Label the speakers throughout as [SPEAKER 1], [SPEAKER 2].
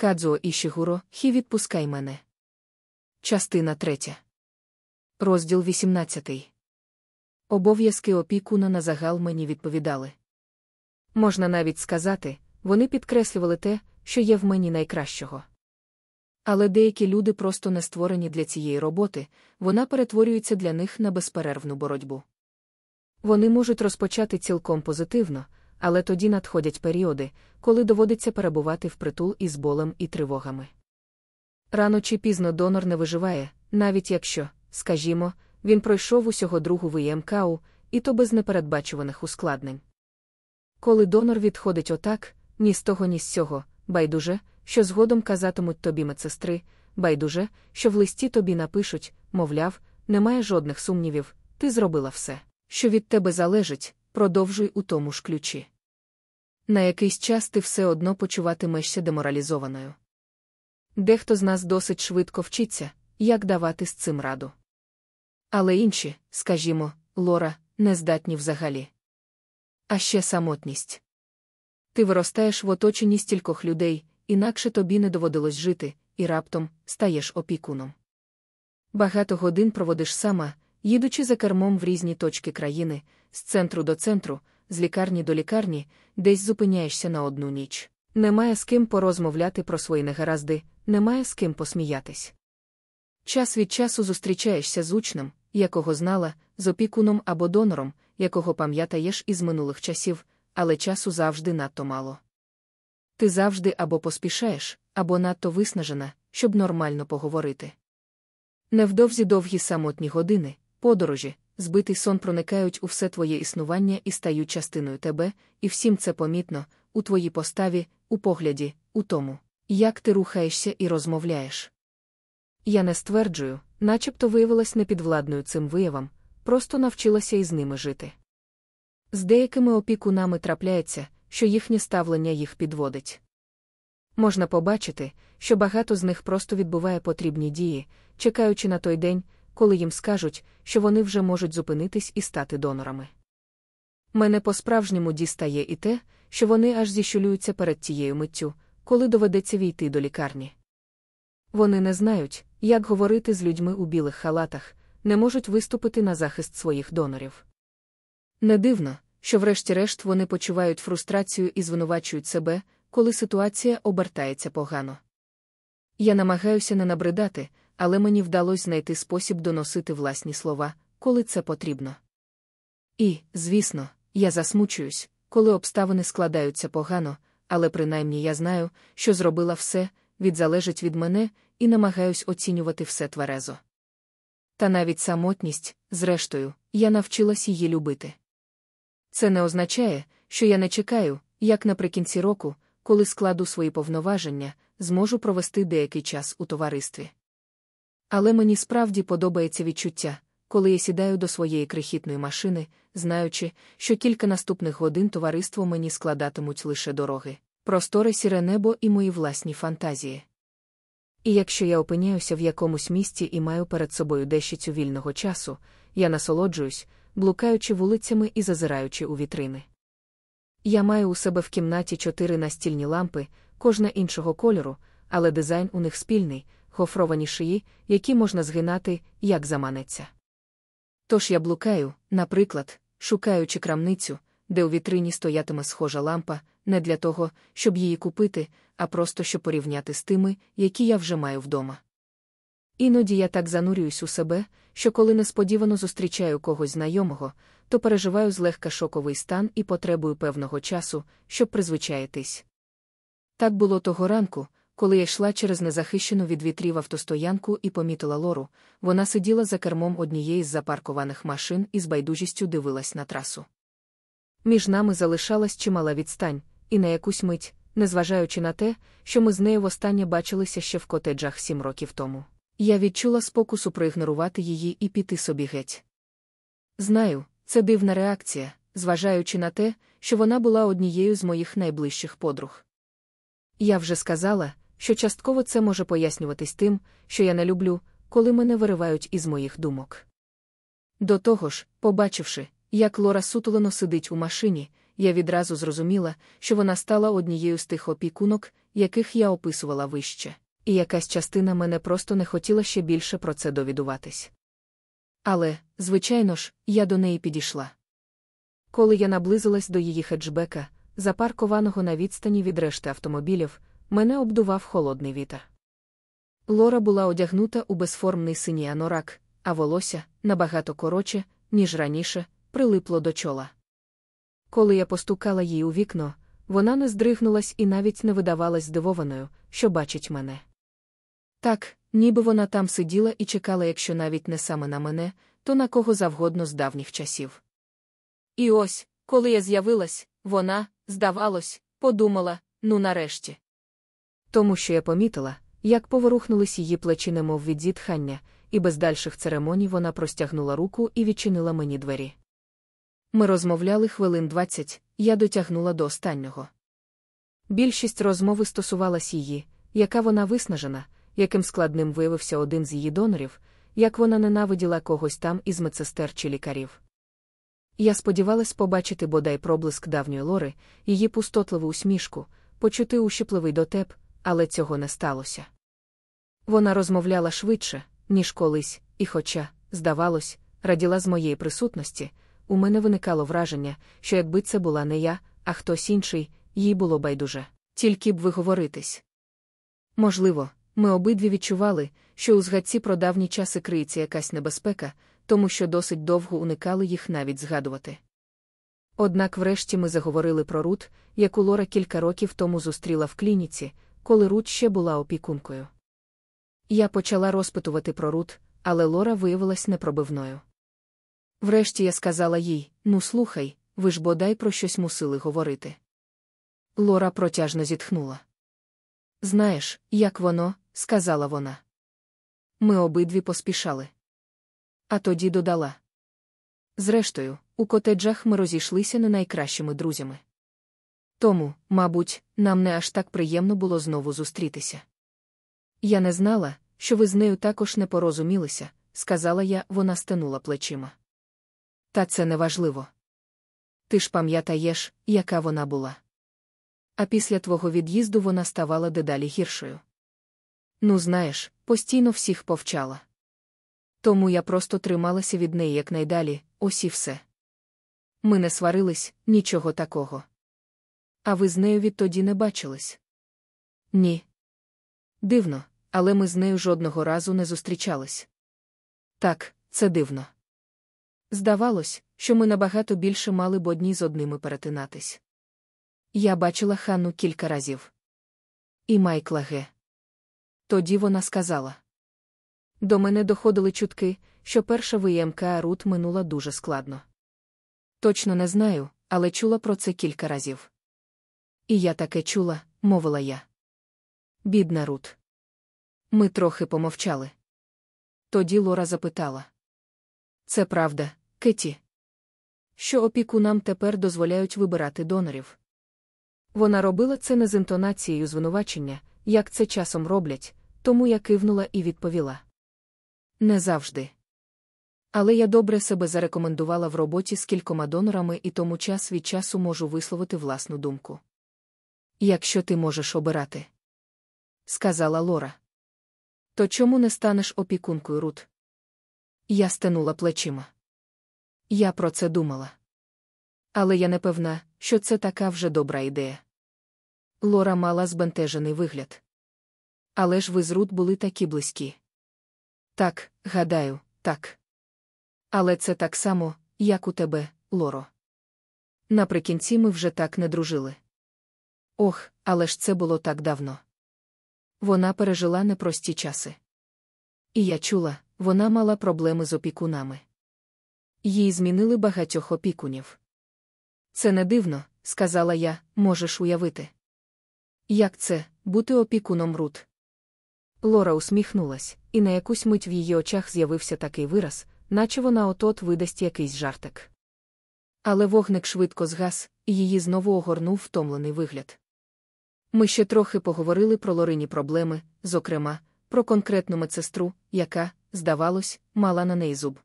[SPEAKER 1] Кадзуо Ішігуро, хі відпускай мене. Частина третя. Розділ 18. Обов'язки опікуна на загал мені відповідали. Можна навіть сказати, вони підкреслювали те, що є в мені найкращого. Але деякі люди просто не створені для цієї роботи, вона перетворюється для них на безперервну боротьбу. Вони можуть розпочати цілком позитивно, але тоді надходять періоди, коли доводиться перебувати в притул із болем і тривогами. Рано чи пізно донор не виживає, навіть якщо, скажімо, він пройшов усього другу ВІМКУ, і то без непередбачуваних ускладнень. Коли донор відходить отак, ні з того, ні з цього, байдуже, що згодом казатимуть тобі медсестри, байдуже, що в листі тобі напишуть, мовляв, немає жодних сумнівів, ти зробила все, що від тебе залежить, продовжуй у тому ж ключі. На якийсь час ти все одно почуватимешся деморалізованою. Дехто з нас досить швидко вчиться, як давати з цим раду. Але інші, скажімо, Лора, не здатні взагалі. А ще самотність. Ти виростаєш в оточенні стількох людей, інакше тобі не доводилось жити, і раптом стаєш опікуном. Багато годин проводиш сама, їдучи за кермом в різні точки країни, з центру до центру, з лікарні до лікарні, десь зупиняєшся на одну ніч. Немає з ким порозмовляти про свої негаразди, немає з ким посміятись. Час від часу зустрічаєшся з учнем, якого знала, з опікуном або донором, якого пам'ятаєш із минулих часів, але часу завжди надто мало. Ти завжди або поспішаєш, або надто виснажена, щоб нормально поговорити. Невдовзі довгі самотні години, подорожі, збитий сон проникають у все твоє існування і стають частиною тебе, і всім це помітно, у твоїй поставі, у погляді, у тому, як ти рухаєшся і розмовляєш. Я не стверджую, начебто виявилась непідвладною цим виявам, просто навчилася із ними жити. З деякими опікунами трапляється, що їхнє ставлення їх підводить. Можна побачити, що багато з них просто відбуває потрібні дії, чекаючи на той день, коли їм скажуть, що вони вже можуть зупинитись і стати донорами. Мене по-справжньому дістає і те, що вони аж зіщулюються перед тією миттю, коли доведеться війти до лікарні. Вони не знають, як говорити з людьми у білих халатах, не можуть виступити на захист своїх донорів. Не дивно, що, врешті-решт, вони почувають фрустрацію і звинувачують себе, коли ситуація обертається погано. Я намагаюся не набридати, але мені вдалося знайти спосіб доносити власні слова, коли це потрібно. І, звісно, я засмучуюсь, коли обставини складаються погано, але принаймні я знаю, що зробила все, від від мене, і намагаюсь оцінювати все тверезо. Та навіть самотність, зрештою, я навчилась її любити. Це не означає, що я не чекаю, як наприкінці року, коли складу свої повноваження, зможу провести деякий час у товаристві. Але мені справді подобається відчуття, коли я сідаю до своєї крихітної машини, знаючи, що кілька наступних годин товариство мені складатимуть лише дороги, просторе сіре небо і мої власні фантазії. І якщо я опиняюся в якомусь місті і маю перед собою дещицю вільного часу, я насолоджуюсь, блукаючи вулицями і зазираючи у вітрини. Я маю у себе в кімнаті чотири настільні лампи, кожна іншого кольору, але дизайн у них спільний, гофровані шиї, які можна згинати, як заманеться. Тож я блукаю, наприклад, шукаючи крамницю, де у вітрині стоятиме схожа лампа, не для того, щоб її купити, а просто щоб порівняти з тими, які я вже маю вдома. Іноді я так занурююсь у себе, що коли несподівано зустрічаю когось знайомого, то переживаю злегка шоковий стан і потребую певного часу, щоб призвичаїтись. Так було того ранку, коли я йшла через незахищену від вітрів автостоянку і помітила лору, вона сиділа за кермом однієї з запаркованих машин і з байдужістю дивилась на трасу. Між нами залишалась чимала відстань, і на якусь мить, незважаючи на те, що ми з нею востаннє бачилися ще в котеджах сім років тому. Я відчула спокусу проігнорувати її і піти собі геть. Знаю, це дивна реакція, зважаючи на те, що вона була однією з моїх найближчих подруг. Я вже сказала, що частково це може пояснюватись тим, що я не люблю, коли мене виривають із моїх думок. До того ж, побачивши, як Лора сутулено сидить у машині, я відразу зрозуміла, що вона стала однією з тих опікунок, яких я описувала вище, і якась частина мене просто не хотіла ще більше про це довідуватись. Але, звичайно ж, я до неї підійшла. Коли я наблизилась до її хеджбека, запаркованого на відстані від решти автомобілів, мене обдував холодний вітер. Лора була одягнута у безформний синій анорак, а волосся, набагато коротше, ніж раніше, прилипло до чола. Коли я постукала їй у вікно, вона не здригнулась і навіть не видавалась здивованою, що бачить мене. Так, ніби вона там сиділа і чекала, якщо навіть не саме на мене, то на кого завгодно з давніх часів. І ось, коли я з'явилась, вона, здавалось, подумала ну нарешті. Тому що я помітила, як поворухнулись її плечі, немов від зітхання, і без дальших церемоній вона простягнула руку і відчинила мені двері. Ми розмовляли хвилин двадцять, я дотягнула до останнього. Більшість розмови стосувалась її, яка вона виснажена, яким складним виявився один з її донорів, як вона ненавиділа когось там із медсестер чи лікарів. Я сподівалась побачити бодай проблиск давньої лори, її пустотливу усмішку, почути ущипливий дотеп, але цього не сталося. Вона розмовляла швидше, ніж колись, і, хоча, здавалось, раділа з моєї присутності, у мене виникало враження, що якби це була не я, а хтось інший, їй було байдуже, тільки б виговоритись. Можливо, ми обидві відчували, що у згадці про давні часи криється якась небезпека, тому що досить довго уникали їх навіть згадувати. Однак врешті ми заговорили про Рут, яку Лора кілька років тому зустріла в клініці, коли Рут ще була опікункою. Я почала розпитувати про Рут, але Лора виявилась непробивною. Врешті я сказала їй: ну слухай, ви ж бодай про щось мусили говорити. Лора протяжно зітхнула. Знаєш, як воно, сказала вона. Ми обидві поспішали. А тоді додала. Зрештою, у котеджах ми розійшлися не найкращими друзями. Тому, мабуть, нам не аж так приємно було знову зустрітися. Я не знала, що ви з нею також не порозумілися, сказала я, вона стенула плечима. Та це не важливо. Ти ж пам'ятаєш, яка вона була. А після твого від'їзду вона ставала дедалі гіршою. Ну, знаєш, постійно всіх повчала. Тому я просто трималася від неї якнайдалі, ось і все. Ми не сварились, нічого такого. А ви з нею відтоді не бачились? Ні. Дивно, але ми з нею жодного разу не зустрічались. Так, це дивно. Здавалось, що ми набагато більше мали б одні з одними перетинатись. Я бачила Ханну кілька разів. І Майкла Г. Тоді вона сказала. До мене доходили чутки, що перша ВМК Рут минула дуже складно. Точно не знаю, але чула про це кілька разів. І я таке чула, мовила я. Бідна Рут. Ми трохи помовчали. Тоді Лора запитала: Це правда, Кеті? Що опікунам тепер дозволяють вибирати донорів? Вона робила це не з інтонацією звинувачення, як це часом роблять, тому я кивнула і відповіла. Не завжди. Але я добре себе зарекомендувала в роботі з кількома донорами і тому час від часу можу висловити власну думку. Якщо ти можеш обирати, сказала Лора. То чому не станеш опікункою Рут? Я стенула плечима. Я про це думала. Але я не певна, що це така вже добра ідея. Лора мала збентежений вигляд. Але ж ви з Рут були такі близькі. Так, гадаю, так. Але це так само, як у тебе, Лоро. Наприкінці ми вже так не дружили. Ох, але ж це було так давно. Вона пережила непрості часи. І я чула, вона мала проблеми з опікунами. Їй змінили багатьох опікунів. Це не дивно, сказала я, можеш уявити. Як це бути опікуном Рут? Лора усміхнулась, і на якусь мить в її очах з'явився такий вираз, наче вона от-от видасть якийсь жартик. Але вогник швидко згас, і її знову огорнув втомлений вигляд. Ми ще трохи поговорили про Лорині проблеми, зокрема, про конкретну медсестру, яка, здавалось, мала на неї зуб.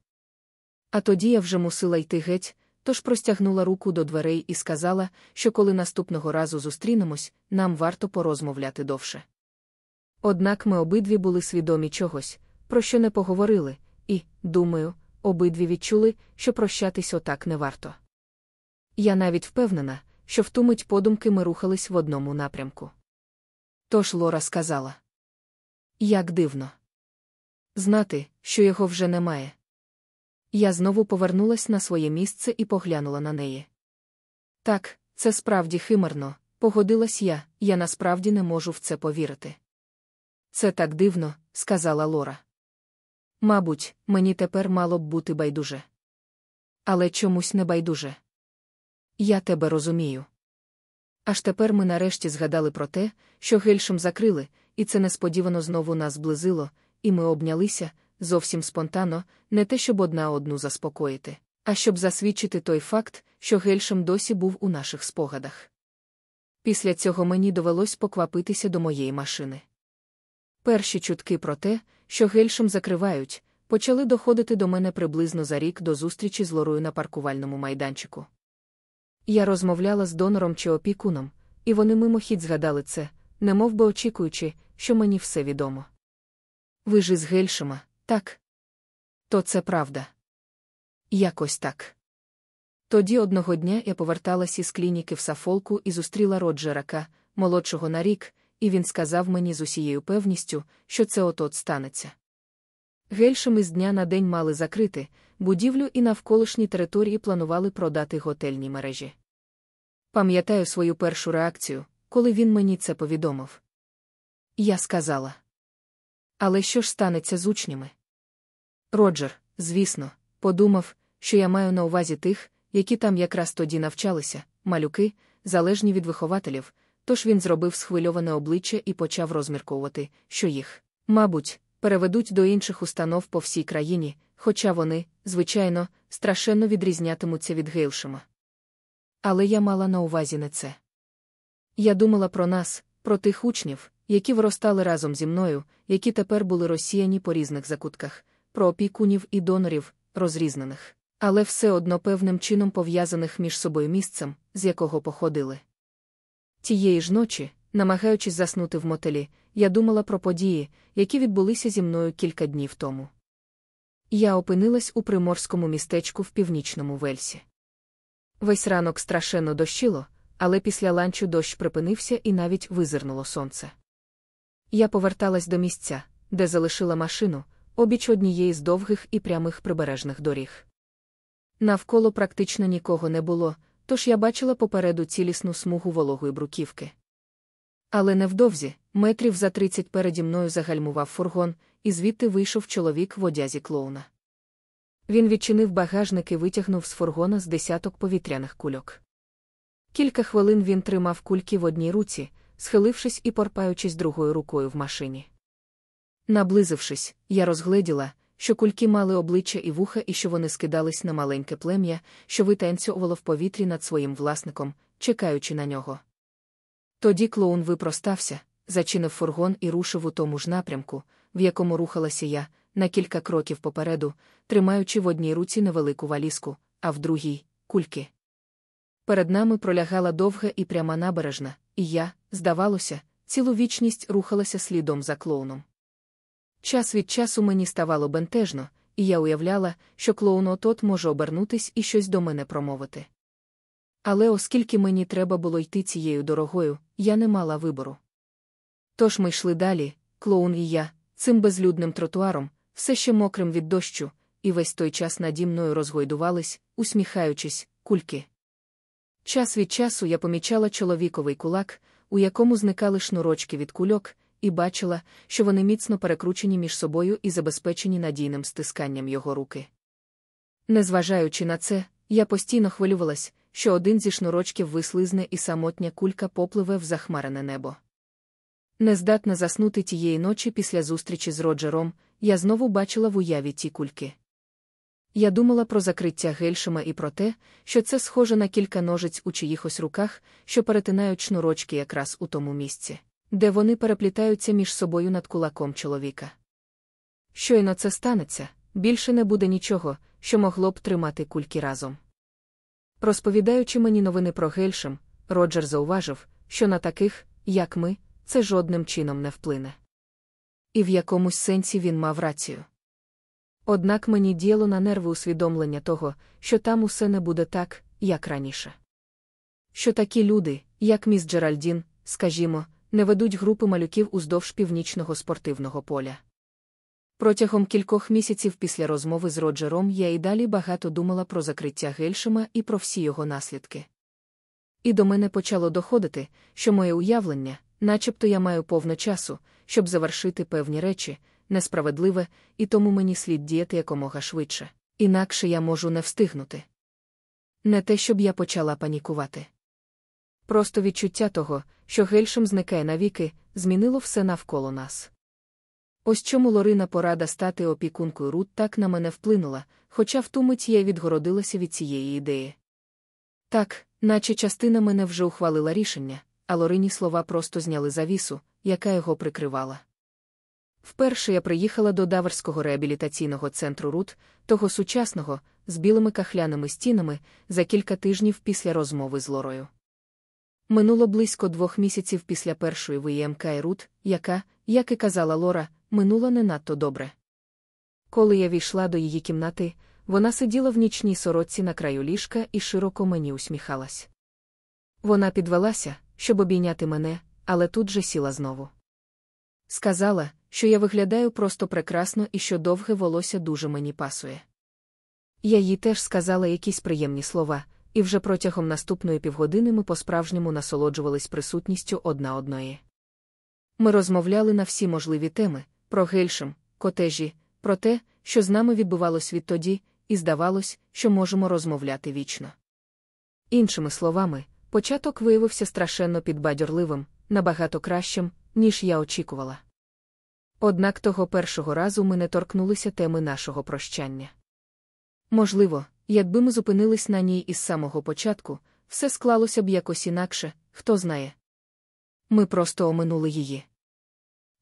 [SPEAKER 1] А тоді я вже мусила йти геть, тож простягнула руку до дверей і сказала, що коли наступного разу зустрінемось, нам варто порозмовляти довше. Однак ми обидві були свідомі чогось, про що не поговорили, і, думаю, обидві відчули, що прощатись отак не варто. Я навіть впевнена, що в ту мить подумки ми рухались в одному напрямку. Тож Лора сказала: Як дивно знати, що його вже немає. Я знову повернулась на своє місце і поглянула на неї. Так, це справді химерно, погодилась я, я насправді не можу в це повірити. Це так дивно, сказала Лора. Мабуть, мені тепер мало б бути байдуже. Але чомусь не байдуже. Я тебе розумію. Аж тепер ми нарешті згадали про те, що гельшем закрили, і це несподівано знову нас зблизило, і ми обнялися зовсім спонтанно, не те, щоб одна одну заспокоїти, а щоб засвідчити той факт, що гельшем досі був у наших спогадах. Після цього мені довелось поквапитися до моєї машини. Перші чутки про те, що гельшем закривають, почали доходити до мене приблизно за рік до зустрічі з Лорою на паркувальному майданчику. Я розмовляла з донором чи опікуном, і вони мимохідь згадали це, немов би очікуючи, що мені все відомо. Ви ж із Гельшема, так? То це правда. Якось так. Тоді одного дня я поверталась із клініки в Сафолку і зустріла Роджера К., молодшого на рік, і він сказав мені з усією певністю, що це от-от станеться. Гельшем із дня на день мали закрити, будівлю і навколишні території планували продати готельні мережі. Пам'ятаю свою першу реакцію, коли він мені це повідомив. Я сказала. Але що ж станеться з учнями? Роджер, звісно, подумав, що я маю на увазі тих, які там якраз тоді навчалися, малюки, залежні від вихователів, тож він зробив схвильоване обличчя і почав розмірковувати, що їх, мабуть, переведуть до інших установ по всій країні, хоча вони, звичайно, страшенно відрізнятимуться від Гейлшема. Але я мала на увазі не це. Я думала про нас, про тих учнів, які виростали разом зі мною, які тепер були розсіяні по різних закутках, про опікунів і донорів, розрізнених, але все одно певним чином пов'язаних між собою місцем, з якого походили. Тієї ж ночі, намагаючись заснути в мотелі, я думала про події, які відбулися зі мною кілька днів тому. Я опинилась у приморському містечку в північному Вельсі. Весь ранок страшенно дощило, але після ланчу дощ припинився і навіть визирнуло сонце. Я поверталась до місця, де залишила машину, обіч однієї з довгих і прямих прибережних доріг. Навколо практично нікого не було, тож я бачила попереду цілісну смугу вологої бруківки. Але невдовзі, метрів за тридцять переді мною загальмував фургон, і звідти вийшов чоловік в одязі клоуна. Він відчинив багажник і витягнув з фургона з десяток повітряних кульок. Кілька хвилин він тримав кульки в одній руці, схилившись і порпаючись другою рукою в машині. Наблизившись, я розгледіла, що кульки мали обличчя і вуха, і що вони скидались на маленьке плем'я, що витанцювало в повітрі над своїм власником, чекаючи на нього. Тоді клоун випростався, зачинив фургон і рушив у тому ж напрямку, в якому рухалася я, на кілька кроків попереду, тримаючи в одній руці невелику валізку, а в другій кульки. Перед нами пролягала довга і пряма набережна, і я, здавалося, цілу вічність рухалася слідом за клоуном. Час від часу мені ставало бентежно, і я уявляла, що клоун отот може обернутись і щось до мене промовити. Але оскільки мені треба було йти цією дорогою, я не мала вибору. Тож ми йшли далі, клоун і я, цим безлюдним тротуаром, все ще мокрим від дощу, і весь той час наді мною розгойдувались, усміхаючись, кульки. Час від часу я помічала чоловіковий кулак, у якому зникали шнурочки від кульок, і бачила, що вони міцно перекручені між собою і забезпечені надійним стисканням його руки. Незважаючи на це, я постійно хвилювалась, що один зі шнурочків вислизне і самотня кулька попливе в захмарене небо. Нездатна заснути тієї ночі після зустрічі з Роджером, я знову бачила в уяві ті кульки. Я думала про закриття гельшема і про те, що це схоже на кілька ножиць у чиїхось руках, що перетинають шнурочки якраз у тому місці, де вони переплітаються між собою над кулаком чоловіка. Щойно це станеться, більше не буде нічого, що могло б тримати кульки разом. Розповідаючи мені новини про Гельшем, Роджер зауважив, що на таких, як ми, це жодним чином не вплине. І в якомусь сенсі він мав рацію. Однак мені діяло на нерви усвідомлення того, що там усе не буде так, як раніше. Що такі люди, як міс Джеральдін, скажімо, не ведуть групи малюків уздовж північного спортивного поля. Протягом кількох місяців після розмови з Роджером я і далі багато думала про закриття Гельшема і про всі його наслідки. І до мене почало доходити, що моє уявлення, начебто я маю повно часу, щоб завершити певні речі, несправедливе, і тому мені слід діяти якомога швидше, інакше я можу не встигнути. Не те, щоб я почала панікувати. Просто відчуття того, що Гельшем зникає навіки, змінило все навколо нас. Ось чому Лорина порада стати опікункою Рут так на мене вплинула, хоча в ту мить я відгородилася від цієї ідеї. Так, наче частина мене вже ухвалила рішення, а Лорині слова просто зняли завісу, яка його прикривала. Вперше я приїхала до Даверського реабілітаційного центру Рут, того сучасного, з білими кахляними стінами, за кілька тижнів після розмови з Лорою. Минуло близько двох місяців після першої ВІМК і Рут, яка, як і казала Лора, минула не надто добре. Коли я війшла до її кімнати, вона сиділа в нічній сорочці на краю ліжка і широко мені усміхалась. Вона підвелася, щоб обійняти мене, але тут же сіла знову. Сказала, що я виглядаю просто прекрасно і що довге волосся дуже мені пасує. Я їй теж сказала якісь приємні слова, і вже протягом наступної півгодини ми по-справжньому насолоджувались присутністю одна одної. Ми розмовляли на всі можливі теми про гельшем, котежі, про те, що з нами відбувалось відтоді, і здавалось, що можемо розмовляти вічно. Іншими словами, початок виявився страшенно підбадьорливим, набагато кращим, ніж я очікувала. Однак того першого разу ми не торкнулися теми нашого прощання. Можливо, якби ми зупинились на ній із самого початку, все склалося б якось інакше, хто знає. Ми просто оминули її.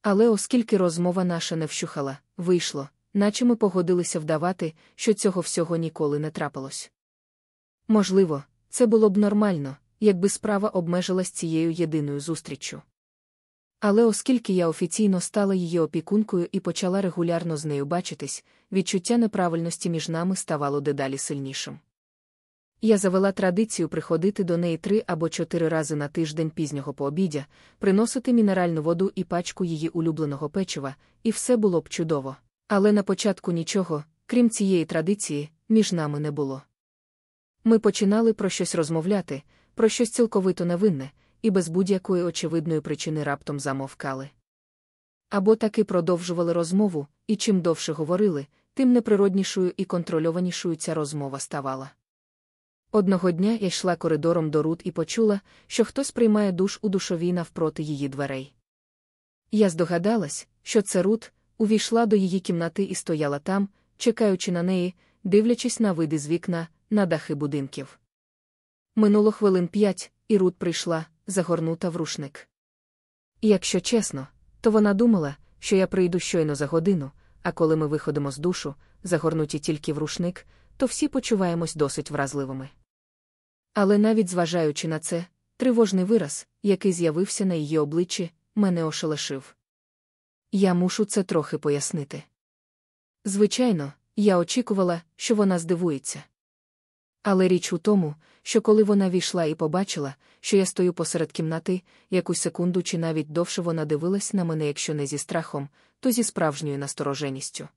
[SPEAKER 1] Але оскільки розмова наша не вщухала, вийшло, наче ми погодилися вдавати, що цього всього ніколи не трапилось. Можливо, це було б нормально, якби справа обмежилась цією єдиною зустріччю. Але оскільки я офіційно стала її опікункою і почала регулярно з нею бачитись, відчуття неправильності між нами ставало дедалі сильнішим. Я завела традицію приходити до неї три або чотири рази на тиждень пізнього пообідя, приносити мінеральну воду і пачку її улюбленого печива, і все було б чудово. Але на початку нічого, крім цієї традиції, між нами не було. Ми починали про щось розмовляти, про щось цілковито невинне, і без будь-якої очевидної причини раптом замовкали. Або таки продовжували розмову, і чим довше говорили, тим неприроднішою і контрольованішою ця розмова ставала. Одного дня я йшла коридором до Рут і почула, що хтось приймає душ у душовій навпроти її дверей. Я здогадалась, що це Рут, увійшла до її кімнати і стояла там, чекаючи на неї, дивлячись на види з вікна, на дахи будинків. Минуло хвилин п'ять, і Рут прийшла, загорнута в рушник. Якщо чесно, то вона думала, що я прийду щойно за годину, а коли ми виходимо з душу, загорнуті тільки в рушник, то всі почуваємось досить вразливими. Але навіть зважаючи на це, тривожний вираз, який з'явився на її обличчі, мене ошелешив. Я мушу це трохи пояснити. Звичайно, я очікувала, що вона здивується. Але річ у тому, що коли вона війшла і побачила, що я стою посеред кімнати, якусь секунду чи навіть довше вона дивилась на мене, якщо не зі страхом, то зі справжньою настороженістю.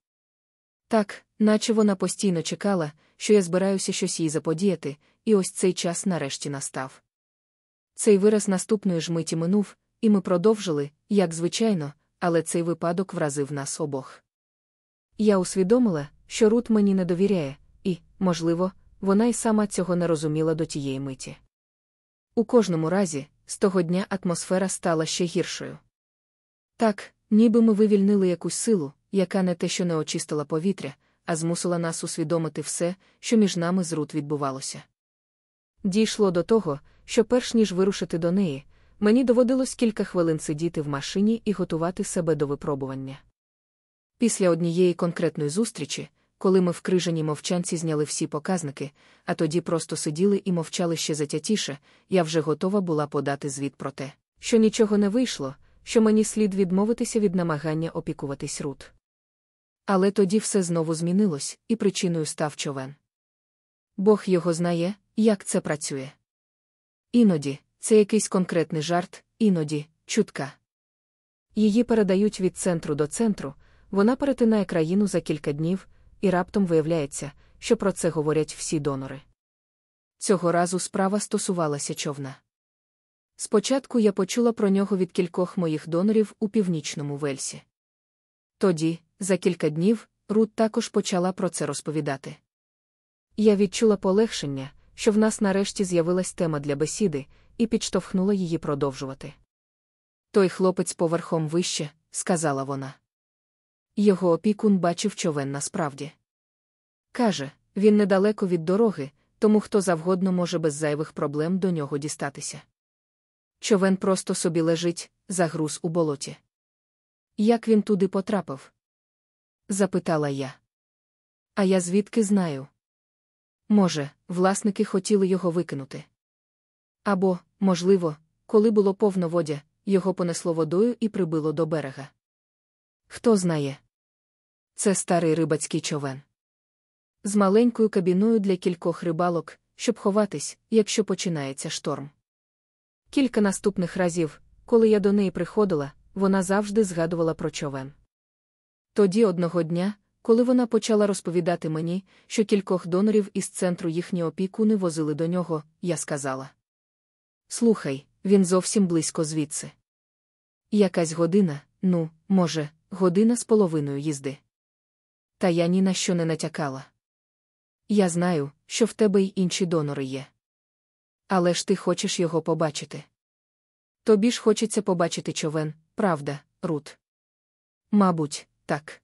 [SPEAKER 1] Так, наче вона постійно чекала, що я збираюся щось їй заподіяти, і ось цей час нарешті настав. Цей вираз наступної ж миті минув, і ми продовжили, як звичайно, але цей випадок вразив нас обох. Я усвідомила, що Рут мені не довіряє, і, можливо, вона й сама цього не розуміла до тієї миті. У кожному разі, з того дня атмосфера стала ще гіршою. Так, ніби ми вивільнили якусь силу, яка не те, що не очистила повітря, а змусила нас усвідомити все, що між нами з Рут відбувалося. Дійшло до того, що перш ніж вирушити до неї, мені доводилось кілька хвилин сидіти в машині і готувати себе до випробування. Після однієї конкретної зустрічі, коли ми в крижаній мовчанці зняли всі показники, а тоді просто сиділи і мовчали ще затятіше, я вже готова була подати звіт про те, що нічого не вийшло, що мені слід відмовитися від намагання опікуватись Рут. Але тоді все знову змінилось, і причиною став човен. Бог його знає, як це працює. Іноді це якийсь конкретний жарт, іноді чутка. Її передають від центру до центру, вона перетинає країну за кілька днів, і раптом виявляється, що про це говорять всі донори. Цього разу справа стосувалася човна. Спочатку я почула про нього від кількох моїх донорів у північному Вельсі. Тоді, за кілька днів, Рут також почала про це розповідати. Я відчула полегшення, що в нас нарешті з'явилась тема для бесіди, і підштовхнула її продовжувати. Той хлопець поверхом вище, сказала вона. Його опікун бачив човен насправді. Каже, він недалеко від дороги, тому хто завгодно може без зайвих проблем до нього дістатися. Човен просто собі лежить, загруз у болоті. Як він туди потрапив? запитала я. А я звідки знаю? Може, власники хотіли його викинути. Або, можливо, коли було повно водя, його понесло водою і прибило до берега. Хто знає? Це старий рибацький човен. З маленькою кабіною для кількох рибалок, щоб ховатись, якщо починається шторм. Кілька наступних разів, коли я до неї приходила, вона завжди згадувала про човен. Тоді одного дня, коли вона почала розповідати мені, що кількох донорів із центру їхні опікуни возили до нього, я сказала: Слухай, він зовсім близько звідси. Якась година, ну, може, година з половиною їзди. Та я ні на що не натякала. Я знаю, що в тебе й інші донори є. Але ж ти хочеш його побачити. Тобі ж хочеться побачити човен, правда, Рут? Мабуть, так.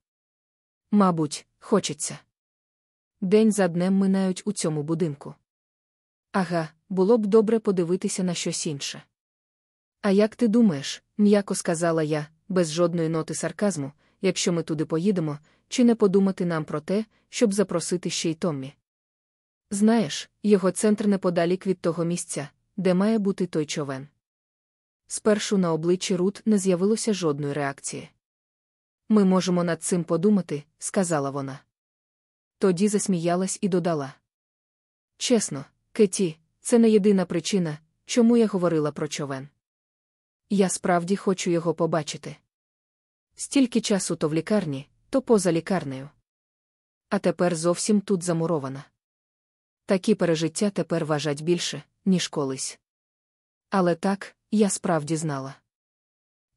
[SPEAKER 1] Мабуть, хочеться. День за днем минають у цьому будинку. Ага, було б добре подивитися на щось інше. А як ти думаєш, м'яко сказала я, без жодної ноти сарказму, якщо ми туди поїдемо, чи не подумати нам про те, щоб запросити ще й Томмі? Знаєш, його центр неподалік від того місця, де має бути той човен. Спершу на обличчі Рут не з'явилося жодної реакції. Ми можемо над цим подумати, сказала вона. Тоді засміялась і додала. Чесно, Кеті, це не єдина причина, чому я говорила про човен. Я справді хочу його побачити. Стільки часу то в лікарні, то поза лікарнею. А тепер зовсім тут замурована. Такі пережиття тепер важать більше, ніж колись. Але так, я справді знала.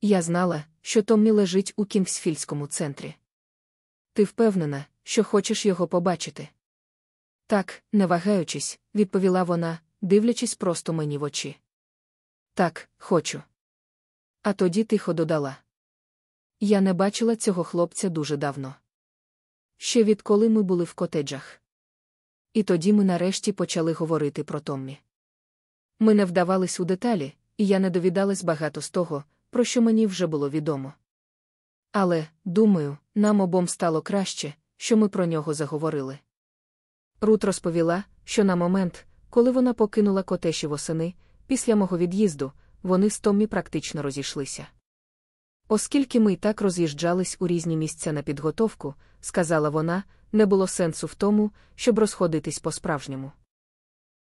[SPEAKER 1] Я знала, що Томмі лежить у Кінгсфільському центрі. Ти впевнена, що хочеш його побачити? Так, не вагаючись, відповіла вона, дивлячись просто мені в очі. Так, хочу. А тоді тихо додала. Я не бачила цього хлопця дуже давно. Ще відколи ми були в котеджах. І тоді ми нарешті почали говорити про Томмі. Ми не вдавались у деталі, і я не довідалась багато з того, про що мені вже було відомо. Але, думаю, нам обом стало краще, що ми про нього заговорили. Рут розповіла, що на момент, коли вона покинула котеші восени, після мого від'їзду, вони з Томмі практично розійшлися. Оскільки ми й так роз'їжджались у різні місця на підготовку, сказала вона, не було сенсу в тому, щоб розходитись по-справжньому.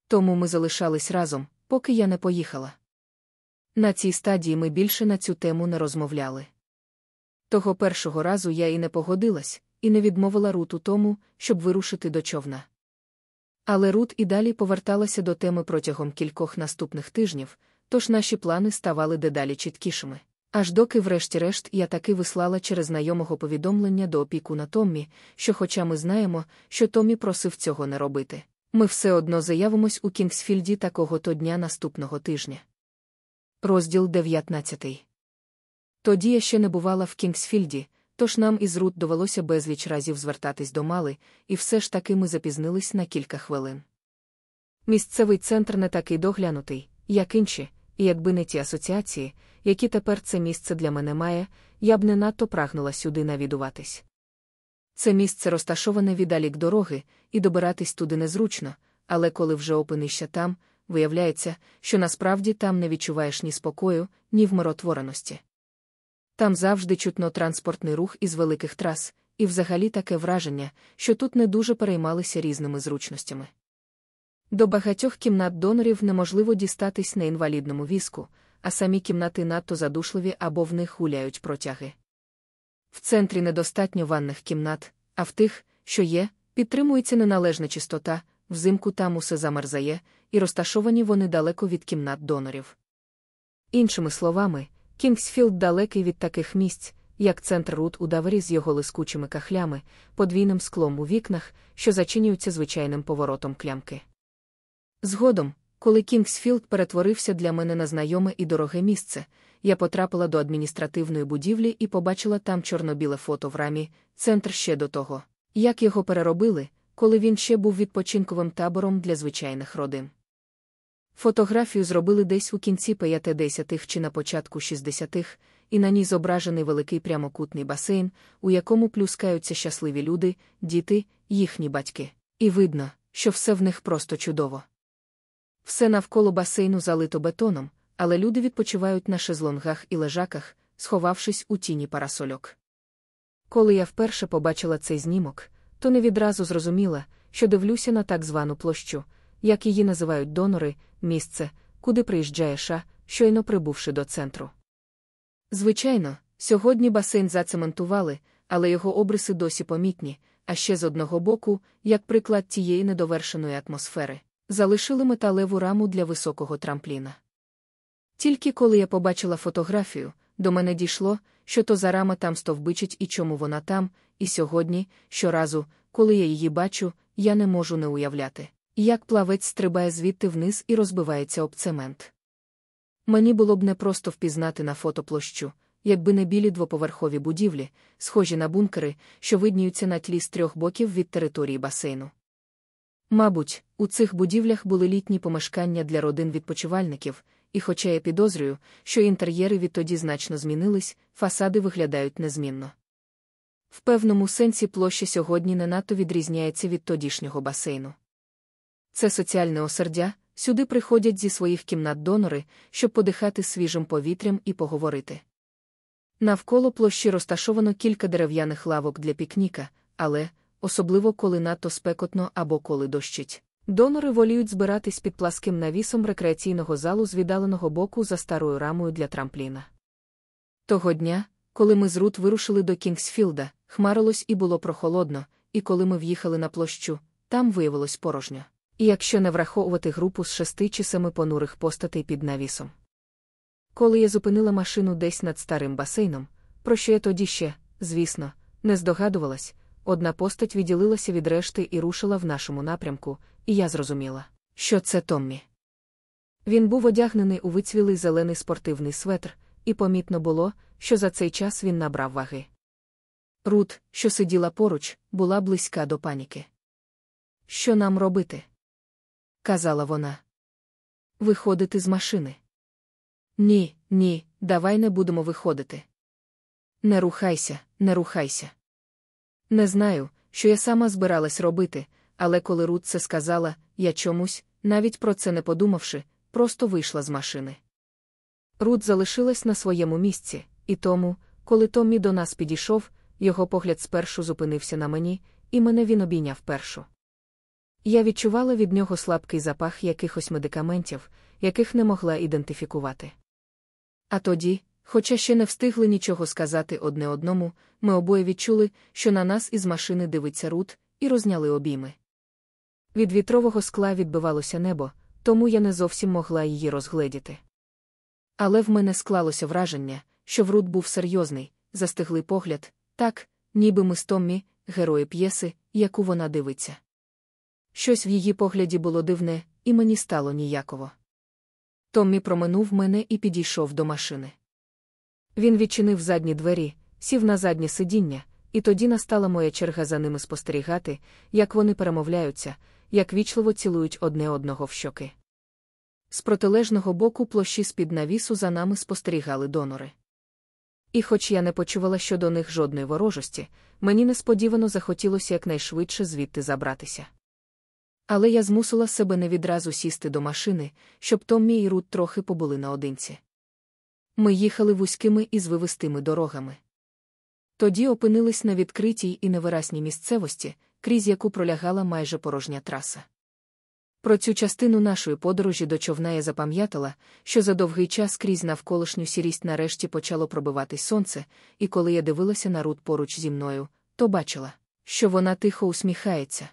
[SPEAKER 1] Тому ми залишались разом, поки я не поїхала. На цій стадії ми більше на цю тему не розмовляли. Того першого разу я і не погодилась, і не відмовила Рут у тому, щоб вирушити до човна. Але Рут і далі поверталася до теми протягом кількох наступних тижнів, тож наші плани ставали дедалі чіткішими. Аж доки, врешті-решт, я таки вислала через знайомого повідомлення до опіку на Томмі, що, хоча ми знаємо, що Томмі просив цього не робити, ми все одно заявимось у Кінгсфільді такого то дня наступного тижня. Розділ 19 Тоді я ще не бувала в Кінгсфільді, тож нам із Рут довелося безліч разів звертатись до Мали, і все ж таки ми запізнились на кілька хвилин. Місцевий центр не такий доглянутий, як інші, і якби не ті асоціації, які тепер це місце для мене має, я б не надто прагнула сюди навідуватись. Це місце розташоване віддалік дороги, і добиратись туди незручно, але коли вже опинишся там, виявляється, що насправді там не відчуваєш ні спокою, ні вмиротвореності. Там завжди чутно транспортний рух із великих трас, і взагалі таке враження, що тут не дуже переймалися різними зручностями. До багатьох кімнат донорів неможливо дістатись на інвалідному візку, а самі кімнати надто задушливі або в них гуляють протяги. В центрі недостатньо ванних кімнат, а в тих, що є, підтримується неналежна чистота, взимку там усе замерзає, і розташовані вони далеко від кімнат донорів. Іншими словами, Кінгсфілд далекий від таких місць, як центр Рут у Давері з його лискучими кахлями, подвійним склом у вікнах, що зачинюються звичайним поворотом клямки. Згодом, коли Кінгсфілд перетворився для мене на знайоме і дороге місце, я потрапила до адміністративної будівлі і побачила там чорно-біле фото в рамі, центр ще до того, як його переробили, коли він ще був відпочинковим табором для звичайних родин. Фотографію зробили десь у кінці 50-х чи на початку 60-х, і на ній зображений великий прямокутний басейн, у якому плюскаються щасливі люди, діти, їхні батьки. І видно, що все в них просто чудово. Все навколо басейну залито бетоном, але люди відпочивають на шезлонгах і лежаках, сховавшись у тіні парасольок. Коли я вперше побачила цей знімок, то не відразу зрозуміла, що дивлюся на так звану площу, як її називають донори, місце, куди приїжджає ша, щойно прибувши до центру. Звичайно, сьогодні басейн зацементували, але його обриси досі помітні, а ще з одного боку, як приклад тієї недовершеної атмосфери, залишили металеву раму для високого трампліна. Тільки коли я побачила фотографію, до мене дійшло, що то за рама там стовбичить і чому вона там, і сьогодні, щоразу, коли я її бачу, я не можу не уявляти, як плавець стрибає звідти вниз і розбивається об цемент. Мені було б непросто впізнати на фото площу, якби не білі двоповерхові будівлі, схожі на бункери, що видніються на тлі з трьох боків від території басейну. Мабуть, у цих будівлях були літні помешкання для родин відпочивальників, і, хоча я підозрюю, що інтер'єри відтоді значно змінились, фасади виглядають незмінно. В певному сенсі площа сьогодні не надто відрізняється від тодішнього басейну. Це соціальне осердя, сюди приходять зі своїх кімнат донори, щоб подихати свіжим повітрям і поговорити. Навколо площі розташовано кілька дерев'яних лавок для пікніка, але, особливо коли надто спекотно або коли дощить. Донори воліють збиратись під пласким навісом рекреаційного залу з віддаленого боку за старою рамою для трампліна. Того дня, коли ми з Рут вирушили до Кінгсфілда, хмарилось і було прохолодно, і коли ми в'їхали на площу, там виявилось порожньо. І якщо не враховувати групу з шести чи семи понурих постатей під навісом. Коли я зупинила машину десь над старим басейном, про що я тоді ще, звісно, не здогадувалась, одна постать відділилася від решти і рушила в нашому напрямку, і я зрозуміла, що це Томмі. Він був одягнений у вицвілий зелений спортивний светр, і помітно було, що за цей час він набрав ваги. Рут, що сиділа поруч, була близька до паніки. Що нам робити? Казала вона. Виходити з машини. Ні, ні, давай не будемо виходити. Не рухайся, не рухайся. Не знаю, що я сама збиралась робити, але коли Рут це сказала, я чомусь, навіть про це не подумавши, просто вийшла з машини. Рут залишилась на своєму місці, і тому, коли Томмі до нас підійшов, його погляд спершу зупинився на мені, і мене він обійняв першу. Я відчувала від нього слабкий запах якихось медикаментів, яких не могла ідентифікувати. А тоді, хоча ще не встигли нічого сказати одне одному, ми обоє відчули, що на нас із машини дивиться Рут, і розняли обійми. Від вітрового скла відбивалося небо, тому я не зовсім могла її розгледіти. Але в мене склалося враження, що Врут був серйозний, застиглий погляд, так, ніби ми з Томмі, герої п'єси, яку вона дивиться. Щось в її погляді було дивне, і мені стало ніяково. Томмі проминув мене і підійшов до машини. Він відчинив задні двері, сів на заднє сидіння, і тоді настала моя черга за ними спостерігати, як вони перемовляються, як вічливо цілують одне одного в щоки. З протилежного боку площі з під навісу за нами спостерігали донори. І хоч я не почувала щодо них жодної ворожості, мені несподівано захотілося якнайшвидше звідти забратися. Але я змусила себе не відразу сісти до машини, щоб Томмі і Рут трохи побули наодинці. Ми їхали вузькими і звивистими дорогами. Тоді опинились на відкритій і невиразній місцевості, крізь яку пролягала майже порожня траса. Про цю частину нашої подорожі до човна я запам'ятала, що за довгий час крізь навколишню сірість нарешті почало пробиватись сонце, і коли я дивилася на Рут поруч зі мною, то бачила, що вона тихо усміхається.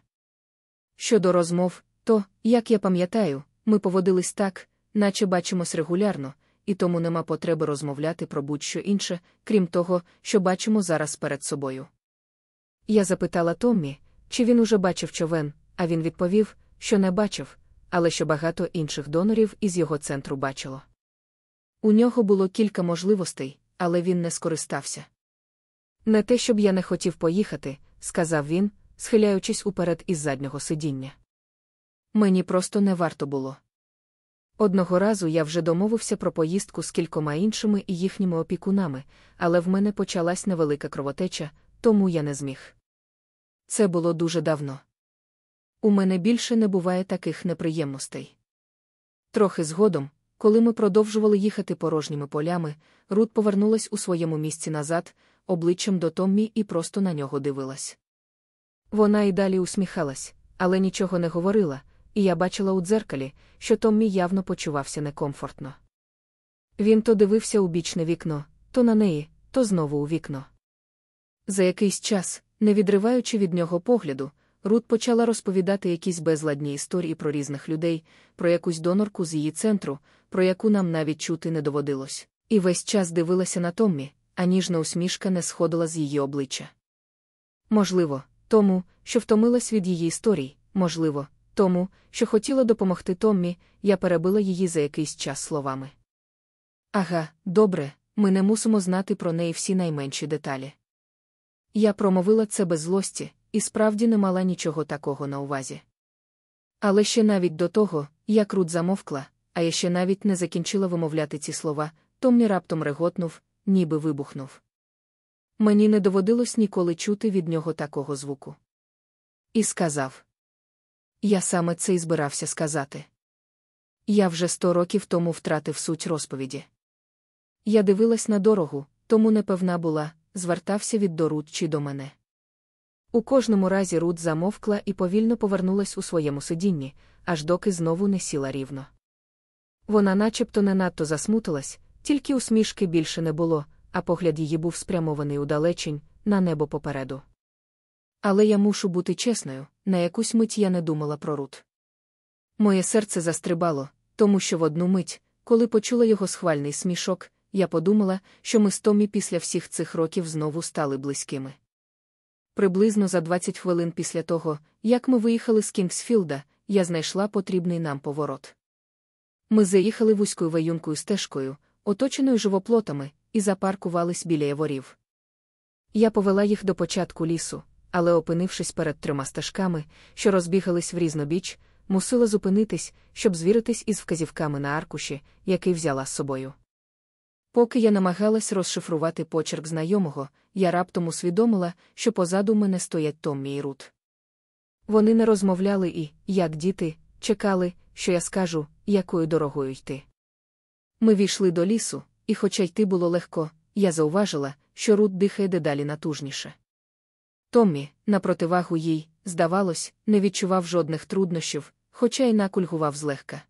[SPEAKER 1] Щодо розмов, то, як я пам'ятаю, ми поводились так, наче бачимось регулярно, і тому нема потреби розмовляти про будь-що інше, крім того, що бачимо зараз перед собою. Я запитала Томмі, чи він уже бачив човен, а він відповів, що не бачив, але що багато інших донорів із його центру бачило. У нього було кілька можливостей, але він не скористався. Не те, щоб я не хотів поїхати, сказав він, схиляючись уперед із заднього сидіння. Мені просто не варто було. Одного разу я вже домовився про поїздку з кількома іншими і їхніми опікунами, але в мене почалась невелика кровотеча, тому я не зміг. Це було дуже давно. У мене більше не буває таких неприємностей. Трохи згодом, коли ми продовжували їхати порожніми полями, Рут повернулась у своєму місці назад, обличчям до Томмі і просто на нього дивилась. Вона й далі усміхалась, але нічого не говорила, і я бачила у дзеркалі, що Томмі явно почувався некомфортно. Він то дивився у бічне вікно, то на неї, то знову у вікно. За якийсь час, не відриваючи від нього погляду, Рут почала розповідати якісь безладні історії про різних людей, про якусь донорку з її центру, про яку нам навіть чути не доводилось, і весь час дивилася на Томмі, а ніжна усмішка не сходила з її обличчя. Можливо, тому, що втомилась від її історій, можливо, тому, що хотіла допомогти Томмі, я перебила її за якийсь час словами. Ага, добре, ми не мусимо знати про неї всі найменші деталі. Я промовила це без злості, і справді не мала нічого такого на увазі. Але ще навіть до того, як Рут замовкла, а я ще навіть не закінчила вимовляти ці слова, Томмі раптом реготнув, ніби вибухнув. Мені не доводилось ніколи чути від нього такого звуку. І сказав: Я саме це й збирався сказати. Я вже сто років тому втратив суть розповіді. Я дивилась на дорогу, тому непевна була, звертався від до чи до мене. У кожному разі Рут замовкла і повільно повернулась у своєму сидінні, аж доки знову не сіла рівно. Вона начебто не надто засмутилась, тільки усмішки більше не було, а погляд її був спрямований удалечінь, на небо попереду. Але я мушу бути чесною, на якусь мить я не думала про Рут. Моє серце застрибало, тому що в одну мить, коли почула його схвальний смішок, я подумала, що ми з Томі після всіх цих років знову стали близькими. Приблизно за 20 хвилин після того, як ми виїхали з Кінгсфілда, я знайшла потрібний нам поворот. Ми заїхали вузькою ваюнкою стежкою, оточеною живоплотами, і запаркувались біля яворів. Я повела їх до початку лісу, але, опинившись перед трьома стежками, що розбігались в різнобіч, мусила зупинитись, щоб звіритись із вказівками на аркуші, який взяла з собою. Поки я намагалась розшифрувати почерк знайомого, я раптом усвідомила, що позаду мене стоять Томмі і Рут. Вони не розмовляли і, як діти, чекали, що я скажу, якою дорогою йти. Ми війшли до лісу, і, хоча йти було легко, я зауважила, що Рут дихає дедалі натужніше. Томмі, на противагу їй, здавалось, не відчував жодних труднощів, хоча й накульгував злегка.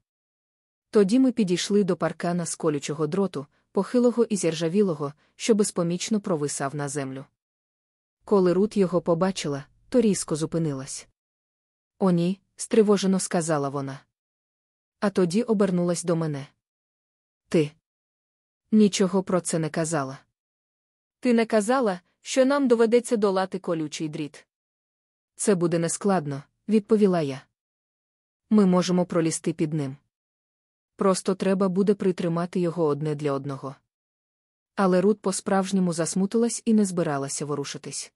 [SPEAKER 1] Тоді ми підійшли до паркана з колючого дроту, похилого і зіржавілого, що безпомічно провисав на землю. Коли Рут його побачила, то різко зупинилась. О, ні, стривожено сказала вона. А тоді обернулась до мене. Ти нічого про це не казала. Ти не казала, що нам доведеться долати колючий дріт. Це буде нескладно, відповіла я. Ми можемо пролізти під ним. Просто треба буде притримати його одне для одного. Але Рут по-справжньому засмутилась і не збиралася ворушитись.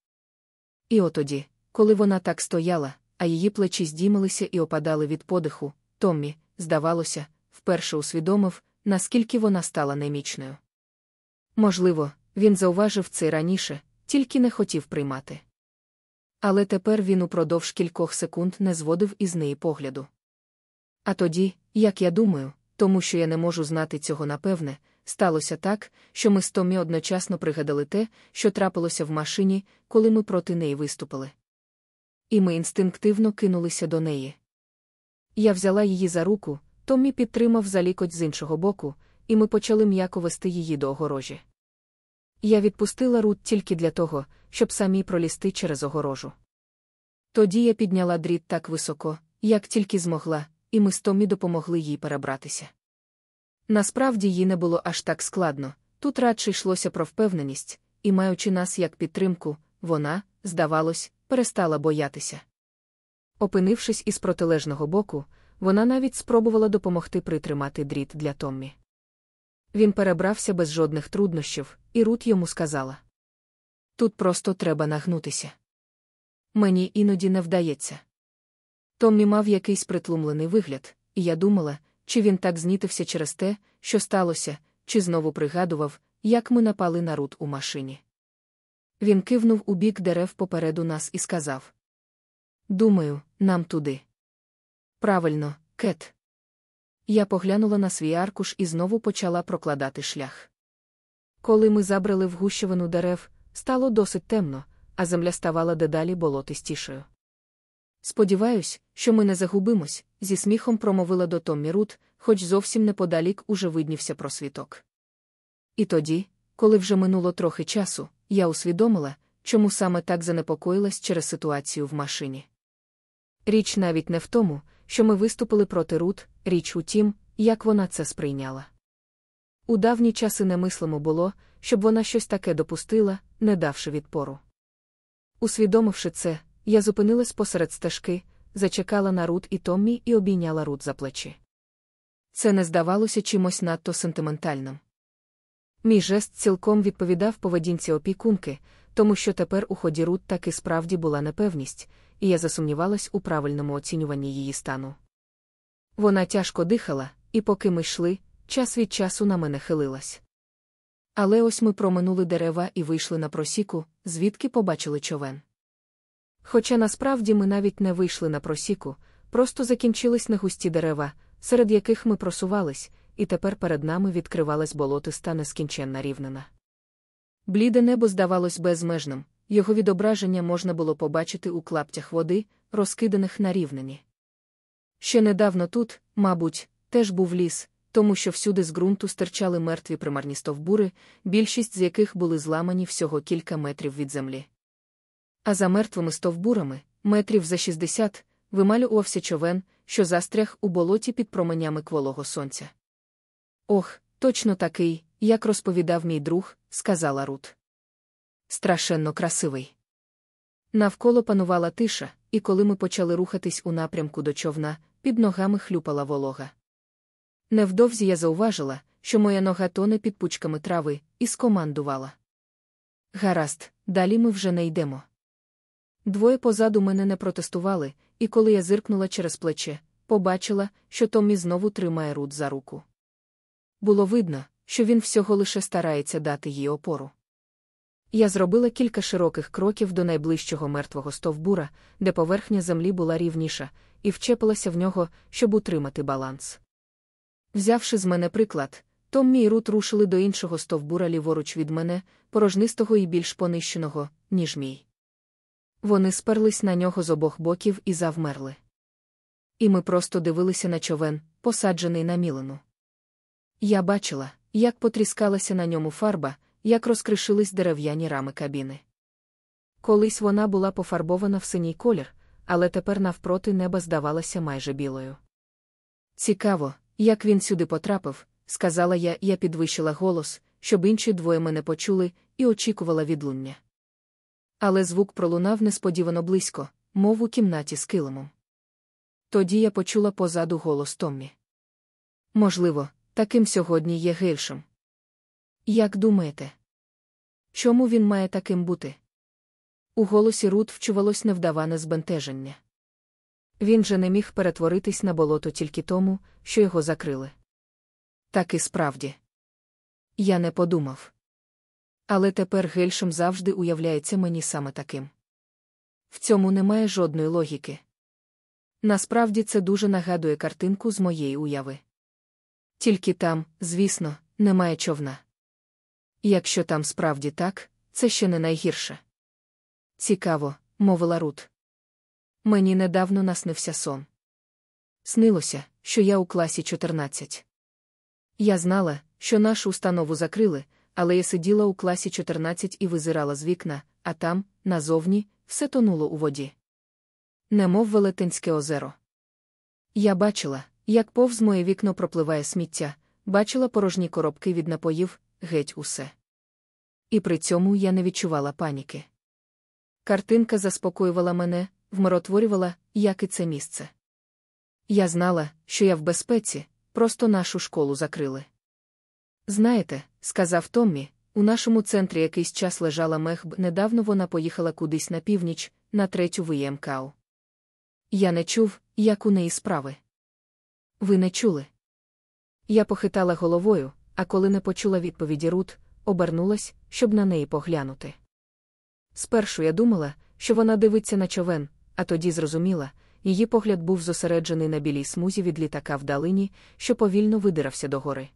[SPEAKER 1] І отоді, коли вона так стояла, а її плечі здіймалися і опадали від подиху, Томмі, здавалося, вперше усвідомив, наскільки вона стала немічною. Можливо, він зауважив це раніше, тільки не хотів приймати. Але тепер він упродовж кількох секунд не зводив із неї погляду. А тоді, як я думаю, тому що я не можу знати цього напевне, сталося так, що ми з Томі одночасно пригадали те, що трапилося в машині, коли ми проти неї виступили. І ми інстинктивно кинулися до неї. Я взяла її за руку, Томмі підтримав за лікоть з іншого боку, і ми почали м'яко вести її до огорожі. Я відпустила Рут тільки для того, щоб самі пролізти через огорожу. Тоді я підняла дріт так високо, як тільки змогла, і ми з Томі допомогли їй перебратися. Насправді їй не було аж так складно, тут радше йшлося про впевненість, і, маючи нас як підтримку, вона, здавалось, перестала боятися. Опинившись із протилежного боку, вона навіть спробувала допомогти притримати дріт для Томмі. Він перебрався без жодних труднощів, і Рут йому сказала: Тут просто треба нагнутися. Мені іноді не вдається. Томмі мав якийсь притлумлений вигляд, і я думала, чи він так знітився через те, що сталося, чи знову пригадував, як ми напали на Рут у машині. Він кивнув у бік дерев попереду нас і сказав: Думаю, нам туди. Правильно, кет. Я поглянула на свій аркуш і знову почала прокладати шлях. Коли ми забрали в гущевину дерев, стало досить темно, а земля ставала дедалі болотистішою. Сподіваюсь, що ми не загубимось, зі сміхом промовила до Томмі Рут, хоч зовсім неподалік уже виднівся просвіток. І тоді, коли вже минуло трохи часу, я усвідомила, чому саме так занепокоїлась через ситуацію в машині. Річ навіть не в тому, що ми виступили проти Рут, річ у тім, як вона це сприйняла. У давні часи немислимо було, щоб вона щось таке допустила, не давши відпору. Усвідомивши це, я зупинилась посеред стежки, зачекала на Рут і Томмі і обійняла Рут за плечі. Це не здавалося чимось надто сентиментальним. Мій жест цілком відповідав поведінці опікунки, тому що тепер у ході Рут таки справді була непевність, і я засумнівалась у правильному оцінюванні її стану. Вона тяжко дихала, і поки ми йшли, час від часу на мене хилилась. Але ось ми проминули дерева і вийшли на просіку, звідки побачили човен. Хоча насправді ми навіть не вийшли на просіку, просто закінчились негусті дерева, серед яких ми просувались, і тепер перед нами відкривалась болотиста нескінченна рівнина. Бліде небо здавалось безмежним, його відображення можна було побачити у клаптях води, розкиданих на рівнині. Ще недавно тут, мабуть, теж був ліс, тому що всюди з ґрунту стирчали мертві примарні стовбури, більшість з яких були зламані всього кілька метрів від землі. А за мертвими стовбурами, метрів за 60, вималювався човен, що застряг у болоті під променями кволого сонця. Ох, точно такий, як розповідав мій друг, сказала Рут. Страшенно красивий. Навколо панувала тиша, і коли ми почали рухатись у напрямку до човна, під ногами хлюпала волога. Невдовзі я зауважила, що моя нога тоне під пучками трави, і скомандувала. Гаразд, далі ми вже не йдемо. Двоє позаду мене не протестували, і коли я зиркнула через плече, побачила, що Томмі знову тримає Рут за руку. Було видно, що він всього лише старається дати їй опору. Я зробила кілька широких кроків до найближчого мертвого стовбура, де поверхня землі була рівніша, і вчепилася в нього, щоб утримати баланс. Взявши з мене приклад, Томмі і Рут рушили до іншого стовбура ліворуч від мене, порожнистого і більш понищеного, ніж мій. Вони сперлись на нього з обох боків і завмерли. І ми просто дивилися на човен, посаджений на мілину. Я бачила, як потріскалася на ньому фарба, як розкришились дерев'яні рами кабіни. Колись вона була пофарбована в синій колір, але тепер навпроти неба здавалася майже білою. Цікаво, як він сюди потрапив, сказала я, я підвищила голос, щоб інші двоє мене почули, і очікувала відлуння. Але звук пролунав несподівано близько, мов у кімнаті з килимом. Тоді я почула позаду голос Томмі. Можливо, таким сьогодні є гельшем. Як думаєте? Чому він має таким бути? У голосі Рут вчувалось невдаване збентеження. Він же не міг перетворитись на болото тільки тому, що його закрили. Так і справді. Я не подумав. Але тепер гельшем завжди уявляється мені саме таким. В цьому немає жодної логіки. Насправді це дуже нагадує картинку з моєї уяви. Тільки там, звісно, немає човна. Якщо там справді так, це ще не найгірше. Цікаво, мовила Рут. Мені недавно наснився сон. Снилося, що я у класі 14. Я знала, що нашу установу закрили, але я сиділа у класі 14 і визирала з вікна, а там, назовні, все тонуло у воді. Немов Велетенське озеро. Я бачила, як повз моє вікно пропливає сміття, бачила порожні коробки від напоїв, геть усе. І при цьому я не відчувала паніки. Картинка заспокоювала мене, вмиротворювала, як і це місце. Я знала, що я в безпеці, просто нашу школу закрили. Знаєте, сказав Томмі, у нашому центрі якийсь час лежала мехб, недавно вона поїхала кудись на північ, на третю ВМКУ. Я не чув, як у неї справи. Ви не чули? Я похитала головою, а коли не почула відповіді Рут, обернулась, щоб на неї поглянути. Спершу я думала, що вона дивиться на човен, а тоді зрозуміла, її погляд був зосереджений на білій смузі від літака в далині, що повільно видирався догори.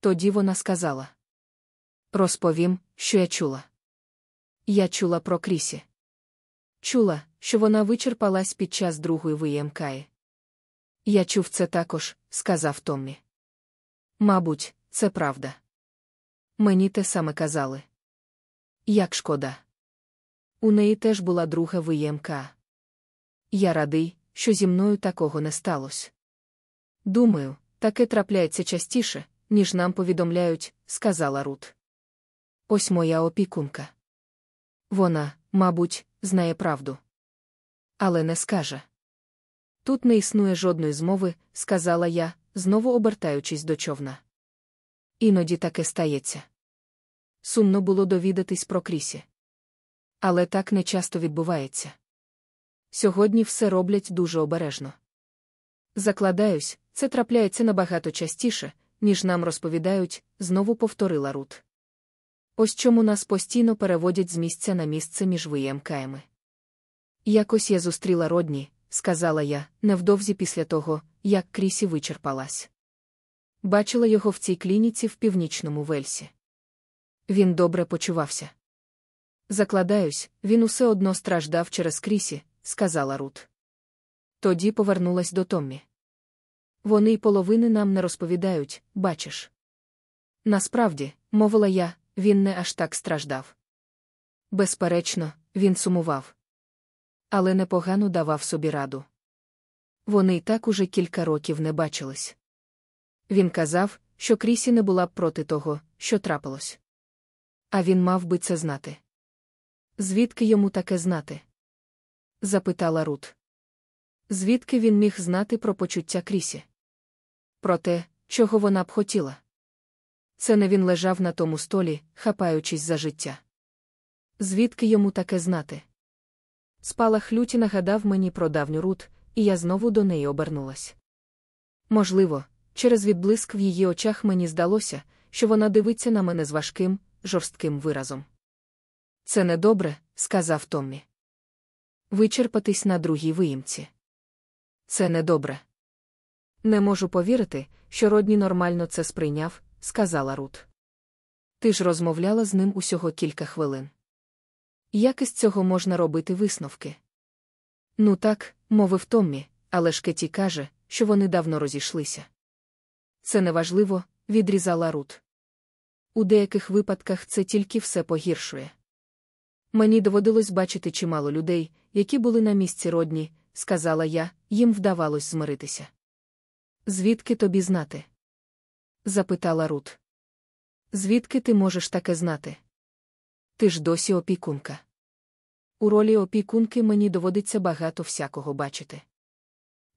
[SPEAKER 1] Тоді вона сказала: Розповім, що я чула. Я чула про Крісі. Чула, що вона вичерпалась під час другої виємкаї. Я чув це також, сказав Томмі. Мабуть, це правда. Мені те саме казали. Як шкода. У неї теж була друга ВМК. Я радий, що зі мною такого не сталося. Думаю, таке трапляється частіше, ніж нам повідомляють, сказала Рут. Ось моя опікунка. Вона, мабуть, знає правду. Але не скаже. Тут не існує жодної змови, сказала я, знову обертаючись до човна. Іноді таке стається. Сумно було довідатись про крісі. Але так не часто відбувається. Сьогодні все роблять дуже обережно. Закладаюсь, це трапляється набагато частіше, ніж нам розповідають, знову повторила Рут. Ось чому нас постійно переводять з місця на місце між виємками. Якось я зустріла родні, сказала я, невдовзі після того, як Крісі вичерпалась. Бачила його в цій клініці в північному Вельсі. Він добре почувався. Закладаюсь, він усе одно страждав через Крісі, сказала Рут. Тоді повернулась до Томмі. Вони й половини нам не розповідають, бачиш. Насправді, мовила я, він не аж так страждав. Безперечно, він сумував. Але непогано давав собі раду. Вони й так уже кілька років не бачились. Він казав, що Крісі не була б проти того, що трапилось. А він мав би це знати. Звідки йому таке знати? запитала Рут. Звідки він міг знати про почуття Крісі? Про те, чого вона б хотіла. Це не він лежав на тому столі, хапаючись за життя. Звідки йому таке знати? Спалах люті нагадав мені про давню Рут, і я знову до неї обернулась. Можливо, через відблиск в її очах мені здалося, що вона дивиться на мене з важким, жорстким виразом. Це недобре, сказав Томмі. Вичерпатись на другій виїмці. Це недобре. Не можу повірити, що Родні нормально це сприйняв, сказала Рут. Ти ж розмовляла з ним усього кілька хвилин. Як із цього можна робити висновки? Ну так, мовив Томмі, але ж Кеті каже, що вони давно розійшлися. Це неважливо, відрізала Рут. У деяких випадках це тільки все погіршує. Мені доводилось бачити чимало людей, які були на місці родні, сказала я, їм вдавалось змиритися. Звідки тобі знати? запитала Рут. Звідки ти можеш таке знати? Ти ж досі опікунка. У ролі опікунки мені доводиться багато всякого бачити.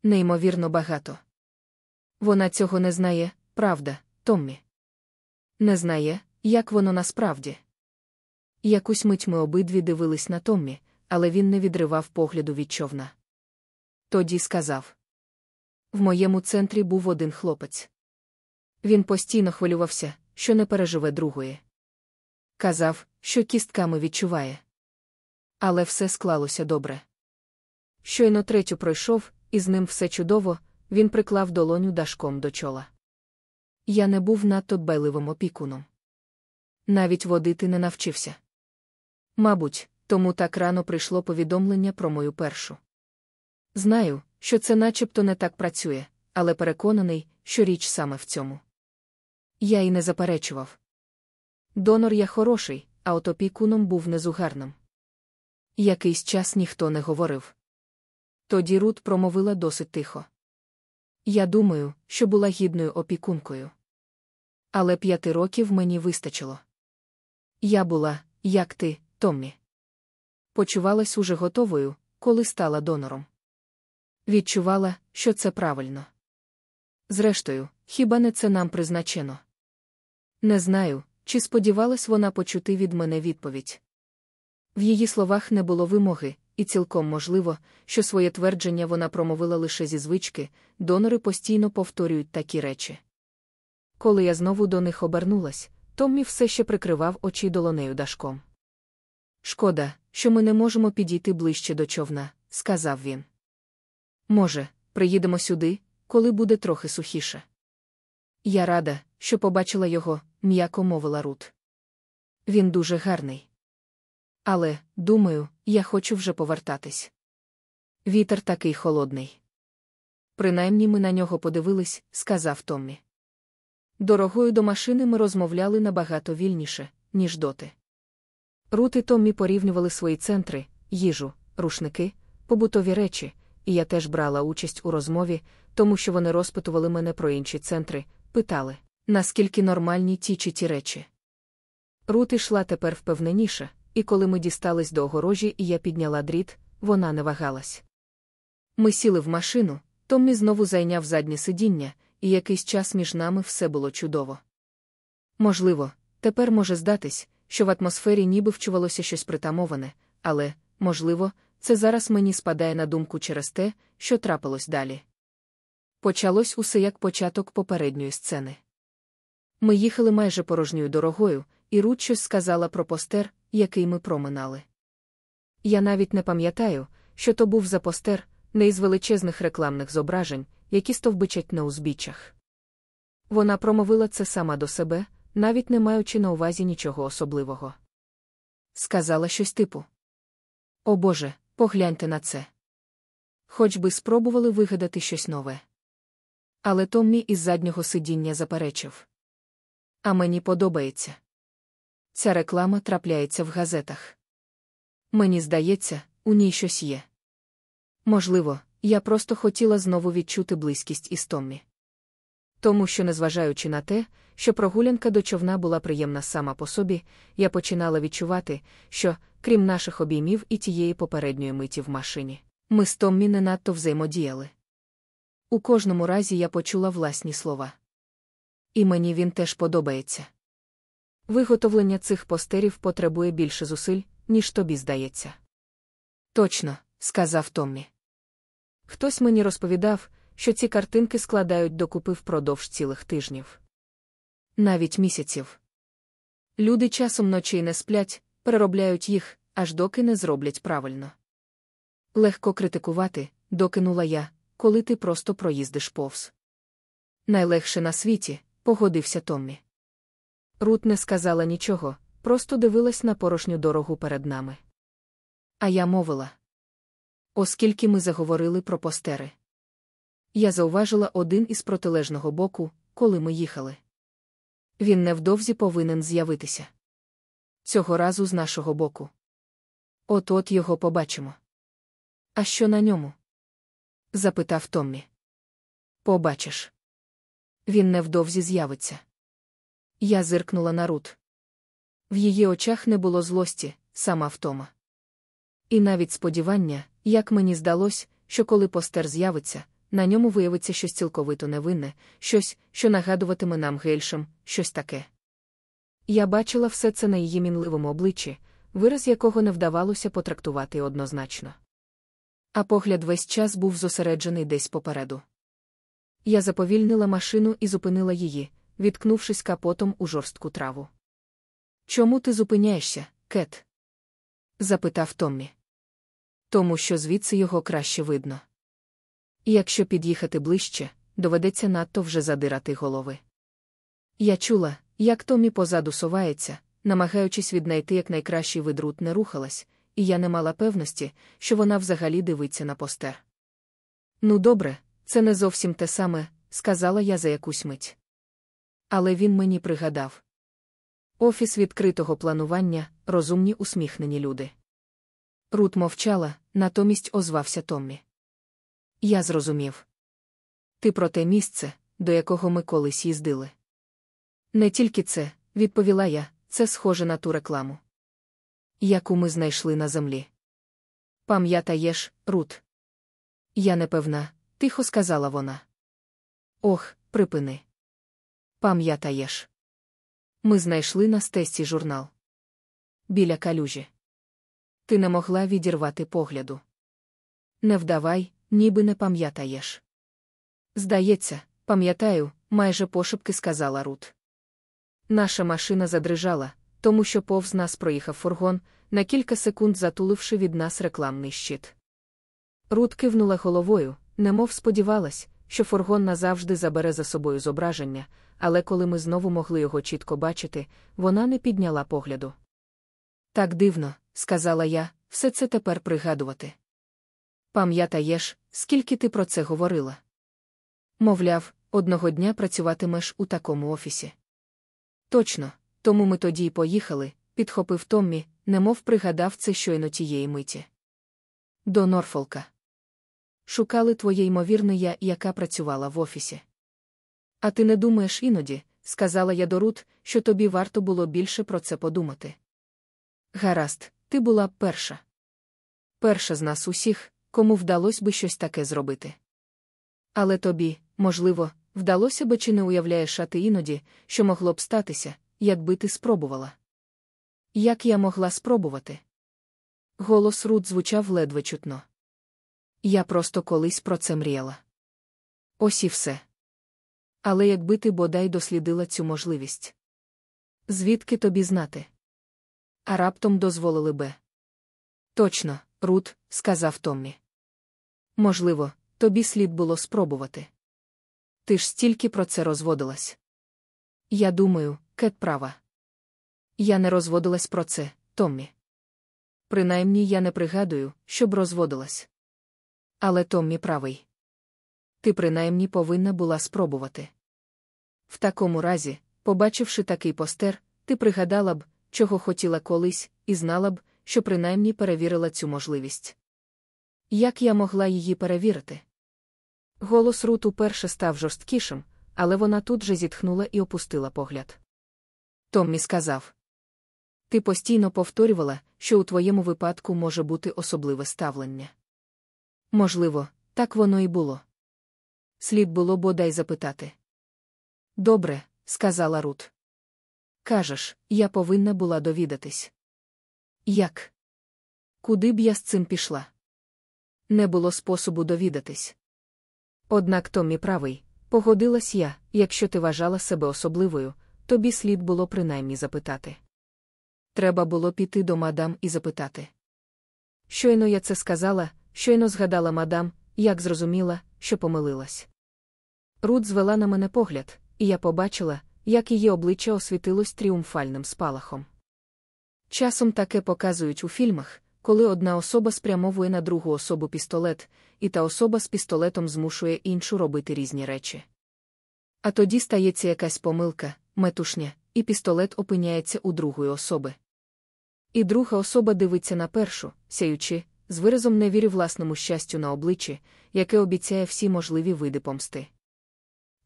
[SPEAKER 1] Неймовірно багато. Вона цього не знає, правда, Томмі. Не знає, як воно насправді. Якусь мить ми обидві дивились на Томмі, але він не відривав погляду від човна. Тоді сказав: В моєму центрі був один хлопець. Він постійно хвилювався, що не переживе другої. Казав, що кістками відчуває. Але все склалося добре. Щойно третю пройшов, і з ним все чудово, він приклав долоню дашком до чола. Я не був надто дбайливим опікуном. Навіть водити не навчився. Мабуть, тому так рано прийшло повідомлення про мою першу. Знаю, що це начебто не так працює, але переконаний, що річ саме в цьому. Я й не заперечував. Донор я хороший, а от опікуном був незугарним. Якийсь час ніхто не говорив. Тоді Рут промовила досить тихо. Я думаю, що була гідною опікункою. Але п'яти років мені вистачило. Я була, як ти, Томмі. Почувалась уже готовою, коли стала донором. Відчувала, що це правильно. Зрештою, хіба не це нам призначено? Не знаю, чи сподівалась вона почути від мене відповідь. В її словах не було вимоги, і цілком можливо, що своє твердження вона промовила лише зі звички, донори постійно повторюють такі речі. Коли я знову до них обернулась, Томмі все ще прикривав очі долонею дашком. Шкода, що ми не можемо підійти ближче до човна, сказав він. Може, приїдемо сюди, коли буде трохи сухіше. Я рада, що побачила його, м'яко мовила Рут. Він дуже гарний. Але, думаю, я хочу вже повертатись. Вітер такий холодний. Принаймні ми на нього подивились, сказав Томмі. Дорогою до машини ми розмовляли набагато вільніше, ніж доти. Рут і Томмі порівнювали свої центри, їжу, рушники, побутові речі, і я теж брала участь у розмові, тому що вони розпитували мене про інші центри, питали, наскільки нормальні ті чи ті речі. Рут ішла тепер впевненіше, і коли ми дістались до огорожі і я підняла дріт, вона не вагалась. Ми сіли в машину, Томмі знову зайняв заднє сидіння, і якийсь час між нами все було чудово. Можливо, тепер може здатись, що в атмосфері ніби вчувалося щось притамоване, але, можливо, це зараз мені спадає на думку через те, що трапилось далі. Почалось усе як початок попередньої сцени. Ми їхали майже порожньою дорогою, і Рут щось сказала про постер, який ми проминали. Я навіть не пам'ятаю, що то був за постер, не із величезних рекламних зображень, які стовбичать на узбіччях. Вона промовила це сама до себе, навіть не маючи на увазі нічого особливого. Сказала щось типу: О Боже, погляньте на це. Хоч би спробували вигадати щось нове. Але Томмі із заднього сидіння заперечив. А мені подобається. Ця реклама трапляється в газетах. Мені здається, у ній щось є. Можливо, я просто хотіла знову відчути близькість із Томмі. Тому що, незважаючи на те, що прогулянка до човна була приємна сама по собі, я починала відчувати, що, крім наших обіймів і тієї попередньої миті в машині, ми з Томмі не надто взаємодіяли. У кожному разі я почула власні слова. І мені він теж подобається. Виготовлення цих постерів потребує більше зусиль, ніж тобі здається. Точно, сказав Томмі. Хтось мені розповідав, що ці картинки складають докупи впродовж цілих тижнів. Навіть місяців. Люди часом ночей не сплять, переробляють їх, аж доки не зроблять правильно. Легко критикувати, докинула я, коли ти просто проїздиш повз. Найлегше на світі, погодився Томмі. Рут не сказала нічого, просто дивилась на порожню дорогу перед нами. А я мовила. Оскільки ми заговорили про постери. Я зауважила один із протилежного боку, коли ми їхали. Він невдовзі повинен з'явитися. Цього разу з нашого боку. От от його побачимо. А що на ньому? запитав Томмі. Побачиш. Він невдовзі з'явиться. Я зиркнула на Рут. В її очах не було злості, сама втома. І навіть сподівання, як мені здалось, що коли постер з'явиться, на ньому виявиться щось цілковито невинне, щось, що нагадуватиме нам гельшем, щось таке. Я бачила все це на її мінливому обличчі, вираз якого не вдавалося потрактувати однозначно. А погляд весь час був зосереджений десь попереду. Я заповільнила машину і зупинила її, відкнувшись капотом у жорстку траву. Чому ти зупиняєшся, Кет? запитав Томмі. Тому що звідси його краще видно. І якщо під'їхати ближче, доведеться надто вже задирати голови. Я чула, як Томі позаду совається, намагаючись віднайти якнайкращий видрут не рухалась, і я не мала певності, що вона взагалі дивиться на постер. Ну, добре, це не зовсім те саме, сказала я за якусь мить. Але він мені пригадав. Офіс відкритого планування, розумні усміхнені люди. Рут мовчала, натомість озвався Томмі. Я зрозумів. Ти про те місце, до якого ми колись їздили. Не тільки це, відповіла я, це схоже на ту рекламу. Яку ми знайшли на землі. Пам'ятаєш, Рут? Я не певна, тихо сказала вона. Ох, припини. Пам'ятаєш. Ми знайшли на стесці журнал. Біля калюжі. Ти не могла відірвати погляду. Не вдавай, ніби не пам'ятаєш. Здається, пам'ятаю, майже пошепки сказала Рут. Наша машина задрижала, тому що повз нас проїхав фургон, на кілька секунд затуливши від нас рекламний щит. Рут кивнула головою, немов сподівалась, що фургон назавжди забере за собою зображення, але коли ми знову могли його чітко бачити, вона не підняла погляду. Так дивно, сказала я, все це тепер пригадувати. Пам'ятаєш, скільки ти про це говорила? Мовляв, одного дня працюватимеш у такому офісі. Точно, тому ми тоді й поїхали, підхопив Томмі, немов пригадав це щойно тієї миті. До Норфолка. Шукали твоє ймовірне я, яка працювала в офісі. А ти не думаєш іноді, сказала я до Рут, що тобі варто було більше про це подумати. Гаразд, ти була перша. Перша з нас усіх, кому вдалося би щось таке зробити. Але тобі, можливо, вдалося би чи не уявляєш а ти іноді, що могло б статися, якби ти спробувала. Як я могла спробувати? Голос Рут звучав ледве чутно. Я просто колись про це мріяла. Ось і все. Але якби ти бодай дослідила цю можливість. Звідки тобі знати? А раптом дозволили би. Точно, Рут, сказав Томмі. Можливо, тобі слід було спробувати. Ти ж стільки про це розводилась. Я думаю, Кет права. Я не розводилась про це, Томмі. Принаймні я не пригадую, щоб розводилась. Але Томмі правий. Ти принаймні повинна була спробувати. В такому разі, побачивши такий постер, ти пригадала б, чого хотіла колись, і знала б, що принаймні перевірила цю можливість. Як я могла її перевірити? Голос Рут уперше став жорсткішим, але вона тут же зітхнула і опустила погляд. Томмі сказав: Ти постійно повторювала, що у твоєму випадку може бути особливе ставлення. Можливо, так воно і було. Слід було бодай запитати. Добре, сказала Рут. Кажеш, я повинна була довідатись. Як? Куди б я з цим пішла? Не було способу довідатись. Однак Томмі правий, погодилась я, якщо ти вважала себе особливою, тобі слід було принаймні запитати. Треба було піти до мадам і запитати. Щойно я це сказала, щойно згадала мадам, як зрозуміла, що помилилась. Рут звела на мене погляд, і я побачила, як її обличчя освітилось тріумфальним спалахом. Часом таке показують у фільмах, коли одна особа спрямовує на другу особу пістолет, і та особа з пістолетом змушує іншу робити різні речі. А тоді стається якась помилка, метушня, і пістолет опиняється у другої особи. І друга особа дивиться на першу, сяючи, з виразом невірі власному щастю на обличчі, яке обіцяє всі можливі види помсти.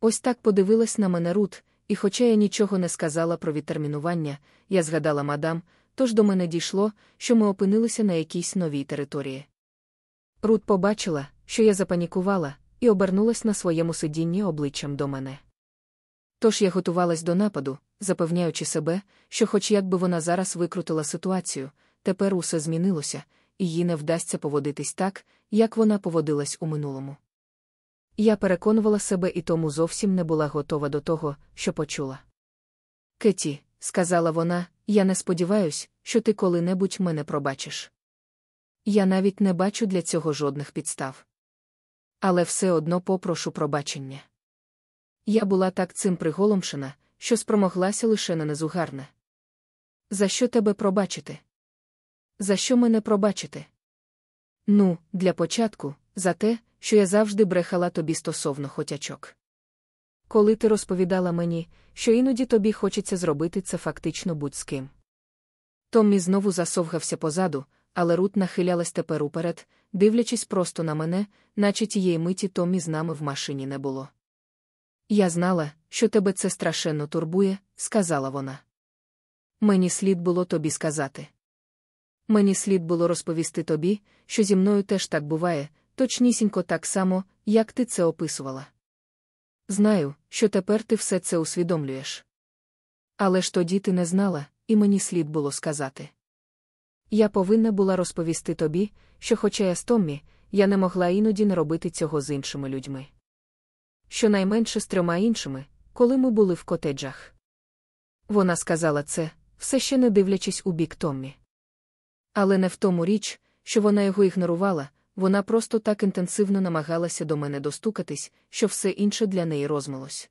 [SPEAKER 1] Ось так подивилась на мене Рут, і, хоча я нічого не сказала про відтермінування, я згадала мадам, тож до мене дійшло, що ми опинилися на якійсь новій території. Рут побачила, що я запанікувала, і обернулась на своєму сидінні обличчям до мене. Тож я готувалась до нападу, запевняючи себе, що, хоч якби вона зараз викрутила ситуацію, тепер усе змінилося, і їй не вдасться поводитись так, як вона поводилась у минулому. Я переконувала себе і тому зовсім не була готова до того, що почула. Кеті, сказала вона, я не сподіваюсь, що ти коли-небудь мене пробачиш. Я навіть не бачу для цього жодних підстав. Але все одно попрошу пробачення. Я була так цим приголомшена, що спромоглася лише на незугарне. За що тебе пробачити? За що мене пробачити? Ну, для початку, за те, що я завжди брехала тобі стосовно хотячок. Коли ти розповідала мені, що іноді тобі хочеться зробити це фактично будь з ким. Томмі знову засовгався позаду, але Рут нахилялась тепер уперед, дивлячись просто на мене, наче тієї миті Томмі з нами в машині не було. Я знала, що тебе це страшенно турбує, сказала вона. Мені слід було тобі сказати. Мені слід було розповісти тобі, що зі мною теж так буває, точнісінько так само, як ти це описувала. Знаю, що тепер ти все це усвідомлюєш. Але ж тоді ти не знала, і мені слід було сказати. Я повинна була розповісти тобі, що, хоча я з Томмі, я не могла іноді не робити цього з іншими людьми. Щонайменше з трьома іншими, коли ми були в котеджах. Вона сказала це, все ще не дивлячись у бік Томмі. Але не в тому річ, що вона його ігнорувала, вона просто так інтенсивно намагалася до мене достукатись, що все інше для неї розмилось.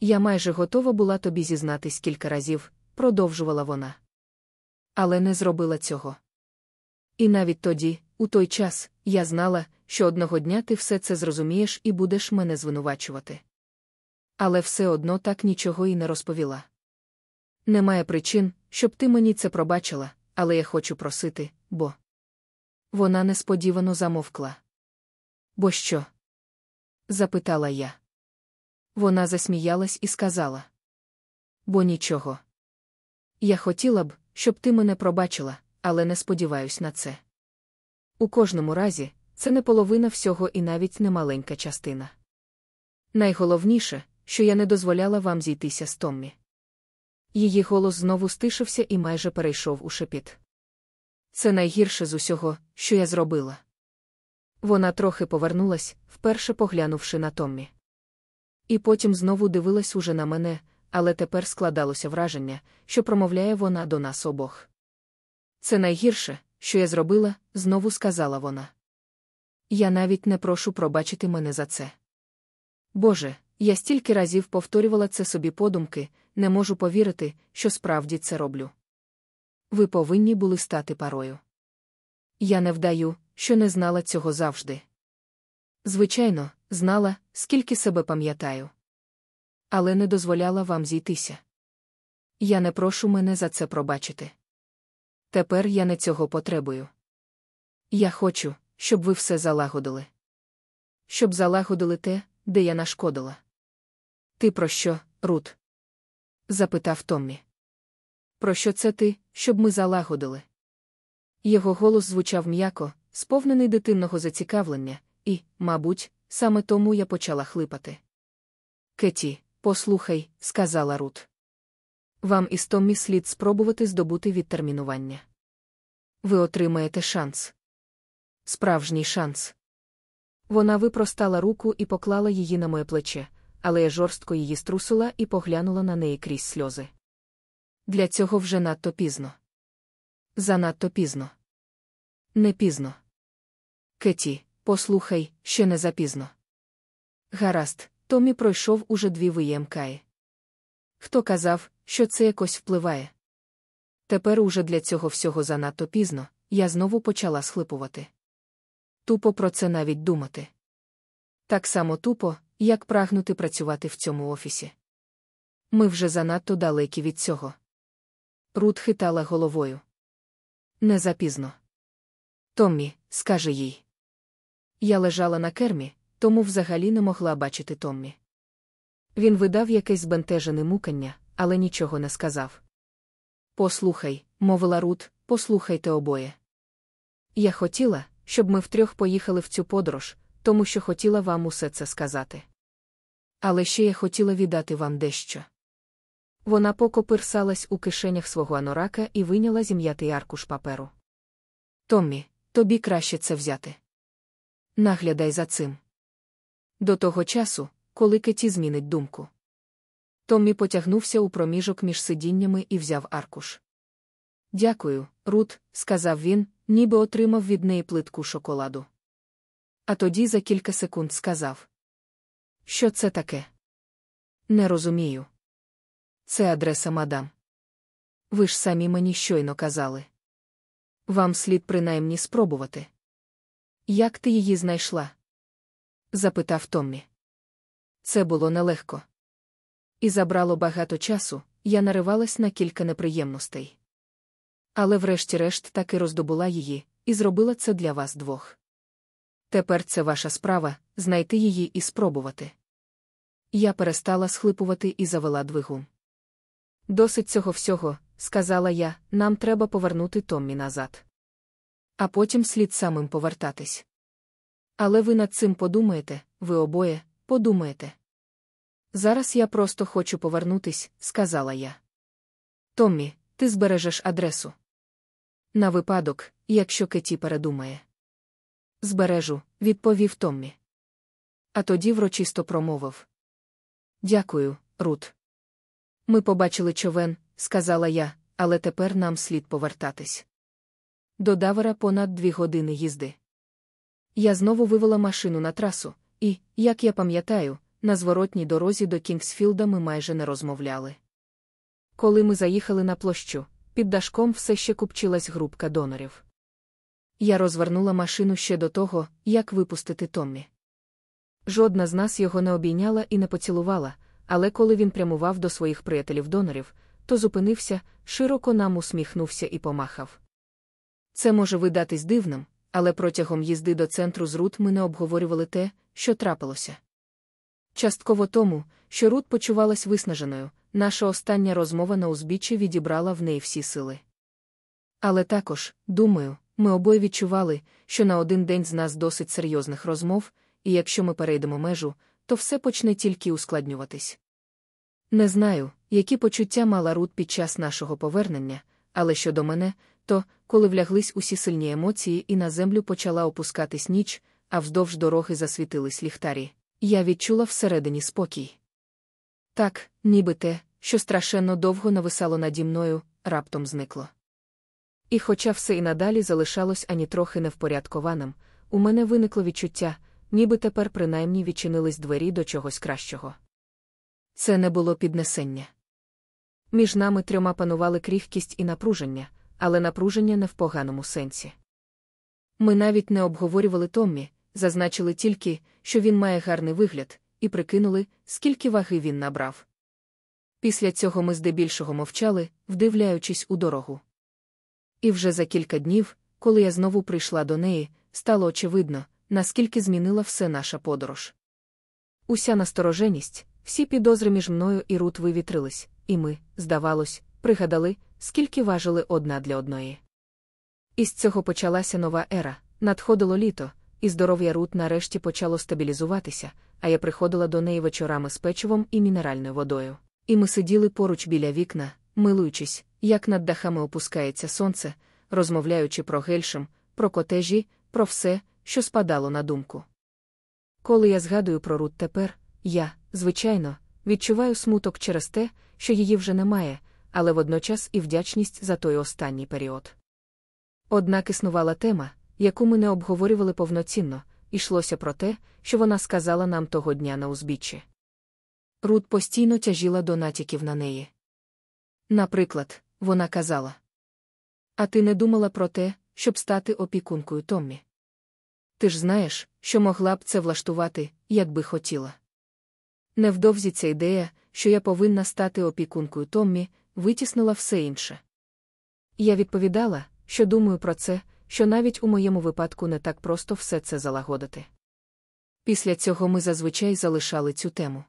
[SPEAKER 1] Я майже готова була тобі зізнатись кілька разів, продовжувала вона. Але не зробила цього. І навіть тоді, у той час, я знала, що одного дня ти все це зрозумієш і будеш мене звинувачувати. Але все одно так нічого і не розповіла. Немає причин, щоб ти мені це пробачила, але я хочу просити, бо. Вона несподівано замовкла. Бо що? запитала я. Вона засміялась і сказала. Бо нічого. Я хотіла б, щоб ти мене пробачила, але не сподіваюсь на це. У кожному разі, це не половина всього і навіть не маленька частина. Найголовніше, що я не дозволяла вам зійтися з Томмі. Її голос знову стишився і майже перейшов у шепіт. Це найгірше з усього, що я зробила. Вона трохи повернулась, вперше поглянувши на Томмі. І потім знову дивилась уже на мене, але тепер складалося враження, що промовляє вона до нас обох. Це найгірше, що я зробила, знову сказала вона. Я навіть не прошу пробачити мене за це. Боже, я стільки разів повторювала це собі подумки, не можу повірити, що справді це роблю. Ви повинні були стати парою. Я не вдаю, що не знала цього завжди. Звичайно, знала, скільки себе пам'ятаю. Але не дозволяла вам зійтися. Я не прошу мене за це пробачити. Тепер я не цього потребую. Я хочу, щоб ви все залагодили. Щоб залагодили те, де я нашкодила. Ти про що, Рут? Запитав Томмі. Про що це ти, щоб ми залагодили? Його голос звучав м'яко, сповнений дитинного зацікавлення, і, мабуть, саме тому я почала хлипати. Кеті, послухай, сказала Рут. Вам із Томмі слід спробувати здобути відтермінування. Ви отримаєте шанс. Справжній шанс. Вона випростала руку і поклала її на моє плече, але я жорстко її струсила і поглянула на неї крізь сльози. Для цього вже надто пізно. Занадто пізно. Не пізно. Кеті, послухай, ще не запізно. Гаразд, Томі пройшов уже дві виємкаї. Хто казав, що це якось впливає? Тепер уже для цього всього занадто пізно, я знову почала схлипувати. Тупо про це навіть думати. Так само тупо, як прагнути працювати в цьому офісі. Ми вже занадто далекі від цього. Рут хитала головою. Не запізно. Томмі, скаже їй. Я лежала на кермі, тому взагалі не могла бачити Томмі. Він видав якесь збентежене мукання, але нічого не сказав. Послухай, мовила Рут, послухайте обоє. Я хотіла, щоб ми втрьох поїхали в цю подорож, тому що хотіла вам усе це сказати. Але ще я хотіла віддати вам дещо. Вона покопирсалась у кишенях свого анорака і вийняла зім'ятий аркуш паперу. Томмі, тобі краще це взяти. Наглядай за цим. До того часу, коли Кеті змінить думку. Томмі потягнувся у проміжок між сидіннями і взяв аркуш. Дякую, Рут, сказав він, ніби отримав від неї плитку шоколаду. А тоді за кілька секунд сказав: Що це таке? Не розумію. Це адреса мадам. Ви ж самі мені щойно казали. Вам слід принаймні спробувати. Як ти її знайшла? запитав Томмі. Це було нелегко. І забрало багато часу, я наривалась на кілька неприємностей. Але врешті-решт таки роздобула її, і зробила це для вас двох. Тепер це ваша справа знайти її і спробувати. Я перестала схлипувати і завела двигун. Досить цього всього, сказала я, нам треба повернути Томмі назад. А потім слід самим повертатись. Але ви над цим подумаєте, ви обоє подумаєте. Зараз я просто хочу повернутись, сказала я. Томмі, ти збережеш адресу. На випадок, якщо Кеті передумає. Збережу, відповів Томмі. А тоді врочисто промовив. Дякую, Рут. Ми побачили човен, сказала я, але тепер нам слід повертатись. До Давера понад дві години їзди. Я знову вивела машину на трасу, і, як я пам'ятаю, на зворотній дорозі до Кінгсфілда ми майже не розмовляли. Коли ми заїхали на площу, під дашком все ще купчилась групка донорів. Я розвернула машину ще до того, як випустити Томмі. Жодна з нас його не обійняла і не поцілувала, але коли він прямував до своїх приятелів донорів, то зупинився, широко нам усміхнувся і помахав. Це може видатись дивним, але протягом їзди до центру з Рут ми не обговорювали те, що трапилося. Частково тому, що Рут почувалась виснаженою, наша остання розмова на узбіччі відібрала в неї всі сили. Але також, думаю, ми обоє відчували, що на один день з нас досить серйозних розмов, і якщо ми перейдемо межу, то все почне тільки ускладнюватись. Не знаю, які почуття мала Рут під час нашого повернення, але щодо мене, то, коли вляглись усі сильні емоції і на землю почала опускатись ніч, а вздовж дороги засвітились ліхтарі, я відчула всередині спокій. Так, ніби те, що страшенно довго нависало наді мною, раптом зникло. І хоча все і надалі залишалось ані трохи невпорядкованим, у мене виникло відчуття, ніби тепер принаймні відчинились двері до чогось кращого. Це не було піднесення. Між нами трьома панували кріхкість і напруження, але напруження не в поганому сенсі. Ми навіть не обговорювали Томмі, зазначили тільки, що він має гарний вигляд, і прикинули, скільки ваги він набрав. Після цього ми здебільшого мовчали, вдивляючись у дорогу. І вже за кілька днів, коли я знову прийшла до неї, стало очевидно, наскільки змінила все наша подорож. Уся настороженість, всі підозри між мною і Рут вивітрились, і ми, здавалось, пригадали, скільки важили одна для одної. Із цього почалася нова ера, надходило літо, і здоров'я Рут нарешті почало стабілізуватися, а я приходила до неї вечорами з печивом і мінеральною водою. І ми сиділи поруч біля вікна, милуючись, як над дахами опускається сонце, розмовляючи про гельшем, про котежі, про все, що спадало на думку. Коли я згадую про Рут тепер, я, звичайно, відчуваю смуток через те, що її вже немає, але водночас і вдячність за той останній період. Однак існувала тема, яку ми не обговорювали повноцінно, йшлося про те, що вона сказала нам того дня на узбіччі. Рут постійно тяжіла до натяків на неї. Наприклад, вона казала: А ти не думала про те, щоб стати опікункою Томмі? Ти ж знаєш, що могла б це влаштувати, якби хотіла. Невдовзі ця ідея, що я повинна стати опікункою Томмі, витіснила все інше. Я відповідала, що думаю про це, що навіть у моєму випадку не так просто все це залагодити. Після цього ми зазвичай залишали цю тему.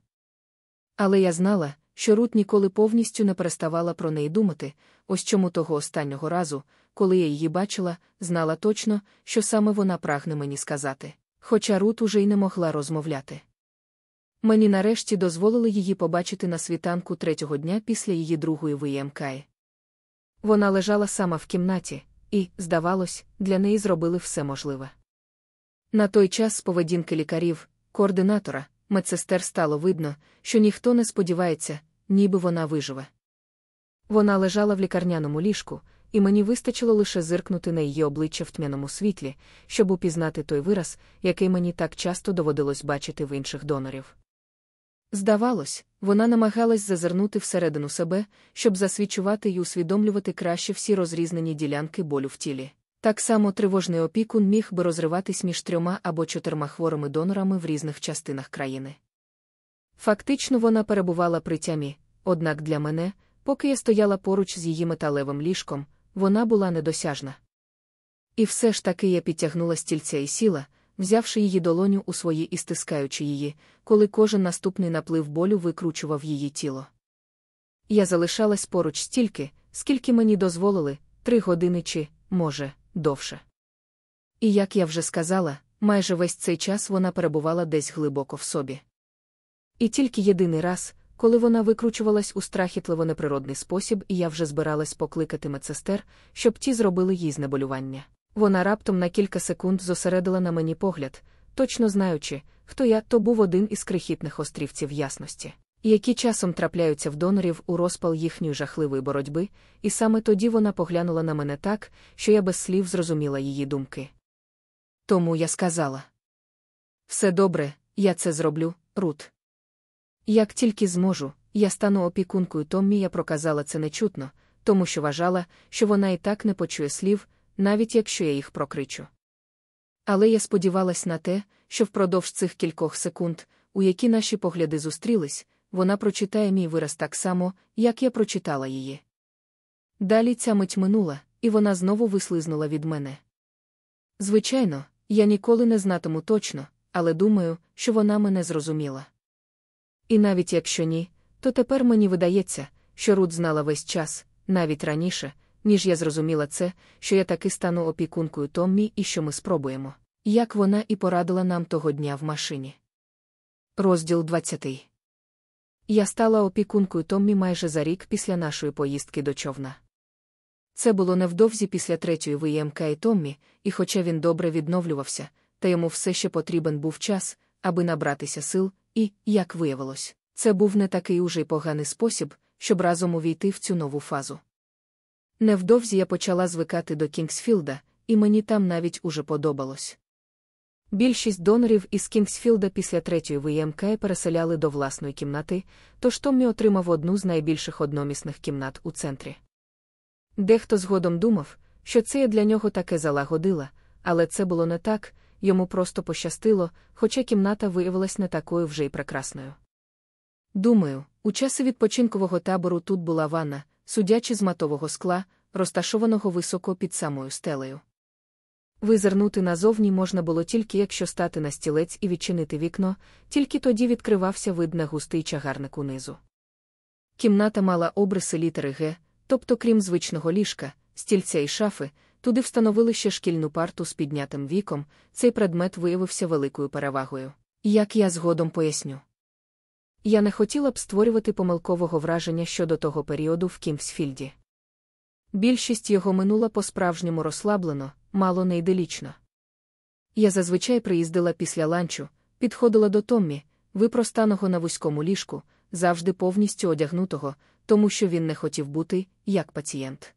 [SPEAKER 1] Але я знала, що Рут ніколи повністю не переставала про неї думати, ось чому того останнього разу, коли я її бачила, знала точно, що саме вона прагне мені сказати, хоча Рут уже й не могла розмовляти. Мені нарешті дозволили її побачити на світанку третього дня після її другої ВМК. Вона лежала сама в кімнаті, і, здавалось, для неї зробили все можливе. На той час з поведінки лікарів, координатора, медсестер стало видно, що ніхто не сподівається, ніби вона виживе. Вона лежала в лікарняному ліжку, і мені вистачило лише зиркнути на її обличчя в тьмяному світлі, щоб упізнати той вираз, який мені так часто доводилось бачити в інших донорів. Здавалось, вона намагалась зазирнути всередину себе, щоб засвідчувати й усвідомлювати краще всі розрізнені ділянки болю в тілі. Так само тривожний опікун міг би розриватись між трьома або чотирма хворими донорами в різних частинах країни. Фактично вона перебувала при тямі, однак для мене, поки я стояла поруч з її металевим ліжком, вона була недосяжна. І все ж таки я підтягнула стільця і сіла, взявши її долоню у свої і стискаючи її, коли кожен наступний наплив болю викручував її тіло. Я залишалась поруч стільки, скільки мені дозволили, три години чи, може, довше. І як я вже сказала, майже весь цей час вона перебувала десь глибоко в собі. І тільки єдиний раз, коли вона викручувалась у страхітливо неприродний спосіб, і я вже збиралась покликати медсестер, щоб ті зробили їй знеболювання. Вона раптом на кілька секунд зосередила на мені погляд, точно знаючи, хто я, то був один із крихітних острівців ясності, які часом трапляються в донорів у розпал їхньої жахливої боротьби, і саме тоді вона поглянула на мене так, що я без слів зрозуміла її думки. Тому я сказала: Все добре, я це зроблю, Рут. Як тільки зможу, я стану опікункою Томмі, я проказала це нечутно, тому що вважала, що вона і так не почує слів, навіть якщо я їх прокричу. Але я сподівалась на те, що впродовж цих кількох секунд, у які наші погляди зустрілись, вона прочитає мій вираз так само, як я прочитала її. Далі ця мить минула, і вона знову вислизнула від мене. Звичайно, я ніколи не знатиму точно, але думаю, що вона мене зрозуміла. І навіть якщо ні, то тепер мені видається, що Рут знала весь час, навіть раніше, ніж я зрозуміла це, що я таки стану опікункою Томмі і що ми спробуємо, як вона і порадила нам того дня в машині. Розділ 20 Я стала опікункою Томмі майже за рік після нашої поїздки до човна. Це було невдовзі після третьої ВІМК і Томмі, і хоча він добре відновлювався, та йому все ще потрібен був час, аби набратися сил, і, як виявилось, це був не такий уже й поганий спосіб, щоб разом увійти в цю нову фазу. Невдовзі я почала звикати до Кінгсфілда, і мені там навіть уже подобалось. Більшість донорів із Кінгсфілда після третьої ВМК переселяли до власної кімнати, тож Томмі отримав одну з найбільших одномісних кімнат у центрі. Дехто згодом думав, що це я для нього таке залагодила, але це було не так, йому просто пощастило, хоча кімната виявилась не такою вже й прекрасною. Думаю, у часи відпочинкового табору тут була ванна, судячи з матового скла, розташованого високо під самою стелею. Визирнути назовні можна було тільки якщо стати на стілець і відчинити вікно, тільки тоді відкривався вид на густий чагарник унизу. Кімната мала обриси літери Г, тобто, крім звичного ліжка, стільця і шафи, туди встановили ще шкільну парту з піднятим віком, цей предмет виявився великою перевагою. Як я згодом поясню. Я не хотіла б створювати помилкового враження щодо того періоду в Кімсфільді. Більшість його минула по-справжньому розслаблено, мало не іделічно. Я зазвичай приїздила після ланчу, підходила до Томмі, випростаного на вузькому ліжку, завжди повністю одягнутого, тому що він не хотів бути як пацієнт.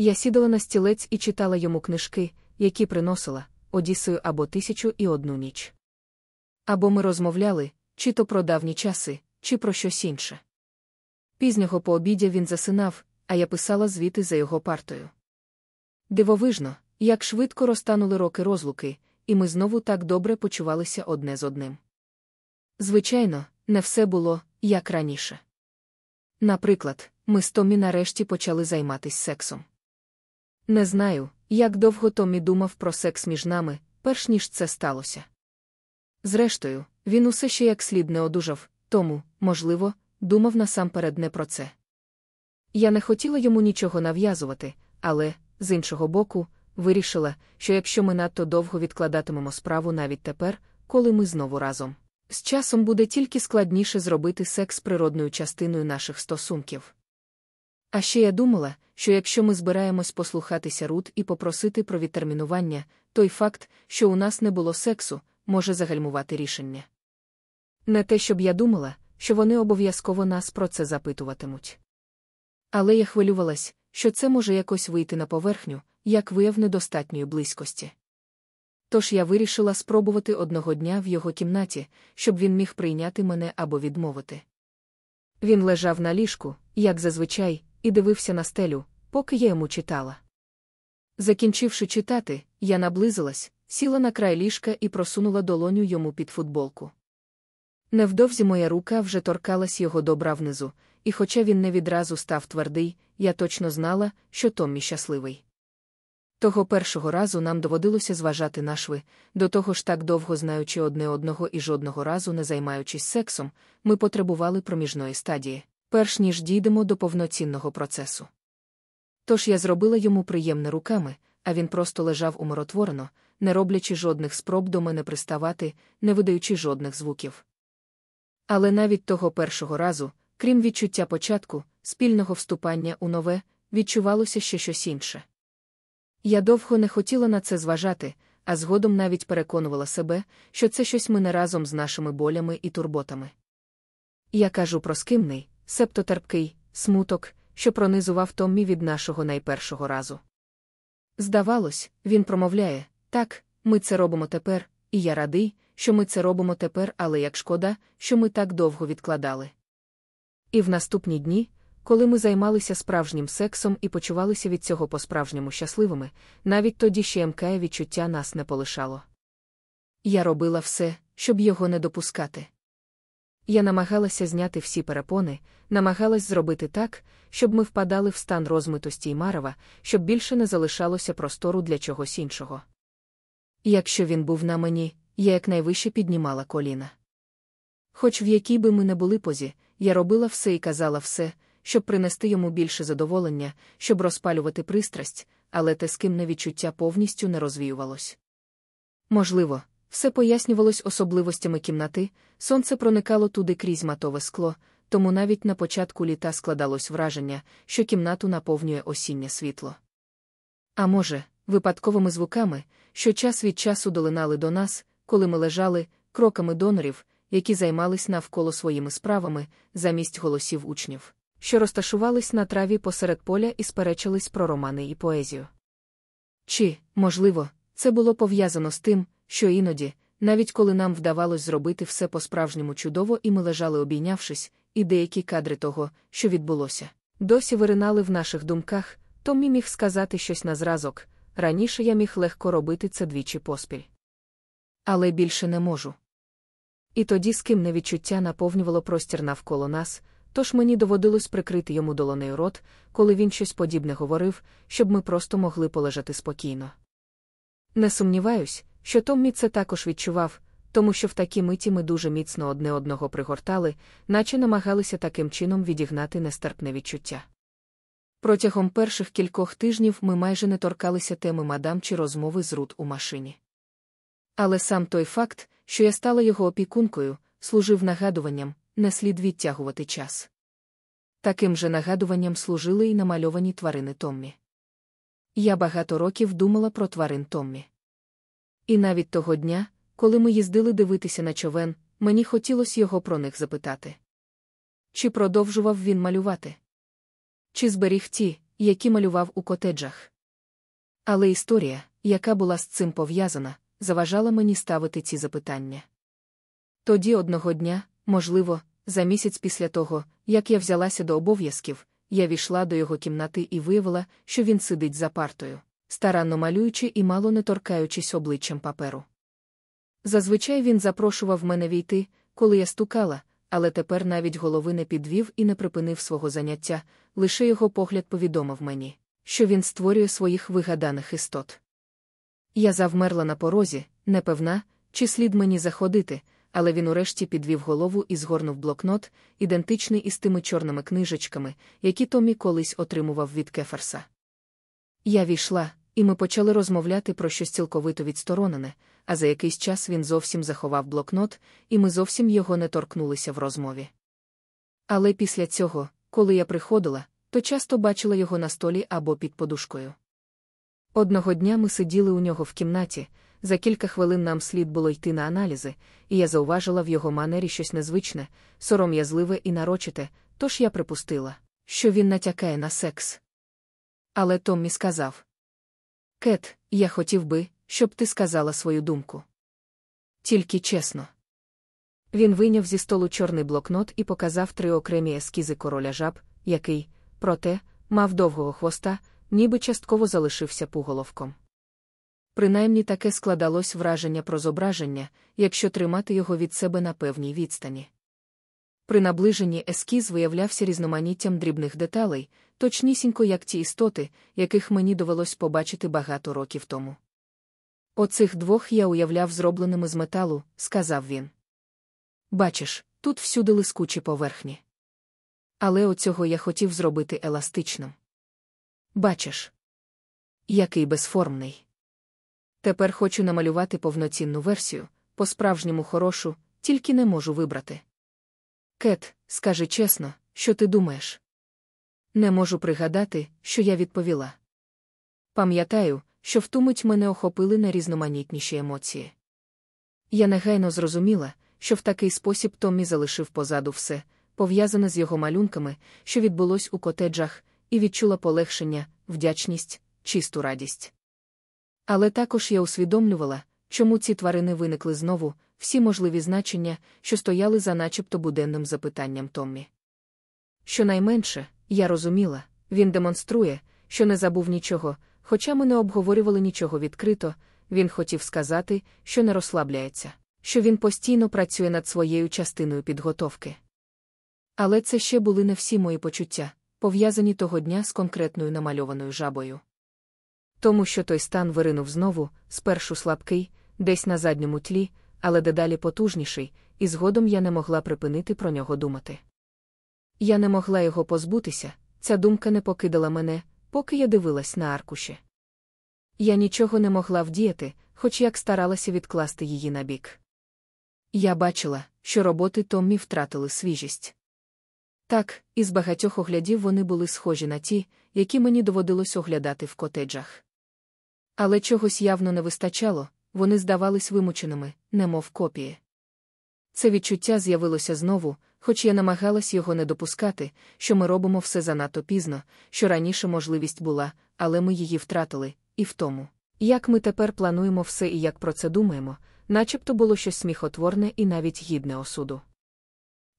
[SPEAKER 1] Я сідала на стілець і читала йому книжки, які приносила Одісею або тисячу і одну ніч. Або ми розмовляли, чи то про давні часи, чи про щось інше. Пізнього пообідя він засинав, а я писала звіти за його партою. Дивовижно, як швидко розтанули роки розлуки, і ми знову так добре почувалися одне з одним. Звичайно, не все було, як раніше. Наприклад, ми з Томі нарешті почали займатися сексом. Не знаю, як довго Томі думав про секс між нами, перш ніж це сталося. Зрештою, він усе ще як слід не одужав, тому, можливо, думав насамперед не про це. Я не хотіла йому нічого нав'язувати, але, з іншого боку, вирішила, що якщо ми надто довго відкладатимемо справу навіть тепер, коли ми знову разом, з часом буде тільки складніше зробити секс природною частиною наших стосунків. А ще я думала, що якщо ми збираємось послухатися Рут і попросити про відтермінування, той факт, що у нас не було сексу, може загальмувати рішення. Не те, щоб я думала, що вони обов'язково нас про це запитуватимуть. Але я хвилювалась, що це може якось вийти на поверхню, як вияв недостатньої близькості. Тож я вирішила спробувати одного дня в його кімнаті, щоб він міг прийняти мене або відмовити. Він лежав на ліжку, як зазвичай, і дивився на стелю, поки я йому читала. Закінчивши читати, я наблизилась, сіла на край ліжка і просунула долоню йому під футболку. Невдовзі моя рука вже торкалась його добра внизу, і хоча він не відразу став твердий, я точно знала, що Томмі щасливий. Того першого разу нам доводилося зважати на шви, до того ж так довго знаючи одне одного і жодного разу не займаючись сексом, ми потребували проміжної стадії, перш ніж дійдемо до повноцінного процесу. Тож я зробила йому приємне руками, а він просто лежав умиротворено, не роблячи жодних спроб до мене приставати, не видаючи жодних звуків. Але навіть того першого разу, крім відчуття початку, спільного вступання у нове, відчувалося ще щось інше. Я довго не хотіла на це зважати, а згодом навіть переконувала себе, що це щось мине разом з нашими болями і турботами. Я кажу про скимний, септо терпкий, смуток, що пронизував Томмі від нашого найпершого разу. Здавалось, він промовляє так, ми це робимо тепер, і я радий, що ми це робимо тепер, але як шкода, що ми так довго відкладали. І в наступні дні, коли ми займалися справжнім сексом і почувалися від цього по-справжньому щасливими, навіть тоді ще мкає відчуття нас не полишало. Я робила все, щоб його не допускати. Я намагалася зняти всі перепони, намагалась зробити так, щоб ми впадали в стан розмитості й марева, щоб більше не залишалося простору для чогось іншого. Якщо він був на мені, я якнайвище піднімала коліна. Хоч в якій би ми не були позі, я робила все і казала все, щоб принести йому більше задоволення, щоб розпалювати пристрасть, але те скимне відчуття повністю не розвіювалось. Можливо, все пояснювалось особливостями кімнати, сонце проникало туди крізь матове скло, тому навіть на початку літа складалось враження, що кімнату наповнює осіннє світло. А може, випадковими звуками, що час від часу долинали до нас, коли ми лежали, кроками донорів, які займались навколо своїми справами, замість голосів учнів, що розташувались на траві посеред поля і сперечались про романи і поезію. Чи, можливо, це було пов'язано з тим, що іноді, навіть коли нам вдавалось зробити все по-справжньому чудово, і ми лежали обійнявшись, і деякі кадри того, що відбулося, досі виринали в наших думках, Томмі міг сказати щось на зразок раніше я міг легко робити це двічі поспіль. Але більше не можу. І тоді з ким відчуття наповнювало простір навколо нас, тож мені доводилось прикрити йому долонею рот, коли він щось подібне говорив, щоб ми просто могли полежати спокійно. Не сумніваюсь, що Томмі це також відчував, тому що в такій миті ми дуже міцно одне одного пригортали, наче намагалися таким чином відігнати нестерпне відчуття. Протягом перших кількох тижнів ми майже не торкалися теми мадам чи розмови з Рут у машині. Але сам той факт, що я стала його опікункою, служив нагадуванням, не слід відтягувати час. Таким же нагадуванням служили й намальовані тварини Томмі. Я багато років думала про тварин Томмі. І навіть того дня, коли ми їздили дивитися на човен, мені хотілося його про них запитати. Чи продовжував він малювати? Чи зберіг ті, які малював у котеджах? Але історія, яка була з цим пов'язана, заважала мені ставити ці запитання. Тоді одного дня, можливо, за місяць після того, як я взялася до обов'язків, я війшла до його кімнати і виявила, що він сидить за партою, старанно малюючи і мало не торкаючись обличчям паперу. Зазвичай він запрошував мене війти, коли я стукала, але тепер навіть голови не підвів і не припинив свого заняття, лише його погляд повідомив мені, що він створює своїх вигаданих істот. Я завмерла на порозі, непевна, чи слід мені заходити, але він урешті підвів голову і згорнув блокнот, ідентичний із тими чорними книжечками, які Томі колись отримував від Кеферса. Я війшла, і ми почали розмовляти про щось цілковито відсторонене, а за якийсь час він зовсім заховав блокнот, і ми зовсім його не торкнулися в розмові. Але після цього, коли я приходила, то часто бачила його на столі або під подушкою. Одного дня ми сиділи у нього в кімнаті, За кілька хвилин нам слід було йти на аналізи, і я зауважила в його манері щось незвичне, сором'язливе і нарочите, тож я припустила, що він натякає на секс. Але Томмі сказав: Кет, я хотів би, щоб ти сказала свою думку. Тільки чесно. Він вийняв зі столу чорний блокнот і показав три окремі ескізи короля жаб, який, проте, мав довгого хвоста, ніби частково залишився пуголовком. Принаймні таке складалось враження про зображення, якщо тримати його від себе на певній відстані. При наближенні ескіз виявлявся різноманіттям дрібних деталей, точнісінько як ті істоти, яких мені довелось побачити багато років тому. Оцих двох я уявляв зробленими з металу, сказав він. Бачиш, тут всюди лискучі поверхні. Але оцього я хотів зробити еластичним. Бачиш, який безформний. Тепер хочу намалювати повноцінну версію, по-справжньому хорошу, тільки не можу вибрати. Кет, скажи чесно, що ти думаєш? Не можу пригадати, що я відповіла. Пам'ятаю, що в ту мить мене охопили найрізноманітніші емоції. Я негайно зрозуміла, що в такий спосіб Томмі залишив позаду все, пов'язане з його малюнками, що відбулось у котеджах, і відчула полегшення, вдячність, чисту радість. Але також я усвідомлювала, чому ці тварини виникли знову, всі можливі значення, що стояли за начебто буденним запитанням Томмі. Щонайменше, я розуміла, він демонструє, що не забув нічого, хоча ми не обговорювали нічого відкрито, він хотів сказати, що не розслабляється, що він постійно працює над своєю частиною підготовки. Але це ще були не всі мої почуття, пов'язані того дня з конкретною намальованою жабою. Тому що той стан виринув знову, спершу слабкий, десь на задньому тлі, але дедалі потужніший, і згодом я не могла припинити про нього думати. Я не могла його позбутися, ця думка не покидала мене, поки я дивилась на аркуші. Я нічого не могла вдіяти, хоч як старалася відкласти її набік. Я бачила, що роботи Томмі втратили свіжість. Так, із багатьох оглядів вони були схожі на ті, які мені доводилось оглядати в котеджах. Але чогось явно не вистачало, вони здавались вимученими, немов копії. Це відчуття з'явилося знову, хоч я намагалась його не допускати, що ми робимо все занадто пізно, що раніше можливість була, але ми її втратили, і в тому, як ми тепер плануємо все і як про це думаємо, начебто було щось сміхотворне і навіть гідне осуду.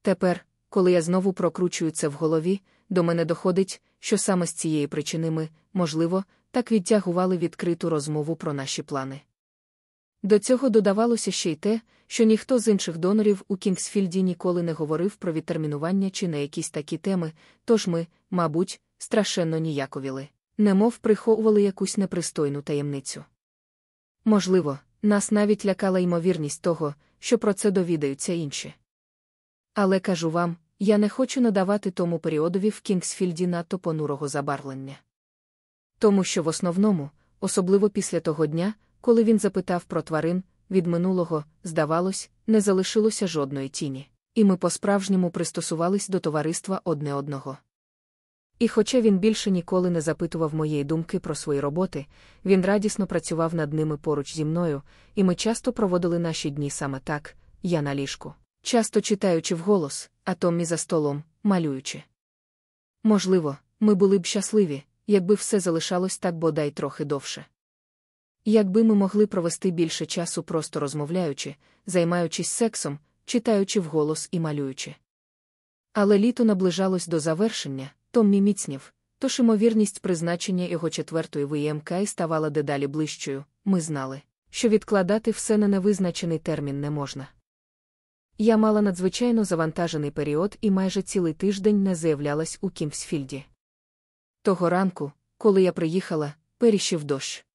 [SPEAKER 1] Тепер, коли я знову прокручую це в голові, до мене доходить, що саме з цієї причини ми, можливо, так відтягували відкриту розмову про наші плани. До цього додавалося ще й те, що ніхто з інших донорів у Кінгсфільді ніколи не говорив про відтермінування чи на якісь такі теми, тож ми, мабуть, страшенно ніяковіли, немов приховували якусь непристойну таємницю. Можливо, нас навіть лякала ймовірність того, що про це довідаються інші. Але кажу вам, я не хочу надавати тому періодові в Кінгсфільді надто понурого забарвлення. Тому що в основному, особливо після того дня, коли він запитав про тварин, від минулого, здавалось, не залишилося жодної тіні, і ми по-справжньому пристосувались до товариства одне одного. І хоча він більше ніколи не запитував моєї думки про свої роботи, він радісно працював над ними поруч зі мною, і ми часто проводили наші дні саме так, я на ліжку, часто читаючи вголос, а Томмі за столом, малюючи. Можливо, ми були б щасливі, якби все залишалось так бодай трохи довше. Якби ми могли провести більше часу просто розмовляючи, займаючись сексом, читаючи вголос і малюючи. Але літо наближалось до завершення, Томмі міцнів, тож ймовірність призначення його четвертої ВІМК ставала дедалі ближчою, ми знали, що відкладати все на невизначений термін не можна. Я мала надзвичайно завантажений період і майже цілий тиждень не заявлялась у Кімсфільді. Того ранку, коли я приїхала, періщив дощ.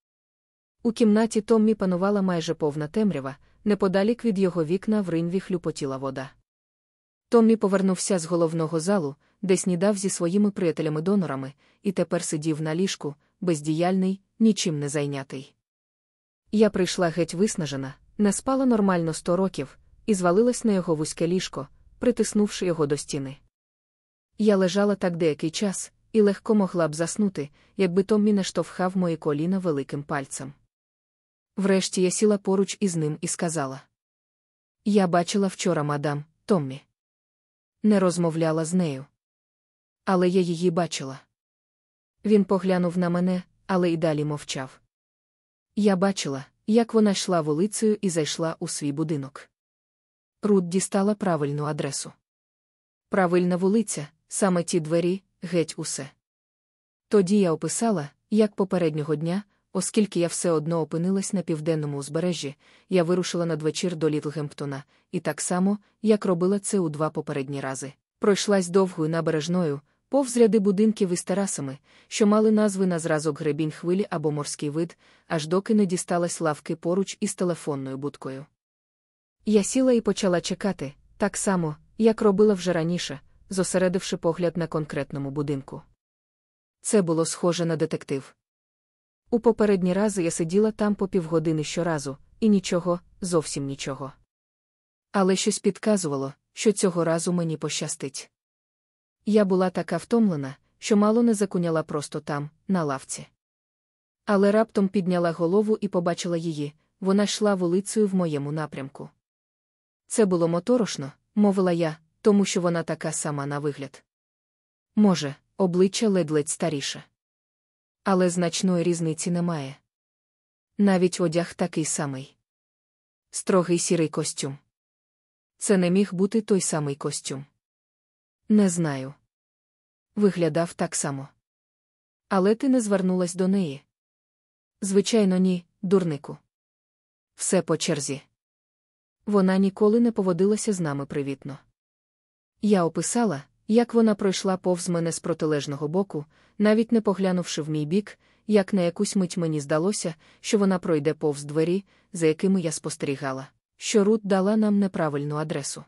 [SPEAKER 1] У кімнаті Томмі панувала майже повна темрява, неподалік від його вікна в ринві хлюпотіла вода. Томмі повернувся з головного залу, де снідав зі своїми приятелями-донорами, і тепер сидів на ліжку, бездіяльний, нічим не зайнятий. Я прийшла геть виснажена, не спала нормально сто років, і звалилась на його вузьке ліжко, притиснувши його до стіни. Я лежала так деякий час, і легко могла б заснути, якби Томмі не штовхав мої коліна великим пальцем. Врешті я сіла поруч із ним і сказала: Я бачила вчора мадам Томмі. Не розмовляла з нею. Але я її бачила. Він поглянув на мене, але й далі мовчав. Я бачила, як вона йшла вулицею і зайшла у свій будинок. Рут дістала правильну адресу. Правильна вулиця, саме ті двері, геть усе. Тоді я описала, як попереднього дня, оскільки я все одно опинилась на південному узбережжі, я вирушила надвечір до Літлгемптона, і так само, як робила це у два попередні рази. Пройшлась довгою набережною, повз ряди будинків із терасами, що мали назви на зразок гребінь хвилі або морський вид, аж доки не дісталась лавки поруч із телефонною будкою. Я сіла і почала чекати, так само, як робила вже раніше, зосередивши погляд на конкретному будинку. Це було схоже на детектив. У попередні рази я сиділа там по півгодини щоразу, і нічого, зовсім нічого. Але щось підказувало, що цього разу мені пощастить. Я була така втомлена, що мало не закуняла просто там, на лавці. Але раптом підняла голову і побачила її, вона йшла вулицею в моєму напрямку. Це було моторошно, мовила я, тому що вона така сама на вигляд. Може, обличчя ледь-ледь старіше. Але значної різниці немає. Навіть одяг такий самий. Строгий сірий костюм. Це не міг бути той самий костюм. Не знаю. Виглядав так само. Але ти не звернулась до неї. Звичайно, ні, дурнику. Все по черзі. Вона ніколи не поводилася з нами привітно. Я описала, як вона пройшла повз мене з протилежного боку, навіть не поглянувши в мій бік, як на якусь мить мені здалося, що вона пройде повз двері, за якими я спостерігала, що Рут дала нам неправильну адресу.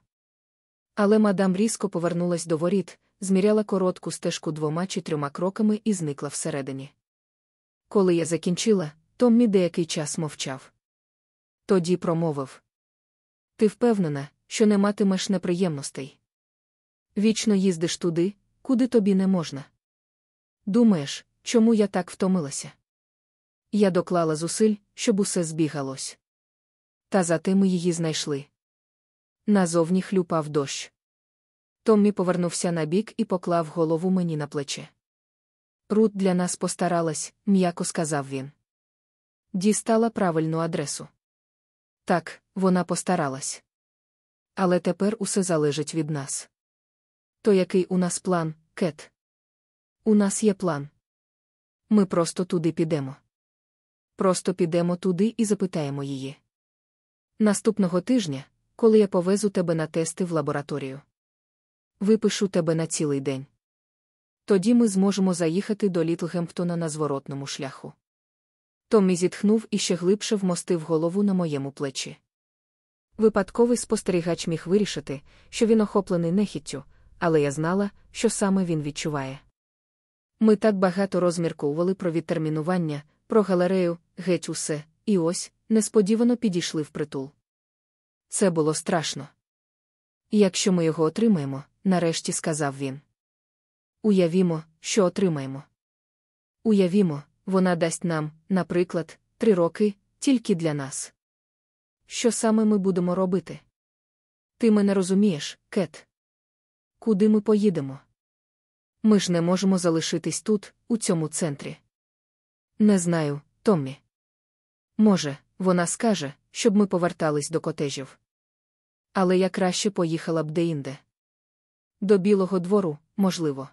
[SPEAKER 1] Але мадам різко повернулась до воріт, зміряла коротку стежку двома чи трьома кроками і зникла всередині. Коли я закінчила, Томмі деякий час мовчав. Тоді промовив: Ти впевнена, що не матимеш неприємностей. Вічно їздиш туди, куди тобі не можна. Думаєш, чому я так втомилася? Я доклала зусиль, щоб усе збігалось. Та зате ми її знайшли. Назовні хлюпав дощ. Томмі повернувся на бік і поклав голову мені на плече. Рут для нас постаралась, м'яко сказав він. Дістала правильну адресу. Так, вона постаралась. Але тепер усе залежить від нас. То який у нас план, Кет? У нас є план. Ми просто туди підемо. Просто підемо туди і запитаємо її. Наступного тижня, коли я повезу тебе на тести в лабораторію. Випишу тебе на цілий день. Тоді ми зможемо заїхати до Літлгемптона на зворотному шляху. Томмі зітхнув і ще глибше вмостив голову на моєму плечі. Випадковий спостерігач міг вирішити, що він охоплений нехіттю, але я знала, що саме він відчуває. Ми так багато розмірковували про відтермінування, про галерею, геть усе, і ось несподівано підійшли в притул. Це було страшно. Якщо ми його отримаємо, нарешті сказав він. Уявімо, що отримаємо. Уявімо, вона дасть нам, наприклад, три роки тільки для нас. Що саме ми будемо робити? Ти мене розумієш, Кет. Куди ми поїдемо? Ми ж не можемо залишитись тут, у цьому центрі. Не знаю, Томмі. Може, вона скаже, щоб ми повертались до котежів. Але я краще поїхала б деінде. До Білого двору, можливо.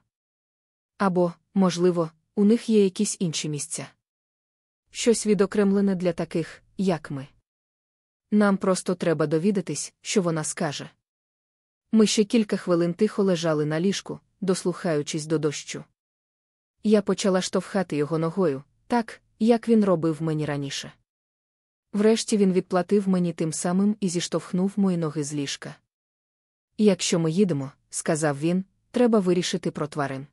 [SPEAKER 1] Або, можливо, у них є якісь інші місця. Щось відокремлене для таких, як ми. Нам просто треба довідатись, що вона скаже. Ми ще кілька хвилин тихо лежали на ліжку, дослухаючись до дощу. Я почала штовхати його ногою, так, як він робив мені раніше. Врешті він відплатив мені тим самим і зіштовхнув мої ноги з ліжка. Якщо ми їдемо, сказав він, треба вирішити про тварин.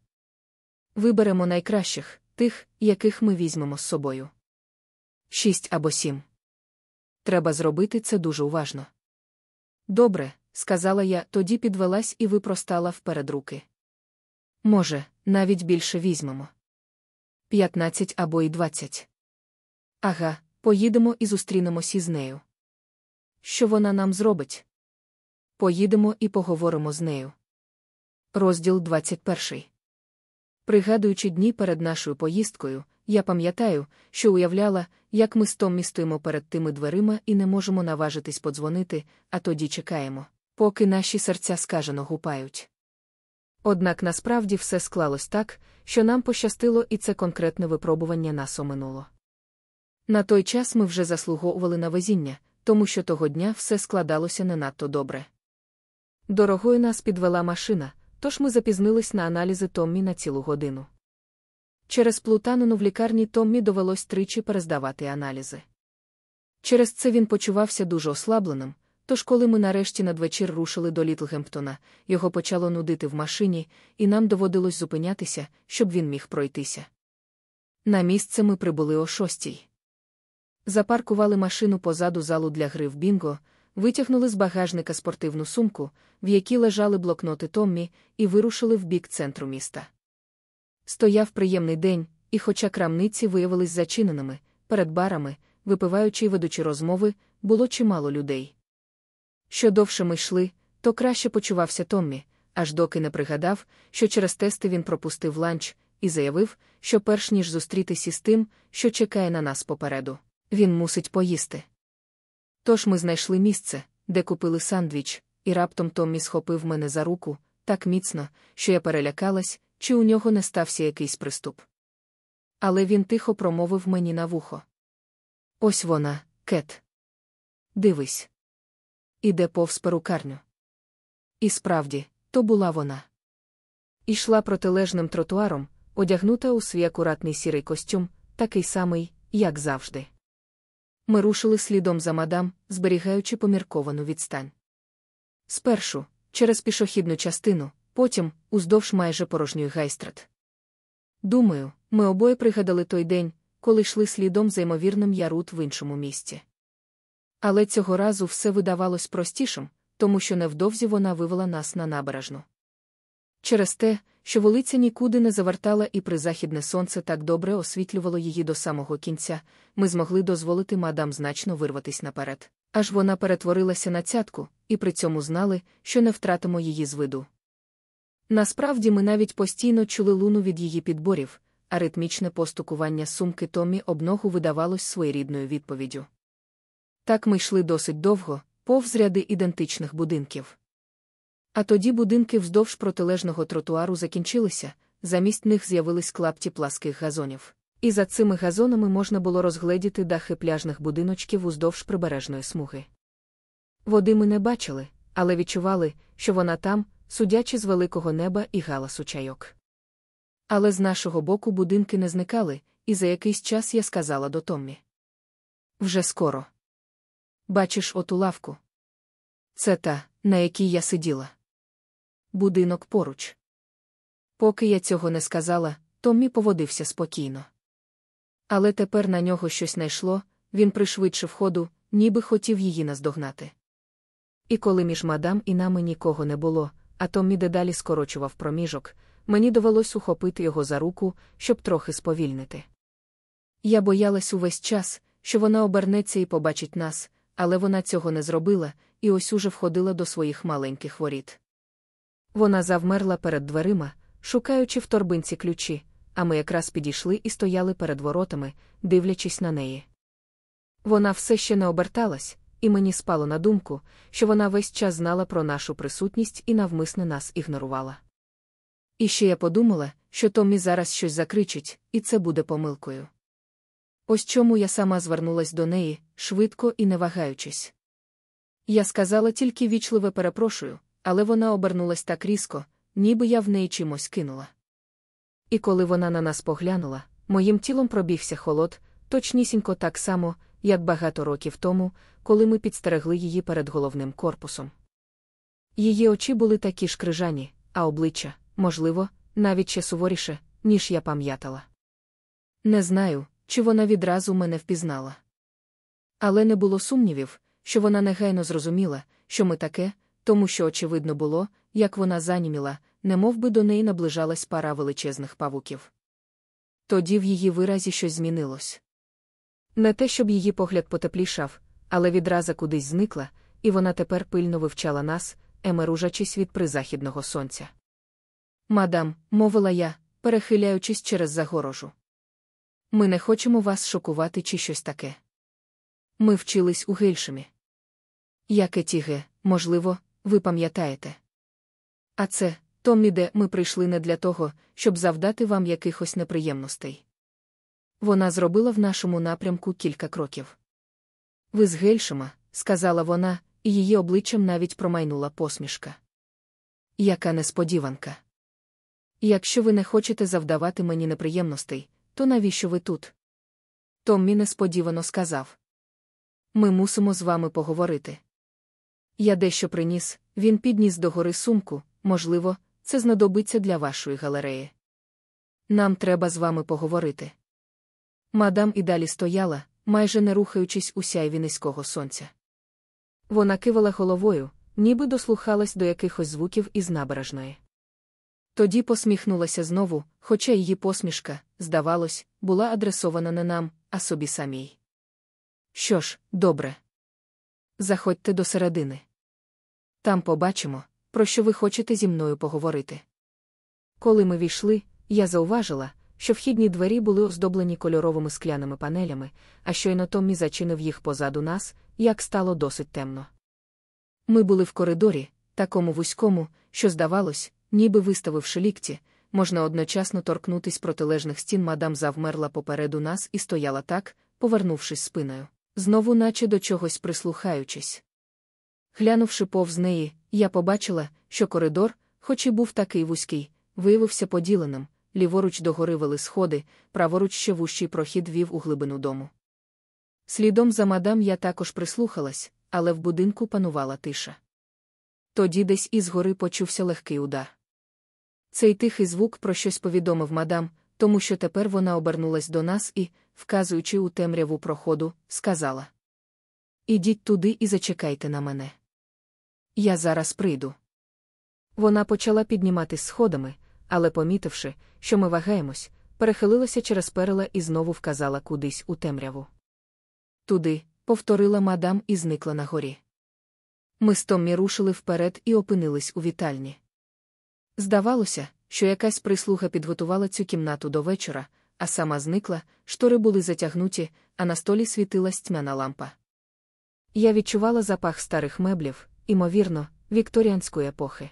[SPEAKER 1] Виберемо найкращих, тих, яких ми візьмемо з собою. Шість або сім. Треба зробити це дуже уважно. Добре, сказала я, тоді підвелась і випростала вперед руки. Може, навіть більше візьмемо. П'ятнадцять або й двадцять. Ага, Поїдемо і зустрінемось із нею. Що вона нам зробить? Поїдемо і поговоримо з нею. Розділ 21. Пригадуючи дні перед нашою поїздкою, я пам'ятаю, що уявляла, як ми з Томмі стоїмо перед тими дверима і не можемо наважитись подзвонити, а тоді чекаємо, поки наші серця скажено гупають. Однак насправді все склалось так, що нам пощастило, і це конкретне випробування нас оминуло. На той час ми вже заслуговували на везіння, тому що того дня все складалося не надто добре. Дорогою нас підвела машина, тож ми запізнились на аналізи Томмі на цілу годину. Через плутанину в лікарні Томмі довелось тричі перездавати аналізи. Через це він почувався дуже ослабленим, тож, коли ми нарешті надвечір рушили до Літлгемптона, його почало нудити в машині, і нам доводилось зупинятися, щоб він міг пройтися. На місце ми прибули о шостій. Запаркували машину позаду залу для гри в Бінго, витягнули з багажника спортивну сумку, в якій лежали блокноти Томмі, і вирушили в бік центру міста. Стояв приємний день, і, хоча крамниці виявились зачиненими, перед барами, випиваючи й ведучи розмови, було чимало людей. Що довше ми йшли, то краще почувався Томмі, аж доки не пригадав, що через тести він пропустив ланч, і заявив, що перш ніж зустрітись із тим, що чекає на нас попереду, він мусить поїсти. Тож ми знайшли місце, де купили сандвіч, і раптом Томмі схопив мене за руку, так міцно, що я перелякалась, чи у нього не стався якийсь приступ. Але він тихо промовив мені на вухо. Ось вона, кет. Дивись. Іде повз перукарню. І справді, то була вона. Ішла протилежним тротуаром, одягнута у свій акуратний сірий костюм, такий самий, як завжди. Ми рушили слідом за мадам, зберігаючи помірковану відстань. Спершу, через пішохідну частину, потім, уздовж майже порожньої гайстрат. Думаю, ми обоє пригадали той день, коли йшли слідом за ймовірним ярут в іншому місці. Але цього разу все видавалось простішим, тому що невдовзі вона вивела нас на набережну. Через те, що вулиця нікуди не завертала і призахідне сонце так добре освітлювало її до самого кінця, ми змогли дозволити мадам значно вирватись наперед. Аж вона перетворилася на цятку, і при цьому знали, що не втратимо її з виду. Насправді ми навіть постійно чули луну від її підборів, а ритмічне постукування сумки Томі об ногу видавалось своєрідною відповіддю. Так ми йшли досить довго, повз ряди ідентичних будинків. А тоді будинки вздовж протилежного тротуару закінчилися, замість них з'явились клапті пласких газонів. І за цими газонами можна було розгледіти дахи пляжних будиночків уздовж прибережної смуги. Води ми не бачили, але відчували, що вона там, судячи з великого неба і галасу чайок. Але з нашого боку будинки не зникали, і за якийсь час я сказала до Томмі. Вже скоро. Бачиш оту лавку? Це та, на якій я сиділа. Будинок поруч. Поки я цього не сказала, Томмі поводився спокійно. Але тепер на нього щось найшло, він пришвидшив ходу, ніби хотів її наздогнати. І коли між мадам і нами нікого не було, а Томмі дедалі скорочував проміжок, мені довелось ухопити його за руку, щоб трохи сповільнити. Я боялась увесь час, що вона обернеться і побачить нас, але вона цього не зробила, і ось уже входила до своїх маленьких воріт. Вона завмерла перед дверима, шукаючи в торбинці ключі, а ми якраз підійшли і стояли перед воротами, дивлячись на неї. Вона все ще не оберталась, і мені спало на думку, що вона весь час знала про нашу присутність і навмисне нас ігнорувала. І ще я подумала, що Томмі зараз щось закричить, і це буде помилкою. Ось чому я сама звернулась до неї, швидко і не вагаючись. Я сказала тільки вічливе перепрошую, але вона обернулась так різко, ніби я в неї чимось кинула. І коли вона на нас поглянула, моїм тілом пробігся холод, точнісінько так само, як багато років тому, коли ми підстерегли її перед головним корпусом. Її очі були такі ж крижані, а обличчя, можливо, навіть ще суворіше, ніж я пам'ятала. Не знаю, чи вона відразу мене впізнала. Але не було сумнівів, що вона негайно зрозуміла, що ми таке, тому що очевидно було, як вона заніміла, немов би до неї наближалась пара величезних павуків. Тоді в її виразі щось змінилось. Не те, щоб її погляд потеплішав, але відразу кудись зникла, і вона тепер пильно вивчала нас, емеружачись від призахідного сонця. Мадам, мовила я, перехиляючись через загорожу. Ми не хочемо вас шокувати чи щось таке. Ми вчились у Гельшемі. Яке тіге, можливо, ви пам'ятаєте. А це, Томмі, де ми прийшли не для того, щоб завдати вам якихось неприємностей. Вона зробила в нашому напрямку кілька кроків. Ви з Гельшема, сказала вона, і її обличчям навіть промайнула посмішка. Яка несподіванка. Якщо ви не хочете завдавати мені неприємностей, то навіщо ви тут? Томмі несподівано сказав. Ми мусимо з вами поговорити. Я дещо приніс, він підніс до гори сумку, можливо, це знадобиться для вашої галереї. Нам треба з вами поговорити. Мадам і далі стояла, майже не рухаючись у сяйві низького сонця. Вона кивала головою, ніби дослухалась до якихось звуків із набережної. Тоді посміхнулася знову, хоча її посмішка, здавалось, була адресована не нам, а собі самій. Що ж, добре. Заходьте до середини. Там побачимо, про що ви хочете зі мною поговорити. Коли ми війшли, я зауважила, що вхідні двері були оздоблені кольоровими скляними панелями, а щойно Томмі зачинив їх позаду нас, як стало досить темно. Ми були в коридорі, такому вузькому, що, здавалось, ніби виставивши лікті, можна одночасно торкнутись протилежних стін мадам завмерла попереду нас і стояла так, повернувшись спиною, знову наче до чогось прислухаючись. Глянувши повз неї, я побачила, що коридор, хоч і був такий вузький, виявився поділеним, ліворуч догори вели сходи, праворуч ще вущий прохід вів у глибину дому. Слідом за мадам я також прислухалась, але в будинку панувала тиша. Тоді десь із гори почувся легкий удар. Цей тихий звук про щось повідомив мадам, тому що тепер вона обернулась до нас і, вказуючи у темряву проходу, сказала: Ідіть туди і зачекайте на мене. Я зараз прийду. Вона почала підніматись сходами, але, помітивши, що ми вагаємось, перехилилася через перила і знову вказала кудись у темряву. Туди, повторила мадам і зникла на горі. Ми з Томмі рушили вперед і опинились у вітальні. Здавалося, що якась прислуга підготувала цю кімнату до вечора, а сама зникла, штори були затягнуті, а на столі світилась тьмяна лампа. Я відчувала запах старих меблів, імовірно, вікторіанської епохи.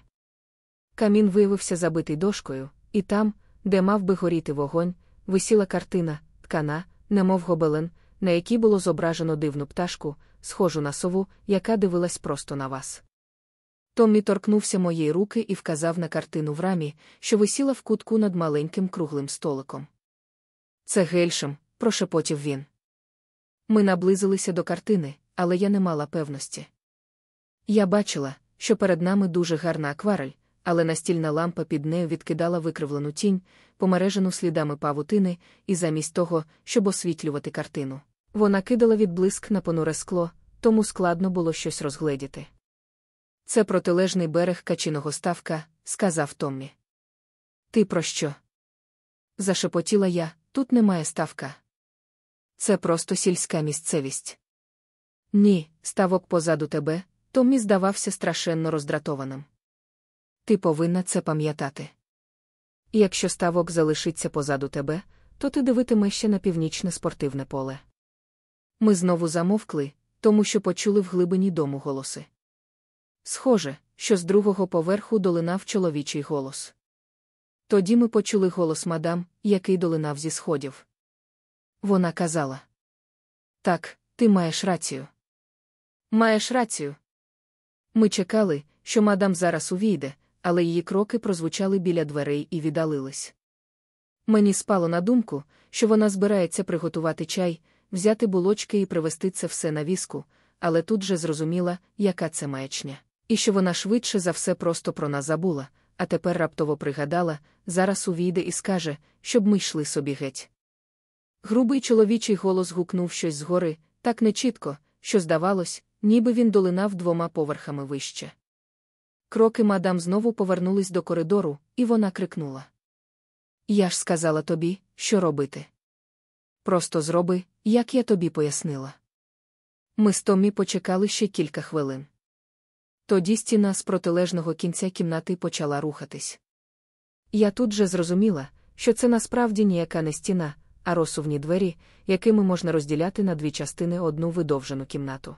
[SPEAKER 1] Камін виявився забитий дошкою, і там, де мав би горіти вогонь, висіла картина, ткана, немов гобелен, на якій було зображено дивну пташку, схожу на сову, яка дивилась просто на вас. Томмі торкнувся моєї руки і вказав на картину в рамі, що висіла в кутку над маленьким круглим столиком. Це гельшем, прошепотів він. Ми наблизилися до картини, але я не мала певності. Я бачила, що перед нами дуже гарна акварель, але настільна лампа під нею відкидала викривлену тінь, помережену слідами павутини, і замість того, щоб освітлювати картину. Вона кидала відблиск на понуре скло, тому складно було щось розгледіти. Це протилежний берег качиного ставка, сказав Томмі. Ти про що? Зашепотіла я, тут немає ставка. Це просто сільська місцевість. Ні, ставок позаду тебе, Томмі здавався страшенно роздратованим. Ти повинна це пам'ятати. Якщо ставок залишиться позаду тебе, то ти дивитимеш ще на північне спортивне поле. Ми знову замовкли, тому що почули в глибині дому голоси. Схоже, що з другого поверху долинав чоловічий голос. Тоді ми почули голос мадам, який долинав зі сходів. Вона казала: Так, ти маєш рацію. Маєш рацію. Ми чекали, що мадам зараз увійде, але її кроки прозвучали біля дверей і віддалились. Мені спало на думку, що вона збирається приготувати чай, взяти булочки і привезти це все на віску, але тут же зрозуміла, яка це маячня. І що вона швидше за все просто про нас забула, а тепер раптово пригадала, зараз увійде і скаже, щоб ми йшли собі геть. Грубий чоловічий голос гукнув щось згори, так нечітко, що здавалось, ніби він долинав двома поверхами вище. Кроки мадам знову повернулись до коридору, і вона крикнула: Я ж сказала тобі, що робити. Просто зроби, як я тобі пояснила. Ми з Томмі почекали ще кілька хвилин. Тоді стіна з протилежного кінця кімнати почала рухатись. Я тут же зрозуміла, що це насправді ніяка не стіна, а розсувні двері, якими можна розділяти на дві частини одну видовжену кімнату.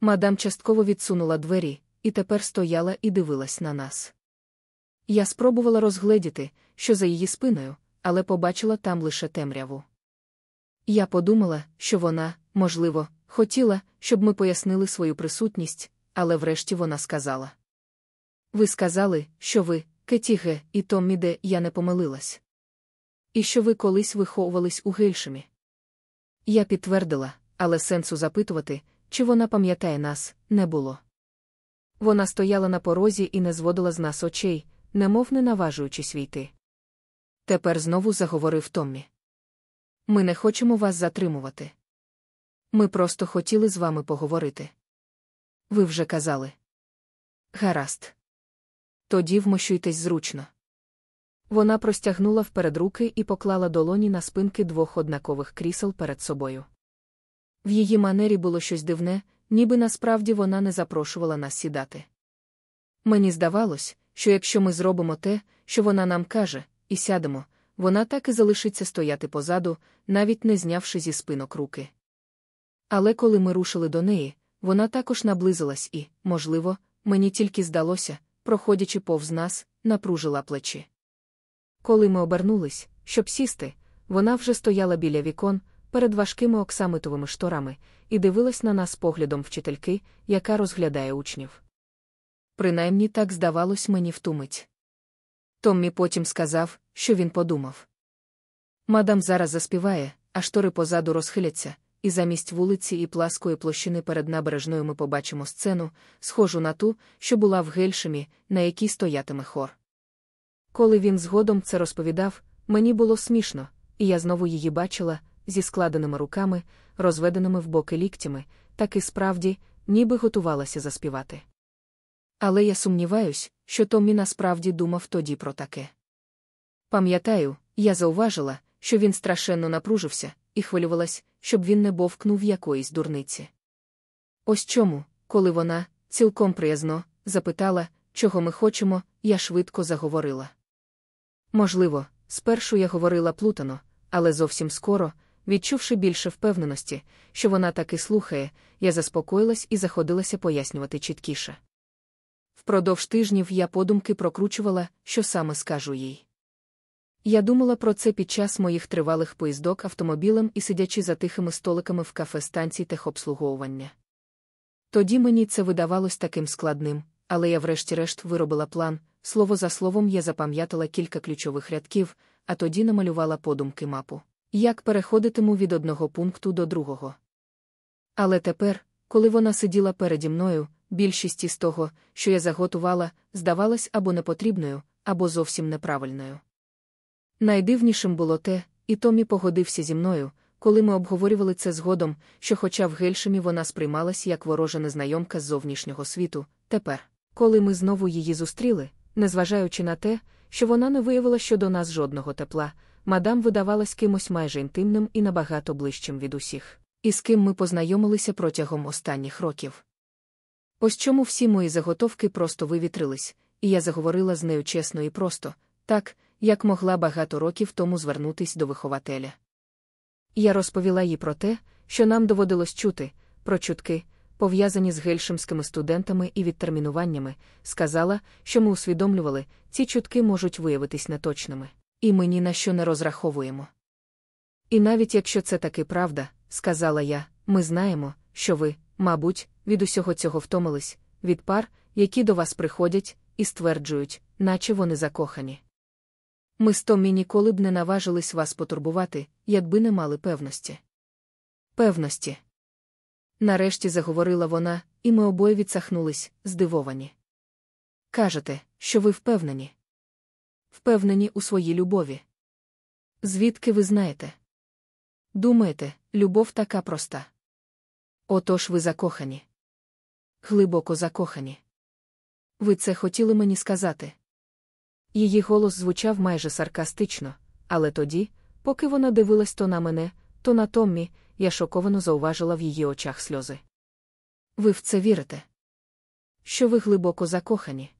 [SPEAKER 1] Мадам частково відсунула двері, і тепер стояла і дивилась на нас. Я спробувала розгледіти, що за її спиною, але побачила там лише темряву. Я подумала, що вона, можливо, хотіла, щоб ми пояснили свою присутність, але врешті вона сказала. Ви сказали, що ви, Кетіге, і Томмі де я не помилилась. І що ви колись виховувались у Гельшемі. Я підтвердила, але сенсу запитувати, чи вона пам'ятає нас, не було. Вона стояла на порозі і не зводила з нас очей, немов не наважуючись війти. Тепер знову заговорив Томмі. Ми не хочемо вас затримувати. Ми просто хотіли з вами поговорити. Ви вже казали. Гаразд. Тоді вмощуйтесь зручно. Вона простягнула вперед руки і поклала долоні на спинки двох однакових крісел перед собою. В її манері було щось дивне, ніби насправді вона не запрошувала нас сідати. Мені здавалось, що якщо ми зробимо те, що вона нам каже, і сядемо, вона так і залишиться стояти позаду, навіть не знявши зі спинок руки. Але коли ми рушили до неї, вона також наблизилась і, можливо, мені тільки здалося, проходячи повз нас, напружила плечі. Коли ми обернулись, щоб сісти, вона вже стояла біля вікон, перед важкими оксамитовими шторами, і дивилась на нас поглядом вчительки, яка розглядає учнів. Принаймні так здавалось мені втумить. Томмі потім сказав, що він подумав. Мадам зараз заспіває, а штори позаду розхиляться, і замість вулиці і пласкої площини перед набережною ми побачимо сцену, схожу на ту, що була в Гельшемі, на якій стоятиме хор. Коли він згодом це розповідав, мені було смішно, і я знову її бачила, зі складеними руками, розведеними в боки ліктями, так і справді, ніби готувалася заспівати. Але я сумніваюсь, що Томмі насправді думав тоді про таке. Пам'ятаю, я зауважила, що він страшенно напружився, і хвилювалась, щоб він не бовкнув якоїсь дурниці. Ось чому, коли вона, цілком приязно, запитала, чого ми хочемо, я швидко заговорила. Можливо, спершу я говорила плутано, але зовсім скоро, відчувши більше впевненості, що вона таки слухає, я заспокоїлась і заходилася пояснювати чіткіше. Впродовж тижнів я подумки прокручувала, що саме скажу їй. Я думала про це під час моїх тривалих поїздок автомобілем і сидячи за тихими столиками в кафе станцій техобслуговування. Тоді мені це видавалось таким складним, але я врешті-решт виробила план, слово за словом я запам'ятала кілька ключових рядків, а тоді намалювала подумки мапу, як переходитиму від одного пункту до другого. Але тепер, коли вона сиділа переді мною, більшість із того, що я заготувала, здавалась або непотрібною, або зовсім неправильною. Найдивнішим було те, і Томі погодився зі мною, коли ми обговорювали це згодом, що, хоча в Гельшемі вона сприймалась як ворожа незнайомка з зовнішнього світу, тепер, коли ми знову її зустріли, незважаючи на те, що вона не виявила щодо нас жодного тепла, мадам видавалась кимось майже інтимним і набагато ближчим від усіх, із ким ми познайомилися протягом останніх років. Ось чому всі мої заготовки просто вивітрились, і я заговорила з нею чесно і просто, так, як могла багато років тому звернутись до вихователя. Я розповіла їй про те, що нам доводилось чути, про чутки, пов'язані з гельшемськими студентами і відтермінуваннями, сказала, що ми усвідомлювали, ці чутки можуть виявитись неточними, і ми ні на що не розраховуємо. І навіть якщо це таки правда, сказала я, ми знаємо, що ви, мабуть, від усього цього втомились, від пар, які до вас приходять, і стверджують, наче вони закохані. Ми з Томі ніколи б не наважились вас потурбувати, якби не мали певності. Певності. Нарешті заговорила вона, і ми обоє відсахнулись, здивовані. Кажете, що ви впевнені? Впевнені у своїй любові. Звідки ви знаєте? Думаєте, любов така проста. Отож ви закохані. Глибоко закохані. Ви це хотіли мені сказати? Її голос звучав майже саркастично, але тоді, поки вона дивилась то на мене, то на Томмі я шоковано зауважила в її очах сльози. Ви в це вірите? Що ви глибоко закохані?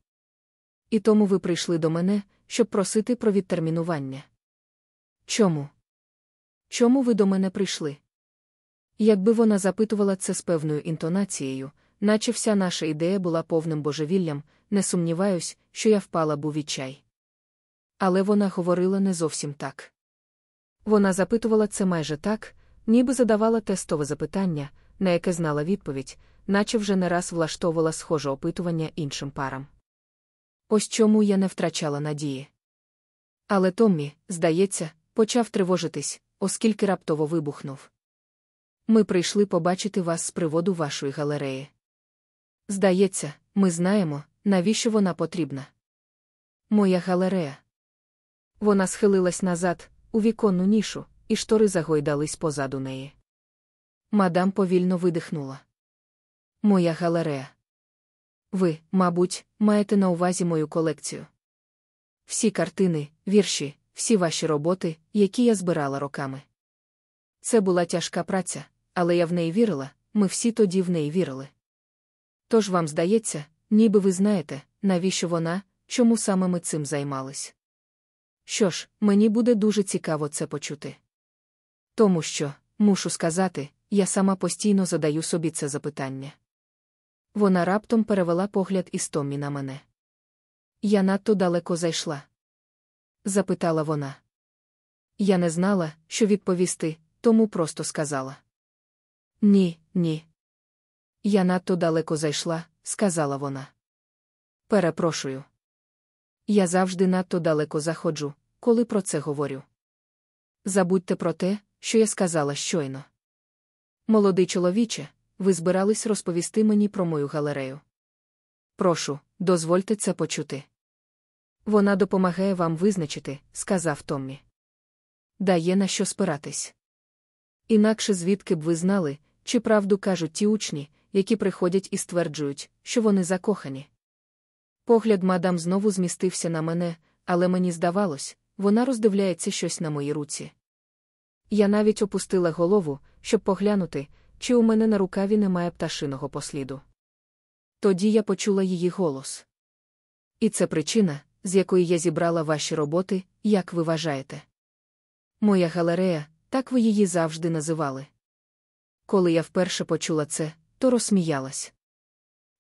[SPEAKER 1] І тому ви прийшли до мене, щоб просити про відтермінування. Чому? Чому ви до мене прийшли? Якби вона запитувала це з певною інтонацією, наче вся наша ідея була повним божевіллям, не сумніваюсь, що я впала б у відчай. Але вона говорила не зовсім так. Вона запитувала це майже так, ніби задавала тестове запитання, на яке знала відповідь, наче вже не раз влаштовувала схоже опитування іншим парам. Ось чому я не втрачала надії. Але Томмі, здається, почав тривожитись, оскільки раптово вибухнув. Ми прийшли побачити вас з приводу вашої галереї. Здається, ми знаємо, навіщо вона потрібна. Моя галерея. Вона схилилась назад, у віконну нішу, і штори загойдались позаду неї. Мадам повільно видихнула. Моя галерея. Ви, мабуть, маєте на увазі мою колекцію. Всі картини, вірші, всі ваші роботи, які я збирала роками. Це була тяжка праця, але я в неї вірила, ми всі тоді в неї вірили. Тож вам здається, ніби ви знаєте, навіщо вона, чому саме ми цим займались. Що ж, мені буде дуже цікаво це почути. Тому що, мушу сказати, я сама постійно задаю собі це запитання. Вона раптом перевела погляд із Томмі на мене. Я надто далеко зайшла? запитала вона. Я не знала, що відповісти, тому просто сказала. Ні, ні. Я надто далеко зайшла, сказала вона. Перепрошую. Я завжди надто далеко заходжу, коли про це говорю. Забудьте про те, що я сказала щойно. Молодий чоловіче, ви збирались розповісти мені про мою галерею. Прошу, дозвольте це почути. Вона допомагає вам визначити, сказав Томмі. Дає на що спиратись. Інакше звідки б ви знали, чи правду кажуть ті учні, які приходять і стверджують, що вони закохані. Погляд мадам знову змістився на мене, але мені здавалось, вона роздивляється щось на моїй руці. Я навіть опустила голову, щоб поглянути, чи у мене на рукаві немає пташиного посліду. Тоді я почула її голос. І це причина, з якої я зібрала ваші роботи, як ви вважаєте. Моя галерея, так ви її завжди називали. Коли я вперше почула це, то розсміялась.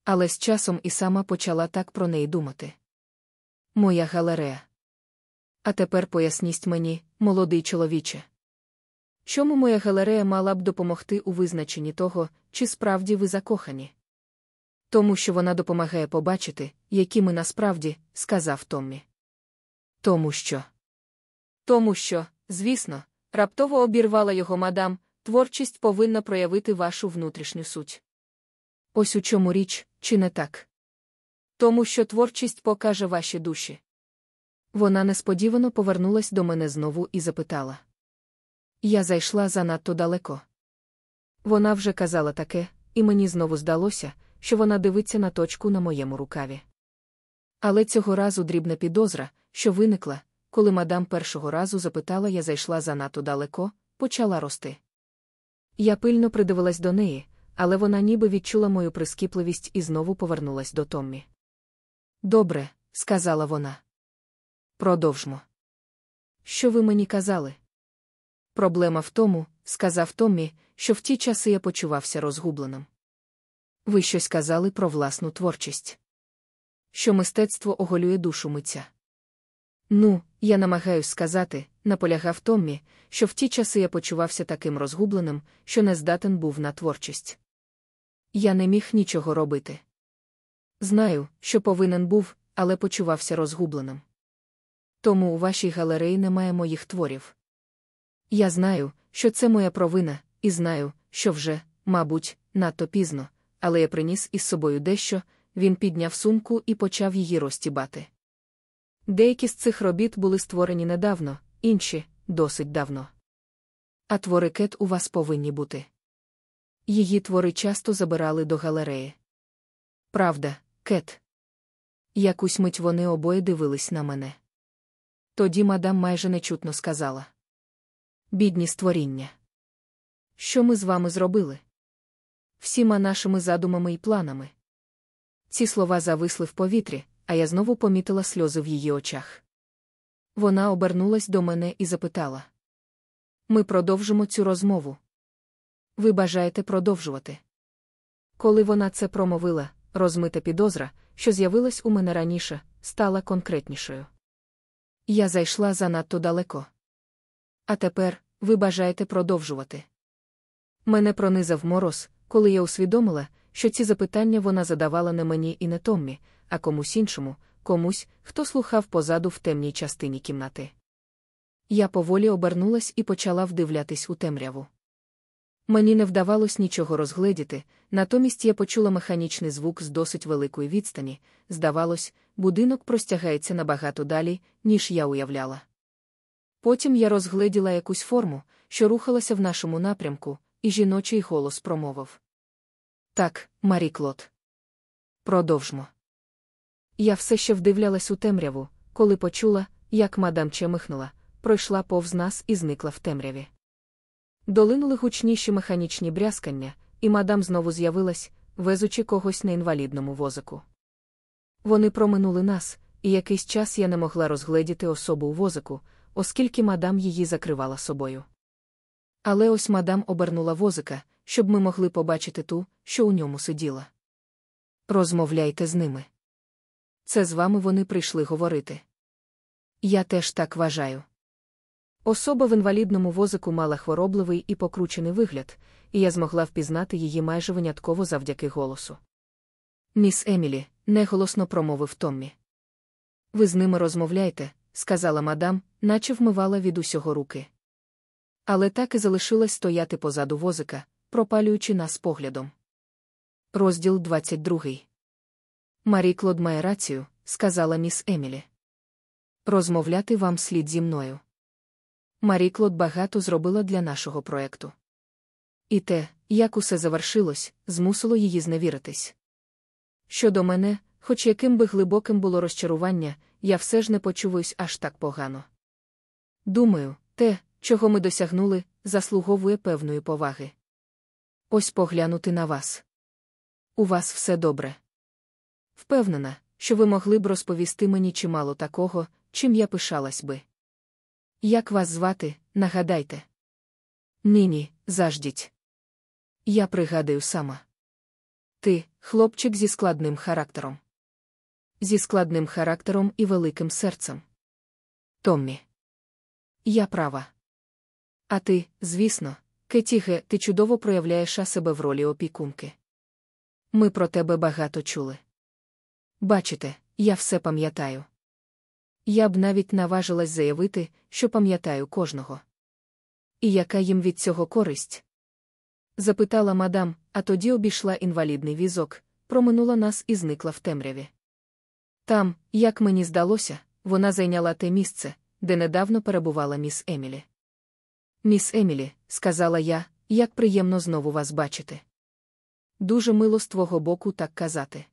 [SPEAKER 1] Але з часом і сама почала так про неї думати. Моя галерея. А тепер поясніть мені, молодий чоловіче. Чому моя галерея мала б допомогти у визначенні того, чи справді ви закохані? Тому що вона допомагає побачити, які ми насправді, сказав Томмі. Тому що. Тому що, звісно, раптово обірвала його мадам, творчість повинна проявити вашу внутрішню суть. Ось у чому річ, чи не так? Тому що творчість покаже ваші душі. Вона несподівано повернулась до мене знову і запитала. Я зайшла занадто далеко. Вона вже казала таке, і мені знову здалося, що вона дивиться на точку на моєму рукаві. Але цього разу дрібна підозра, що виникла, коли мадам першого разу запитала, я зайшла занадто далеко, почала рости. Я пильно придивилась до неї, але вона ніби відчула мою прискіпливість і знову повернулась до Томмі. Добре, сказала вона. Продовжмо. Що ви мені казали? Проблема в тому, сказав Томмі, що в ті часи я почувався розгубленим. Ви щось казали про власну творчість. Що мистецтво оголює душу митця. Ну, я намагаюсь сказати, наполягав Томмі, що в ті часи я почувався таким розгубленим, що не здатен був на творчість. Я не міг нічого робити. Знаю, що повинен був, але почувався розгубленим. Тому у вашій галереї немає моїх творів. Я знаю, що це моя провина, і знаю, що вже, мабуть, надто пізно, але я приніс із собою дещо, він підняв сумку і почав її розтібати. Деякі з цих робіт були створені недавно, інші досить давно. А твори кет у вас повинні бути. Її твори часто забирали до галереї. Правда, кет. Якусь мить вони обоє дивились на мене. Тоді мадам майже нечутно сказала. Бідні створіння. Що ми з вами зробили? Всіма нашими задумами і планами. Ці слова зависли в повітрі, а я знову помітила сльози в її очах. Вона обернулась до мене і запитала: Ми продовжимо цю розмову. Ви бажаєте продовжувати? Коли вона це промовила, розмита підозра, що з'явилась у мене раніше, стала конкретнішою. Я зайшла занадто далеко. А тепер ви бажаєте продовжувати. Мене пронизав мороз, коли я усвідомила, що ці запитання вона задавала не мені і не Томмі, а комусь іншому, комусь, хто слухав позаду в темній частині кімнати. Я поволі обернулась і почала вдивлятись у темряву. Мені не вдавалось нічого розгледіти, натомість я почула механічний звук з досить великої відстані. Здавалось, будинок простягається набагато далі, ніж я уявляла. Потім я розгледіла якусь форму, що рухалася в нашому напрямку, і жіночий голос промовив. Так, Марі Клод. Продовжмо. Я все ще вдивлялась у темряву, коли почула, як мадам чемихнула, пройшла повз нас і зникла в темряві. Долинули гучніші механічні брязкання, і мадам знову з'явилась, везучи когось на інвалідному возику. Вони проминули нас, і якийсь час я не могла розгледіти особу у возику, оскільки мадам її закривала собою. Але ось мадам обернула возика, щоб ми могли побачити ту, що у ньому сиділа. Розмовляйте з ними. Це з вами вони прийшли говорити. Я теж так вважаю. Особа в інвалідному возику мала хворобливий і покручений вигляд, і я змогла впізнати її майже винятково завдяки голосу. Міс Емілі, неголосно промовив Томмі. Ви з ними розмовляйте, сказала мадам, наче вмивала від усього руки. Але так і залишилась стояти позаду возика, пропалюючи нас поглядом. Розділ 22. Марі Клод має рацію, сказала міс Емілі. Розмовляти вам слід зі мною. Марі Клод багато зробила для нашого проекту. І те, як усе завершилось, змусило її зневіритись. Щодо мене, хоч яким би глибоким було розчарування, я все ж не почуваюсь аж так погано. Думаю, те, чого ми досягнули, заслуговує певної поваги. Ось поглянути на вас. У вас все добре. Впевнена, що ви могли б розповісти мені чимало такого, чим я пишалась би. Як вас звати, нагадайте. Нині, заждіть. Я пригадаю сама. Ти, хлопчик зі складним характером. Зі складним характером і великим серцем. Томмі. Я права. А ти, звісно, Кетіге, ти чудово проявляєш себе в ролі опікунки. Ми про тебе багато чули. Бачите, я все пам'ятаю. Я б навіть наважилась заявити, що пам'ятаю кожного. І яка їм від цього користь? запитала мадам, а тоді обійшла інвалідний візок, проминула нас і зникла в темряві. Там, як мені здалося, вона зайняла те місце, де недавно перебувала міс Емілі. Міс Емілі, сказала я, як приємно знову вас бачити. Дуже мило з твого боку так казати.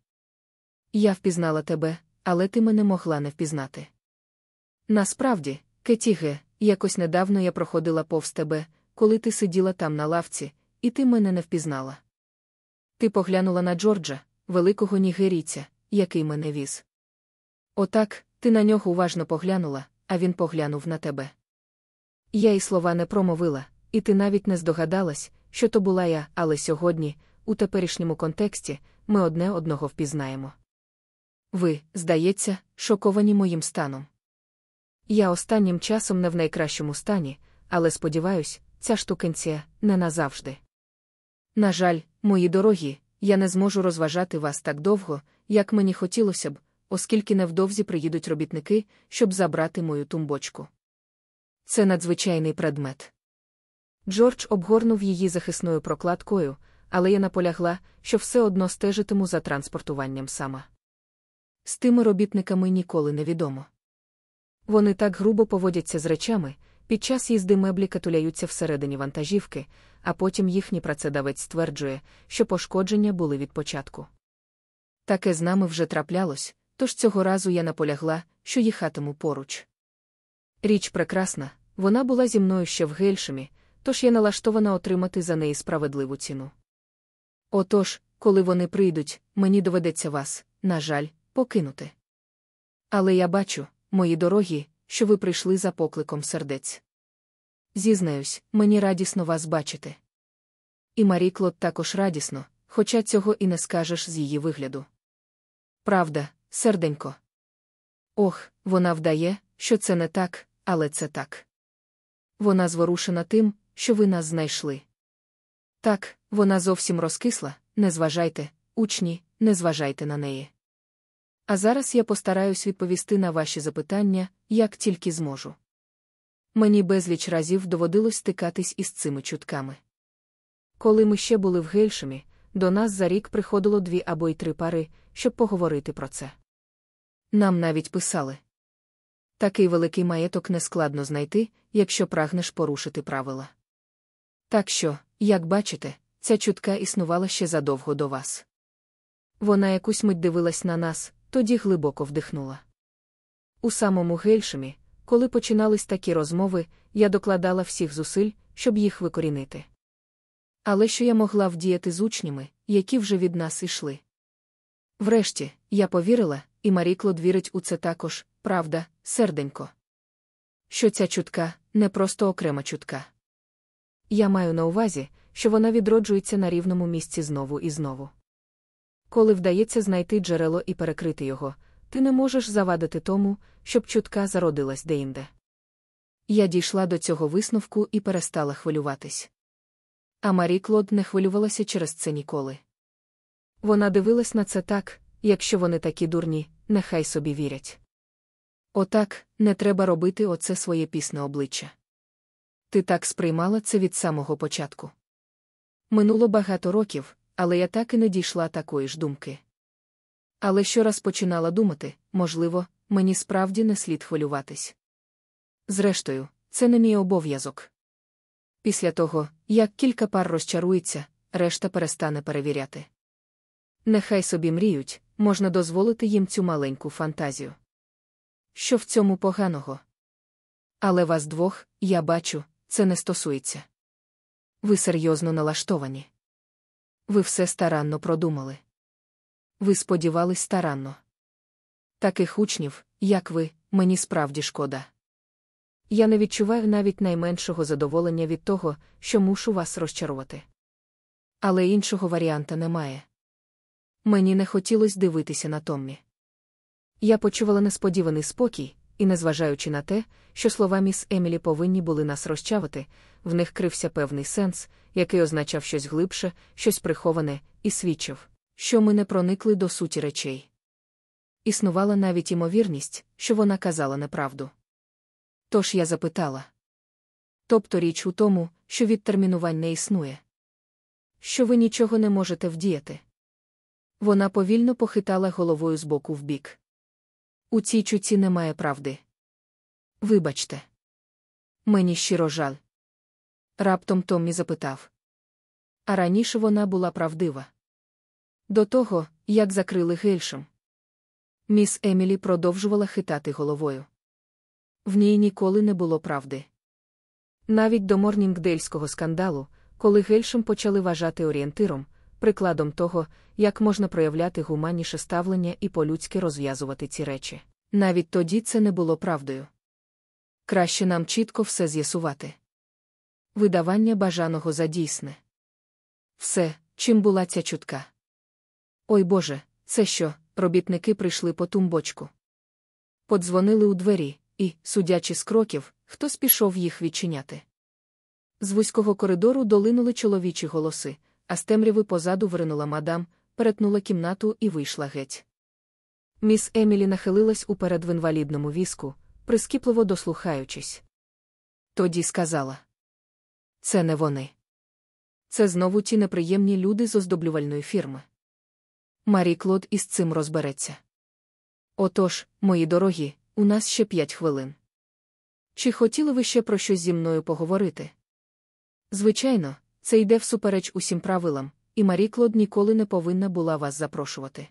[SPEAKER 1] Я впізнала тебе, але ти мене могла не впізнати. Насправді, Кетіге, якось недавно я проходила повз тебе, коли ти сиділа там на лавці, і ти мене не впізнала. Ти поглянула на Джорджа, великого нігерійця, який мене віз. Отак, ти на нього уважно поглянула, а він поглянув на тебе. Я й слова не промовила, і ти навіть не здогадалась, що то була я, але сьогодні, у теперішньому контексті, ми одне одного впізнаємо. Ви, здається, шоковані моїм станом. Я останнім часом не в найкращому стані, але сподіваюсь, ця штукенція не назавжди. На жаль, мої дорогі, я не зможу розважати вас так довго, як мені хотілося б, оскільки невдовзі приїдуть робітники, щоб забрати мою тумбочку. Це надзвичайний предмет. Джордж обгорнув її захисною прокладкою, але я наполягла, що все одно стежитиму за транспортуванням сама. З тими робітниками ніколи не відомо. Вони так грубо поводяться з речами, під час їзди меблі катуляються всередині вантажівки, а потім їхній працедавець стверджує, що пошкодження були від початку. Таке з нами вже траплялось, тож цього разу я наполягла, що їхатиму поруч. Річ прекрасна, вона була зі мною ще в Гельшемі, тож я налаштована отримати за неї справедливу ціну. Отож, коли вони прийдуть, мені доведеться вас, на жаль, покинути. Але я бачу, мої дорогі, що ви прийшли за покликом сердець. Зізнаюсь, мені радісно вас бачити. І Марі Клод також радісно, хоча цього і не скажеш з її вигляду. Правда, серденько. Ох, вона вдає, що це не так, але це так. Вона зворушена тим, що ви нас знайшли. Так, вона зовсім розкисла, не зважайте, учні, не зважайте на неї. А зараз я постараюсь відповісти на ваші запитання, як тільки зможу. Мені безліч разів доводилось стикатись із цими чутками. Коли ми ще були в Гельшемі, до нас за рік приходило дві або й три пари, щоб поговорити про це. Нам навіть писали. Такий великий маєток нескладно знайти, якщо прагнеш порушити правила. Так що, як бачите, ця чутка існувала ще задовго до вас. Вона якусь мить дивилась на нас, тоді глибоко вдихнула. У самому Гельшемі, коли починались такі розмови, я докладала всіх зусиль, щоб їх викорінити. Але що я могла вдіяти з учнями, які вже від нас ішли? Врешті, я повірила, і Маріклод вірить у це також, правда, серденько. Що ця чутка не просто окрема чутка. Я маю на увазі, що вона відроджується на рівному місці знову і знову. Коли вдається знайти джерело і перекрити його, ти не можеш завадити тому, щоб чутка зародилась деінде. Я дійшла до цього висновку і перестала хвилюватись. А Марі Клод не хвилювалася через це ніколи. Вона дивилась на це так, якщо вони такі дурні, нехай собі вірять. Отак, не треба робити оце своє пісне обличчя. Ти так сприймала це від самого початку. Минуло багато років, але я так і не дійшла такої ж думки. Але щораз починала думати, можливо, мені справді не слід хвилюватись. Зрештою, це не мій обов'язок. Після того, як кілька пар розчарується, решта перестане перевіряти. Нехай собі мріють, можна дозволити їм цю маленьку фантазію. Що в цьому поганого? Але вас двох, я бачу, це не стосується. Ви серйозно налаштовані. Ви все старанно продумали. Ви сподівались старанно. Таких учнів, як ви, мені справді шкода. Я не відчуваю навіть найменшого задоволення від того, що мушу вас розчарувати. Але іншого варіанта немає. Мені не хотілося дивитися на Томмі. Я почувала несподіваний спокій, і, незважаючи на те, що слова міс Емілі повинні були нас розчавити, в них крився певний сенс, який означав щось глибше, щось приховане, і свідчив, що ми не проникли до суті речей. Існувала навіть імовірність, що вона казала неправду. Тож я запитала. Тобто річ у тому, що відтермінувань не існує. Що ви нічого не можете вдіяти. Вона повільно похитала головою з боку в бік. У цій чуті немає правди. Вибачте. Мені щиро жаль. Раптом Томмі запитав. А раніше вона була правдива. До того, як закрили гельшем. Міс Емілі продовжувала хитати головою. В ній ніколи не було правди. Навіть до Морнінгдельського скандалу, коли гельшем почали вважати орієнтиром, прикладом того, як можна проявляти гуманніше ставлення і по-людськи розв'язувати ці речі. Навіть тоді це не було правдою. Краще нам чітко все з'ясувати. Видавання бажаного за дійсне. Все, чим була ця чутка. Ой Боже, це що, робітники прийшли по тумбочку. Подзвонили у двері, і, судячи з кроків, хтось пішов їх відчиняти. З вузького коридору долинули чоловічі голоси, а з темряви позаду виринула мадам, перетнула кімнату і вийшла геть. Міс Емілі нахилилась уперед в інвалідному візку, прискіпливо дослухаючись. Тоді сказала: Це не вони. Це знову ті неприємні люди з оздоблювальної фірми. Марі Клод із цим розбереться. Отож, мої дорогі, у нас ще п'ять хвилин. Чи хотіли ви ще про щось зі мною поговорити? Звичайно, це йде всупереч усім правилам, і Марі Клод ніколи не повинна була вас запрошувати.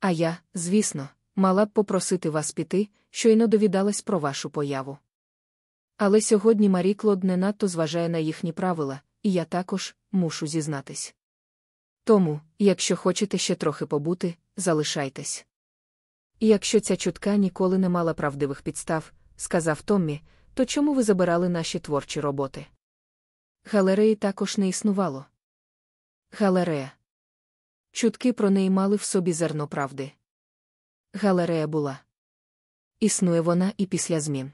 [SPEAKER 1] А я, звісно, мала б попросити вас піти, щойно довідалась про вашу появу. Але сьогодні Марі Клод не надто зважає на їхні правила, і я також мушу зізнатись. Тому, якщо хочете ще трохи побути, залишайтесь. Якщо ця чутка ніколи не мала правдивих підстав, сказав Томмі, то чому ви забирали наші творчі роботи? Галереї також не існувало. Галерея. Чутки про неї мали в собі зерно правди. Галерея була. Існує вона і після змін.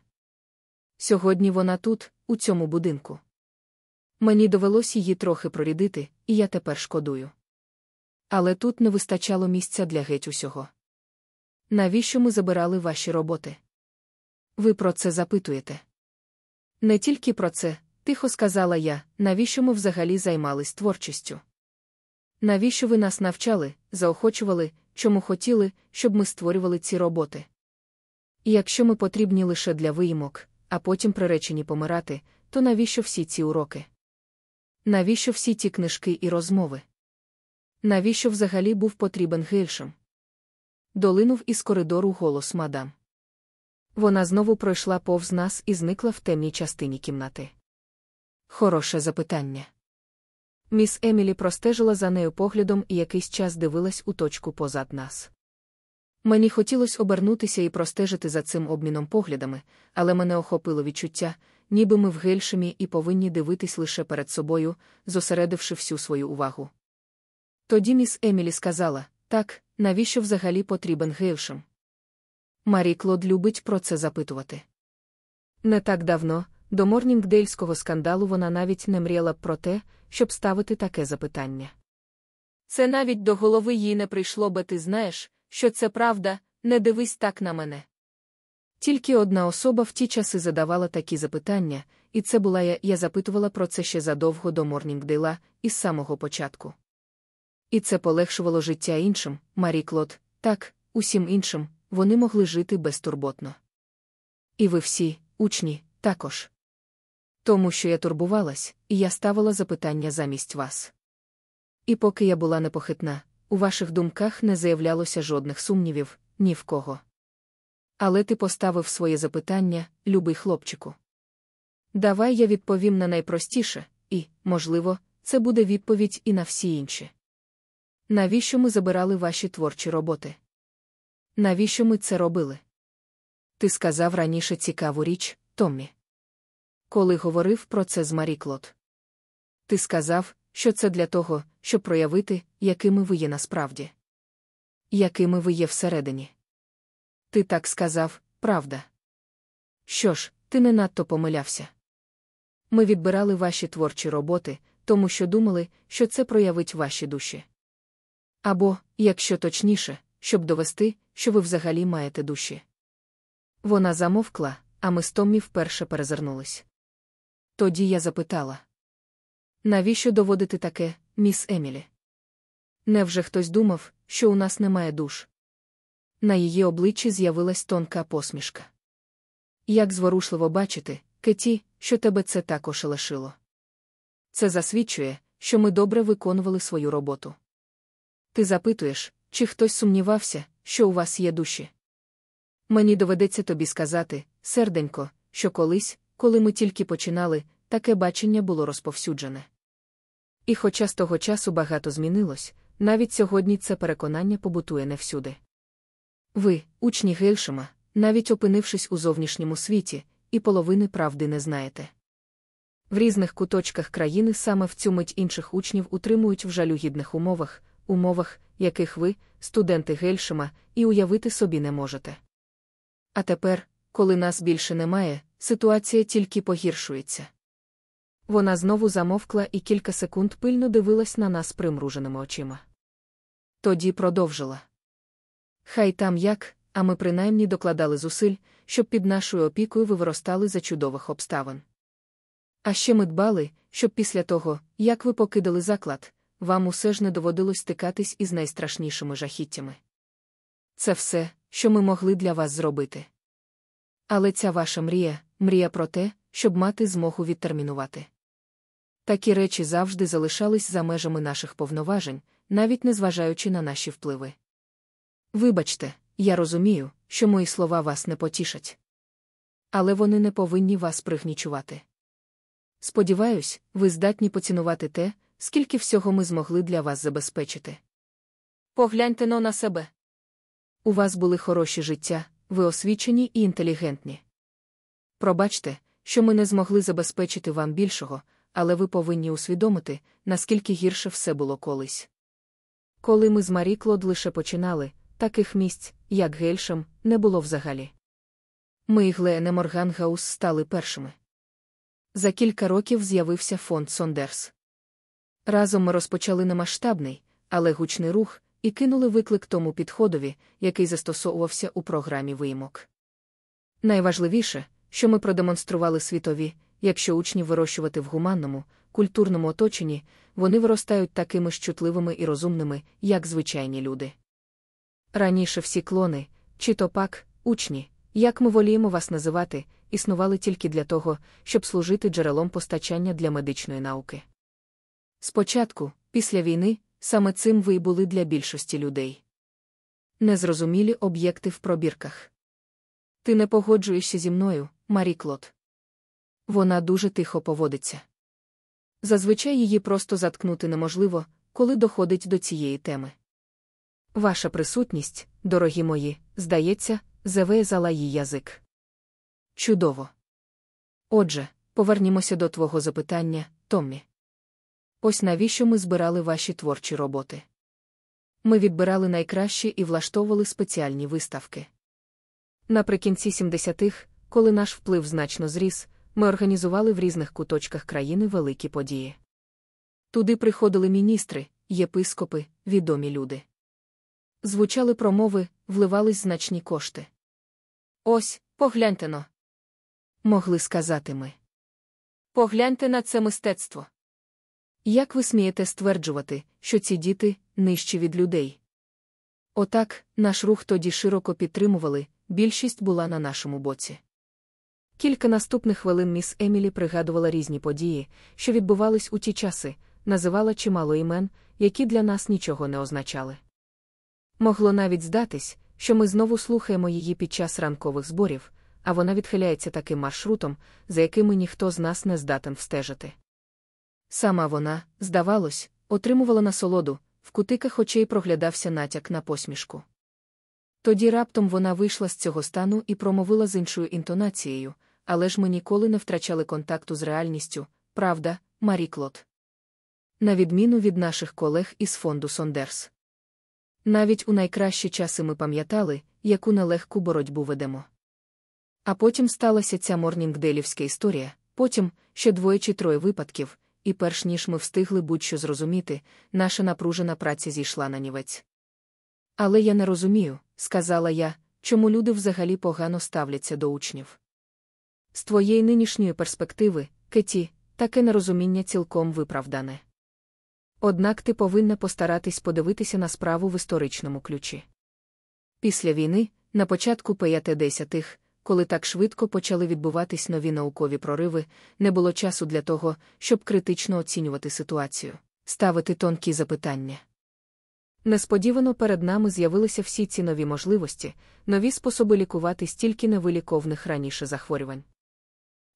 [SPEAKER 1] Сьогодні вона тут, у цьому будинку. Мені довелось її трохи прорідити, і я тепер шкодую. Але тут не вистачало місця для геть усього. Навіщо ми забирали ваші роботи? Ви про це запитуєте? Не тільки про це, тихо сказала я, навіщо ми взагалі займались творчістю? Навіщо ви нас навчали, заохочували, чому хотіли, щоб ми створювали ці роботи? І якщо ми потрібні лише для виїмок, а потім приречені помирати, то навіщо всі ці уроки? Навіщо всі ті книжки і розмови? Навіщо взагалі був потрібен гельшем? Долинув із коридору голос мадам. Вона знову пройшла повз нас і зникла в темній частині кімнати. Хороше запитання. Міс Емілі простежила за нею поглядом і якийсь час дивилась у точку позад нас. Мені хотілося обернутися і простежити за цим обміном поглядами, але мене охопило відчуття, ніби ми в гельшемі і повинні дивитись лише перед собою, зосередивши всю свою увагу. Тоді міс Емілі сказала так, навіщо взагалі потрібен гельшем? Марі Клод любить про це запитувати. Не так давно, до Морнінгдейльського скандалу вона навіть не мріяла про те, щоб ставити таке запитання. Це навіть до голови їй не прийшло, бо ти знаєш, що це правда, не дивись так на мене. Тільки одна особа в ті часи задавала такі запитання, і це була я, я запитувала про це ще задовго до Морнінгдейла, із самого початку. І це полегшувало життя іншим, Марі Клод, так, усім іншим, вони могли жити безтурботно. І ви всі, учні, також. Тому що я турбувалась, і я ставила запитання замість вас. І поки я була непохитна, у ваших думках не заявлялося жодних сумнівів, ні в кого. Але ти поставив своє запитання, любий хлопчику. Давай я відповім на найпростіше, і, можливо, це буде відповідь і на всі інші. Навіщо ми забирали ваші творчі роботи? Навіщо ми це робили? Ти сказав раніше цікаву річ, Томмі. Коли говорив про це з Маріклот. Ти сказав, що це для того, щоб проявити, якими ви є насправді. Якими ви є всередині. Ти так сказав, правда. Що ж, ти не надто помилявся. Ми відбирали ваші творчі роботи, тому що думали, що це проявить ваші душі. Або, якщо точніше, щоб довести, що ви взагалі маєте душі. Вона замовкла, а ми з Томмі вперше перезирнулись. Тоді я запитала: навіщо доводити таке, міс Емілі? Невже хтось думав, що у нас немає душ? На її обличчі з'явилась тонка посмішка. Як зворушливо бачити, Кеті, що тебе це також лишило. Це засвідчує, що ми добре виконували свою роботу. Ти запитуєш, чи хтось сумнівався, що у вас є душі? Мені доведеться тобі сказати, серденько, що колись, коли ми тільки починали, таке бачення було розповсюджене. І хоча з того часу багато змінилось, навіть сьогодні це переконання побутує не всюди. Ви, учні Гельшема, навіть опинившись у зовнішньому світі, і половини правди не знаєте. В різних куточках країни саме в цю мить інших учнів утримують в жалюгідних умовах, умовах, яких ви, студенти Гельшема, і уявити собі не можете. А тепер, коли нас більше немає, ситуація тільки погіршується. Вона знову замовкла і кілька секунд пильно дивилась на нас примруженими очима. Тоді продовжила. Хай там як, а ми принаймні докладали зусиль, щоб під нашою опікою ви виростали за чудових обставин. А ще ми дбали, щоб після того, як ви покидали заклад, вам усе ж не доводилось стикатись із найстрашнішими жахіттями. Це все, що ми могли для вас зробити. Але ця ваша мрія, мрія про те, щоб мати змогу відтермінувати. Такі речі завжди залишались за межами наших повноважень, навіть незважаючи на наші впливи. Вибачте, я розумію, що мої слова вас не потішать. Але вони не повинні вас пригнічувати. Сподіваюсь, ви здатні поцінувати те, скільки всього ми змогли для вас забезпечити. Погляньте но на себе. У вас були хороші життя, ви освічені і інтелігентні. Пробачте, що ми не змогли забезпечити вам більшого, але ви повинні усвідомити, наскільки гірше все було колись. Коли ми з Марі Клод лише починали, таких місць, як Гельшем, не було взагалі. Ми і Гленморган Гаус стали першими. За кілька років з'явився фонд Сондерс. Разом ми розпочали немасштабний, але гучний рух і кинули виклик тому підходові, який застосовувався у програмі виїмок. Найважливіше, що ми продемонстрували світові, якщо учнів вирощувати в гуманному, культурному оточенні, вони виростають такими ж чутливими і розумними, як звичайні люди. Раніше всі клони, чи то пак, учні, як ми воліємо вас називати, існували тільки для того, щоб служити джерелом постачання для медичної науки. Спочатку, після війни, саме цим ви й були для більшості людей. Незрозумілі об'єкти в пробірках. Ти не погоджуєшся зі мною, Марі Клод. Вона дуже тихо поводиться. Зазвичай її просто заткнути неможливо, коли доходить до цієї теми. Ваша присутність, дорогі мої, здається, завезала їй язик. Чудово. Отже, повернімося до твого запитання, Томмі. Ось навіщо ми збирали ваші творчі роботи. Ми відбирали найкращі і влаштовували спеціальні виставки. Наприкінці 70-х, коли наш вплив значно зріс, ми організували в різних куточках країни великі події. Туди приходили міністри, єпископи, відомі люди. Звучали промови, вливались значні кошти. Ось, погляньте но. Могли сказати ми. Погляньте на це мистецтво. Як ви смієте стверджувати, що ці діти нижчі від людей? Отак, наш рух тоді широко підтримували, більшість була на нашому боці. Кілька наступних хвилин міс Емілі пригадувала різні події, що відбувались у ті часи, називала чимало імен, які для нас нічого не означали. Могло навіть здатись, що ми знову слухаємо її під час ранкових зборів, а вона відхиляється таким маршрутом, за якими ніхто з нас не здатен встежити. Сама вона, здавалось, отримувала насолоду, в кутиках очей проглядався натяк на посмішку. Тоді раптом вона вийшла з цього стану і промовила з іншою інтонацією, але ж ми ніколи не втрачали контакту з реальністю, правда, Марі Клод. На відміну від наших колег із фонду Сондерс. Навіть у найкращі часи ми пам'ятали, яку нелегку боротьбу ведемо. А потім сталася ця морнінгделівська історія, потім ще двоє чи троє випадків, і перш ніж ми встигли будь-що зрозуміти, наша напружена праця зійшла на нівець. Але я не розумію, сказала я, чому люди взагалі погано ставляться до учнів. З твоєї нинішньої перспективи, Кеті, таке нерозуміння цілком виправдане. Однак ти повинна постаратись подивитися на справу в історичному ключі. Після війни, на початку 50-х, коли так швидко почали відбуватись нові наукові прориви, не було часу для того, щоб критично оцінювати ситуацію, ставити тонкі запитання. Несподівано перед нами з'явилися всі ці нові можливості, нові способи лікувати стільки невиліковних раніше захворювань.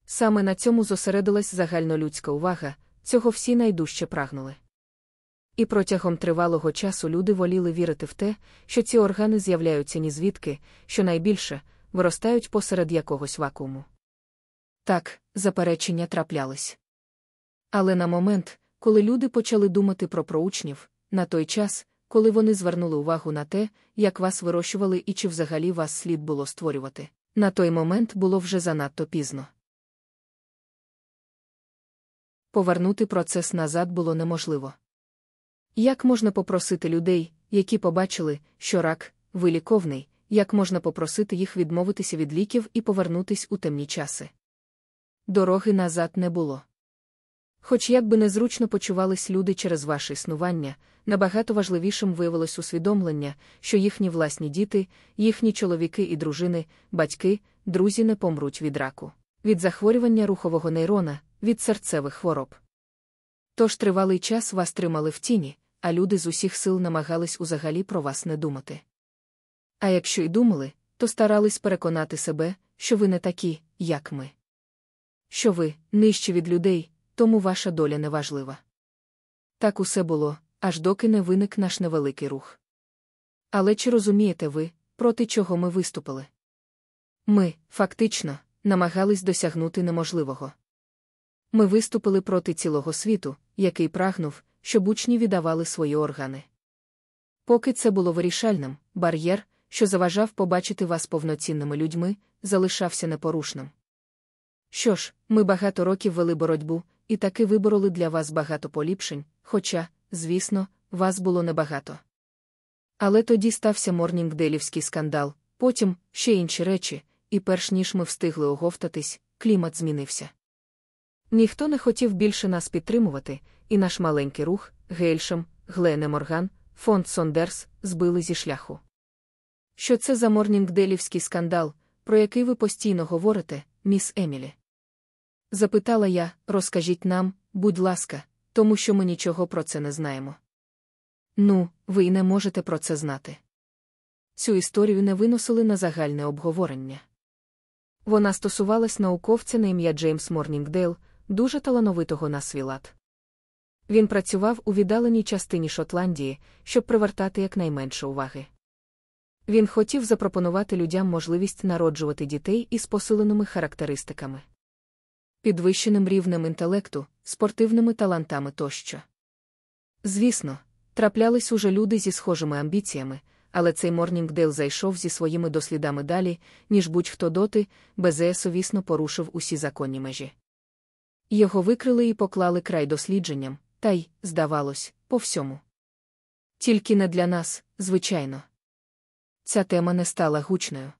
[SPEAKER 1] Саме на цьому зосередилась загальнолюдська увага, цього всі найдужче прагнули. І протягом тривалого часу люди воліли вірити в те, що ці органи з'являються ні звідки, що найбільше виростають посеред якогось вакууму. Так, заперечення траплялись. Але на момент, коли люди почали думати про проучнів, на той час, коли вони звернули увагу на те, як вас вирощували і чи взагалі вас слід було створювати, на той момент було вже занадто пізно. Повернути процес назад було неможливо. Як можна попросити людей, які побачили, що рак виліковний, як можна попросити їх відмовитися від ліків і повернутись у темні часи? Дороги назад не було. Хоч як би незручно почувались люди через ваше існування, набагато важливішим виявилось усвідомлення, що їхні власні діти, їхні чоловіки і дружини, батьки, друзі не помруть від раку, від захворювання рухового нейрона, від серцевих хвороб. Тож тривалий час вас тримали в тіні, а люди з усіх сил намагались узагалі про вас не думати. А якщо й думали, то старались переконати себе, що ви не такі, як ми. Що ви, нижче від людей, тому ваша доля неважлива. Так усе було, аж доки не виник наш невеликий рух. Але чи розумієте ви, проти чого ми виступили? Ми, фактично, намагались досягнути неможливого. Ми виступили проти цілого світу, який прагнув, щоб учні віддавали свої органи. Поки це було вирішальним, бар'єр, що заважав побачити вас повноцінними людьми, залишався непорушним. Що ж, ми багато років вели боротьбу, і таки вибороли для вас багато поліпшень, хоча, звісно, вас було небагато. Але тоді стався морнінгделівський скандал, потім ще інші речі, і перш ніж ми встигли оговтатись, клімат змінився. Ніхто не хотів більше нас підтримувати, і наш маленький рух, Гельшем, Глене Морган, фонд Сондерс, збили зі шляху. Що це за морнінгделівський скандал, про який ви постійно говорите, міс Емілі? Запитала я, розкажіть нам, будь ласка, тому що ми нічого про це не знаємо. Ну, ви й не можете про це знати. Цю історію не виносили на загальне обговорення. Вона стосувалась науковця на ім'я Джеймс Морнінгдейл, дуже талановитого на свій лад. Він працював у віддаленій частині Шотландії, щоб привертати якнайменше уваги. Він хотів запропонувати людям можливість народжувати дітей із посиленими характеристиками, підвищеним рівнем інтелекту, спортивними талантами тощо. Звісно, траплялись уже люди зі схожими амбіціями, але цей Морнінгдейл зайшов зі своїми дослідами далі, ніж будь-хто доти, БЗС, безеєсовісно порушив усі законні межі. Його викрили і поклали край дослідженням, та й, здавалось, по всьому. Тільки не для нас, звичайно. Ця тема не стала гучною.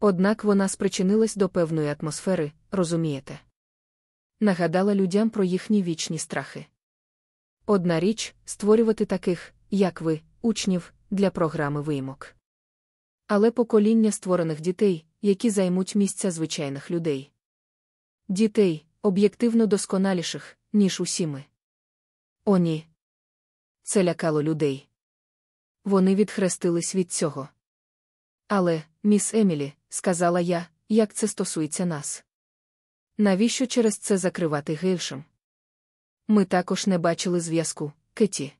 [SPEAKER 1] Однак вона спричинилась до певної атмосфери, розумієте? Нагадала людям про їхні вічні страхи. Одна річ створювати таких, як ви, учнів, для програми виймок. Але покоління створених дітей, які займуть місця звичайних людей. Дітей, об'єктивно досконаліших, ніж усі ми. О, ні. Це лякало людей. Вони відхрестились від цього. Але, міс Емілі, сказала я, як це стосується нас. Навіщо через це закривати гейшем? Ми також не бачили зв'язку, Кеті.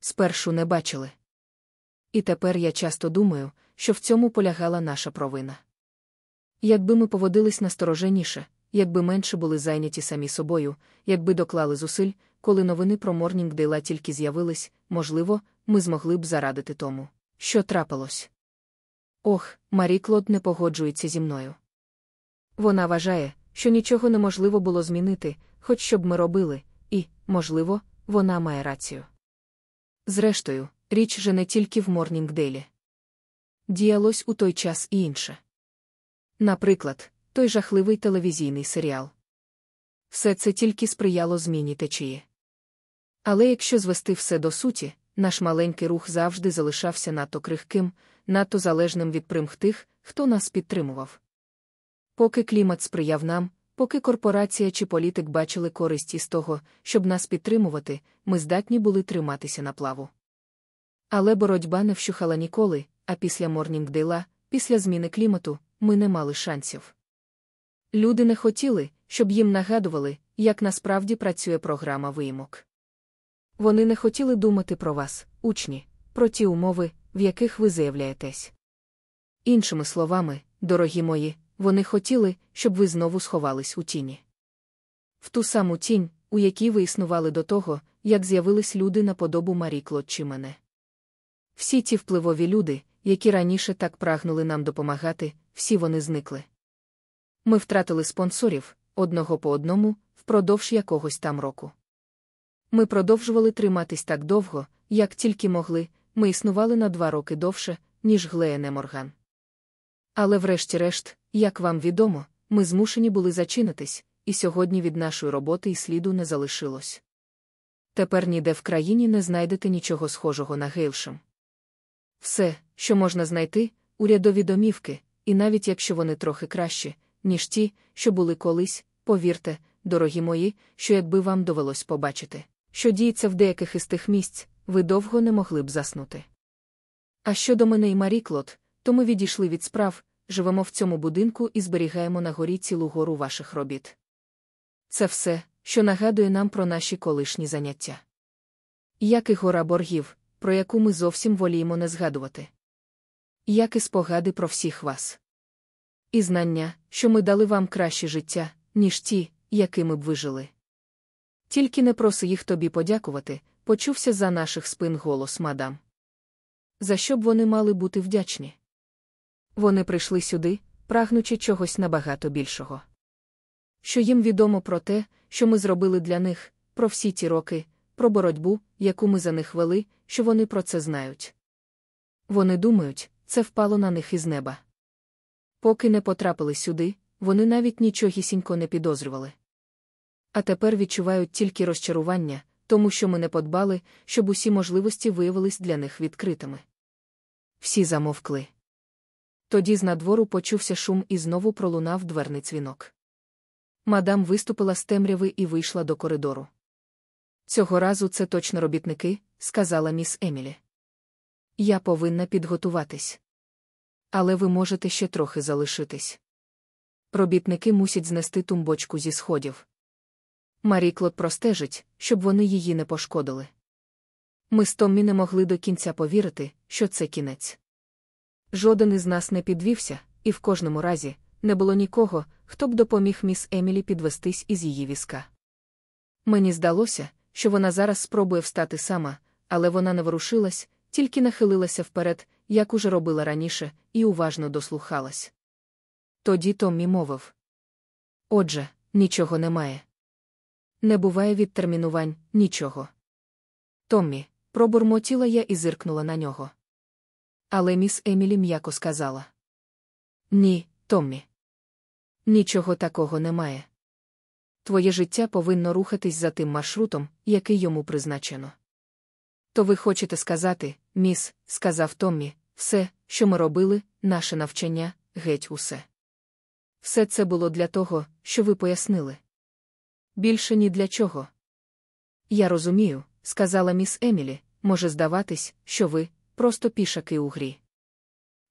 [SPEAKER 1] Спершу не бачили. І тепер я часто думаю, що в цьому полягала наша провина. Якби ми поводились настороженіше, якби менше були зайняті самі собою, якби доклали зусиль, коли новини про Морнінгдейла тільки з'явились, можливо, ми змогли б зарадити тому, що трапилось. Ох, Марі Клод не погоджується зі мною. Вона вважає, що нічого неможливо було змінити, хоч що б ми робили, і, можливо, вона має рацію. Зрештою, річ же не тільки в Морнінгделі. Діялось у той час і інше. Наприклад, той жахливий телевізійний серіал. Все це тільки сприяло зміні течії. Але якщо звести все до суті, наш маленький рух завжди залишався надто крихким, надто залежним від примх тих, хто нас підтримував. Поки клімат сприяв нам, поки корпорація чи політик бачили користь із того, щоб нас підтримувати, ми здатні були триматися на плаву. Але боротьба не вщухала ніколи, а після Морнінгдейла, після зміни клімату, ми не мали шансів. Люди не хотіли, щоб їм нагадували, як насправді працює програма виїмок. Вони не хотіли думати про вас, учні, про ті умови, в яких ви заявляєтесь. Іншими словами, дорогі мої, вони хотіли, щоб ви знову сховались у тіні. В ту саму тінь, у якій ви існували до того, як з'явились люди на подобу Марі Клод мене. Всі ті впливові люди, які раніше так прагнули нам допомагати, всі вони зникли. Ми втратили спонсорів одного по одному впродовж якогось там року. Ми продовжували триматись так довго, як тільки могли, ми існували на два роки довше, ніж Глеєне Морган. Але, врешті-решт, як вам відомо, ми змушені були зачинитись, і сьогодні від нашої роботи і сліду не залишилось. Тепер ніде в країні не знайдете нічого схожого на Гейлшем. Все, що можна знайти, урядові домівки, і навіть якщо вони трохи кращі, ніж ті, що були колись, повірте, дорогі мої, що якби вам довелось побачити, що діється в деяких із тих місць, ви довго не могли б заснути. А щодо мене і Марі Клод, то ми відійшли від справ, живемо в цьому будинку і зберігаємо на горі цілу гору ваших робіт. Це все, що нагадує нам про наші колишні заняття. Як і гора боргів, про яку ми зовсім воліємо не згадувати. Як і спогади про всіх вас. І знання, що ми дали вам краще життя, ніж ті, якими б ви жили. Тільки не проси їх тобі подякувати, почувся за наших спин голос мадам. За що б вони мали бути вдячні? Вони прийшли сюди, прагнучи чогось набагато більшого. Що їм відомо про те, що ми зробили для них, про всі ті роки, про боротьбу, яку ми за них вели, що вони про це знають. Вони думають, це впало на них із неба. Поки не потрапили сюди, вони навіть нічогісінько не підозрювали. А тепер відчувають тільки розчарування, тому що ми не подбали, щоб усі можливості виявились для них відкритими. Всі замовкли. Тоді з надвору почувся шум і знову пролунав дверний дзвінок. Мадам виступила з темряви і вийшла до коридору. Цього разу це точно робітники, сказала міс Емілі. Я повинна підготуватись. Але ви можете ще трохи залишитись. Робітники мусять знести тумбочку зі сходів. Марі Клод простежить, щоб вони її не пошкодили. Ми з Томмі не могли до кінця повірити, що це кінець. Жоден із нас не підвівся, і в кожному разі не було нікого, хто б допоміг міс Емілі підвестись із її візка. Мені здалося, що вона зараз спробує встати сама, але вона не ворушилась, тільки нахилилася вперед, як уже робила раніше, і уважно дослухалась. Тоді Томмі мовив: Отже, нічого немає. Не буває відтермінувань, нічого. Томмі, пробурмотіла я і зиркнула на нього. Але міс Емілі м'яко сказала: Ні, Томмі. Нічого такого немає. Твоє життя повинно рухатись за тим маршрутом, який йому призначено. То ви хочете сказати, міс, сказав Томмі, все, що ми робили, наше навчання, геть усе. Все це було для того, що ви пояснили. Більше ні для чого. Я розумію, сказала міс Емілі, може здаватись, що ви просто пішаки у грі.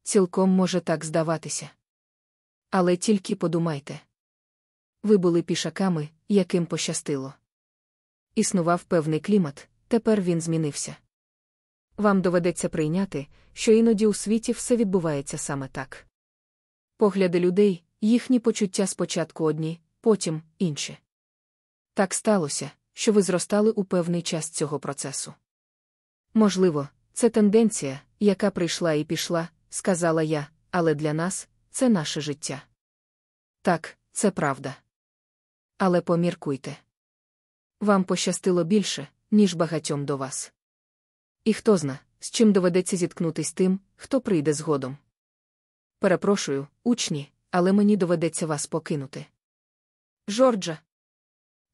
[SPEAKER 1] Цілком може так здаватися. Але тільки подумайте. Ви були пішаками, яким пощастило. Існував певний клімат, тепер він змінився. Вам доведеться прийняти, що іноді у світі все відбувається саме так. Погляди людей, їхні почуття спочатку одні, потім інші. Так сталося, що ви зростали у певний час цього процесу. Можливо, це тенденція, яка прийшла і пішла, сказала я, але для нас це наше життя. Так, це правда. Але поміркуйте. Вам пощастило більше, ніж багатьом до вас. І хто зна, з чим доведеться зіткнутись тим, хто прийде згодом. Перепрошую, учні, але мені доведеться вас покинути. Жорджа.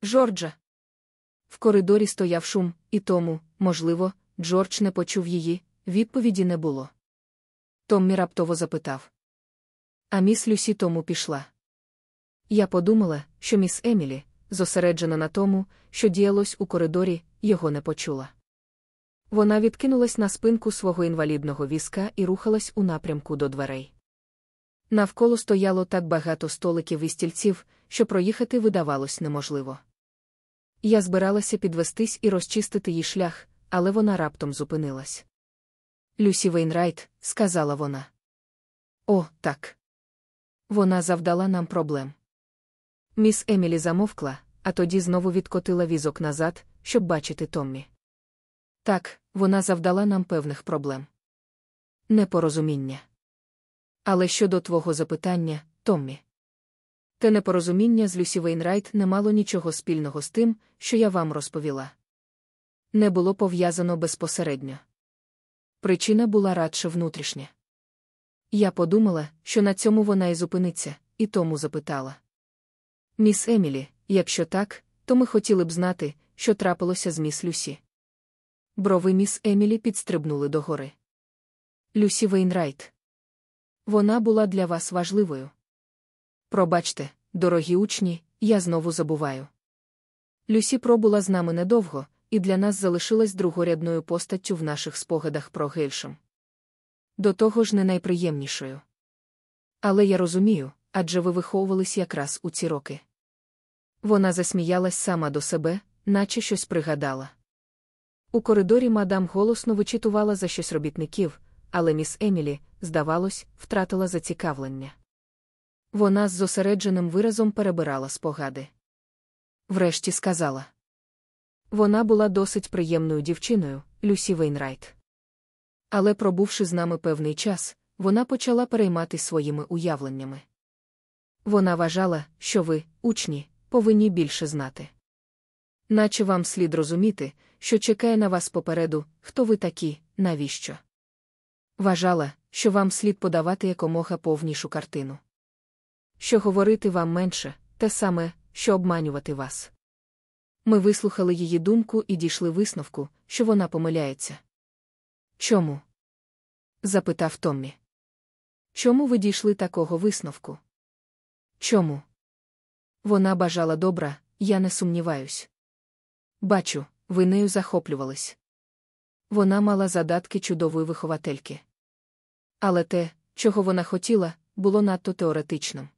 [SPEAKER 1] Жорджа. В коридорі стояв шум, і тому, можливо, Джордж не почув її, відповіді не було. Томмі раптово запитав. А міс Люсі тому пішла. Я подумала, що міс Емілі, зосереджена на тому, що діялось у коридорі, його не почула. Вона відкинулась на спинку свого інвалідного візка і рухалась у напрямку до дверей. Навколо стояло так багато столиків і стільців, що проїхати видавалось неможливо. Я збиралася підвестись і розчистити їй шлях, але вона раптом зупинилась. Люсі Вейнрайт, сказала вона. О, так. Вона завдала нам проблем. Міс Емілі замовкла, а тоді знову відкотила візок назад, щоб бачити Томмі. Так, вона завдала нам певних проблем. Непорозуміння. Але щодо твого запитання, Томмі. Те непорозуміння з Люсі Вейнрайт не мало нічого спільного з тим, що я вам розповіла. Не було пов'язано безпосередньо. Причина була радше внутрішня. Я подумала, що на цьому вона і зупиниться, і тому запитала. Міс Емілі, якщо так, то ми хотіли б знати, що трапилося з міс Люсі. Брови міс Емілі підстрибнули догори. Люсі Вейнрайт. Вона була для вас важливою. Пробачте, дорогі учні, я знову забуваю. Люсі пробула з нами недовго, і для нас залишилась другорядною постаттю в наших спогадах про Гельшем. До того ж не найприємнішою. Але я розумію, адже ви виховувались якраз у ці роки. Вона засміялась сама до себе, наче щось пригадала. У коридорі мадам голосно вичитувала за щось робітників, але міс Емілі, здавалось, втратила зацікавлення. Вона з зосередженим виразом перебирала спогади. Врешті сказала. Вона була досить приємною дівчиною, Люсі Вейнрайт. Але, пробувши з нами певний час, вона почала перейматись своїми уявленнями. Вона вважала, що ви, учні, повинні більше знати. Наче вам слід розуміти, що чекає на вас попереду, хто ви такі, навіщо. Вважала, що вам слід подавати якомога повнішу картину. Що говорити вам менше, те саме, що обманювати вас. Ми вислухали її думку і дійшли висновку, що вона помиляється. Чому? запитав Томмі. Чому ви дійшли такого висновку? Чому? Вона бажала добра, я не сумніваюсь. Бачу, ви нею захоплювались. Вона мала задатки чудової виховательки. Але те, чого вона хотіла, було надто теоретичним.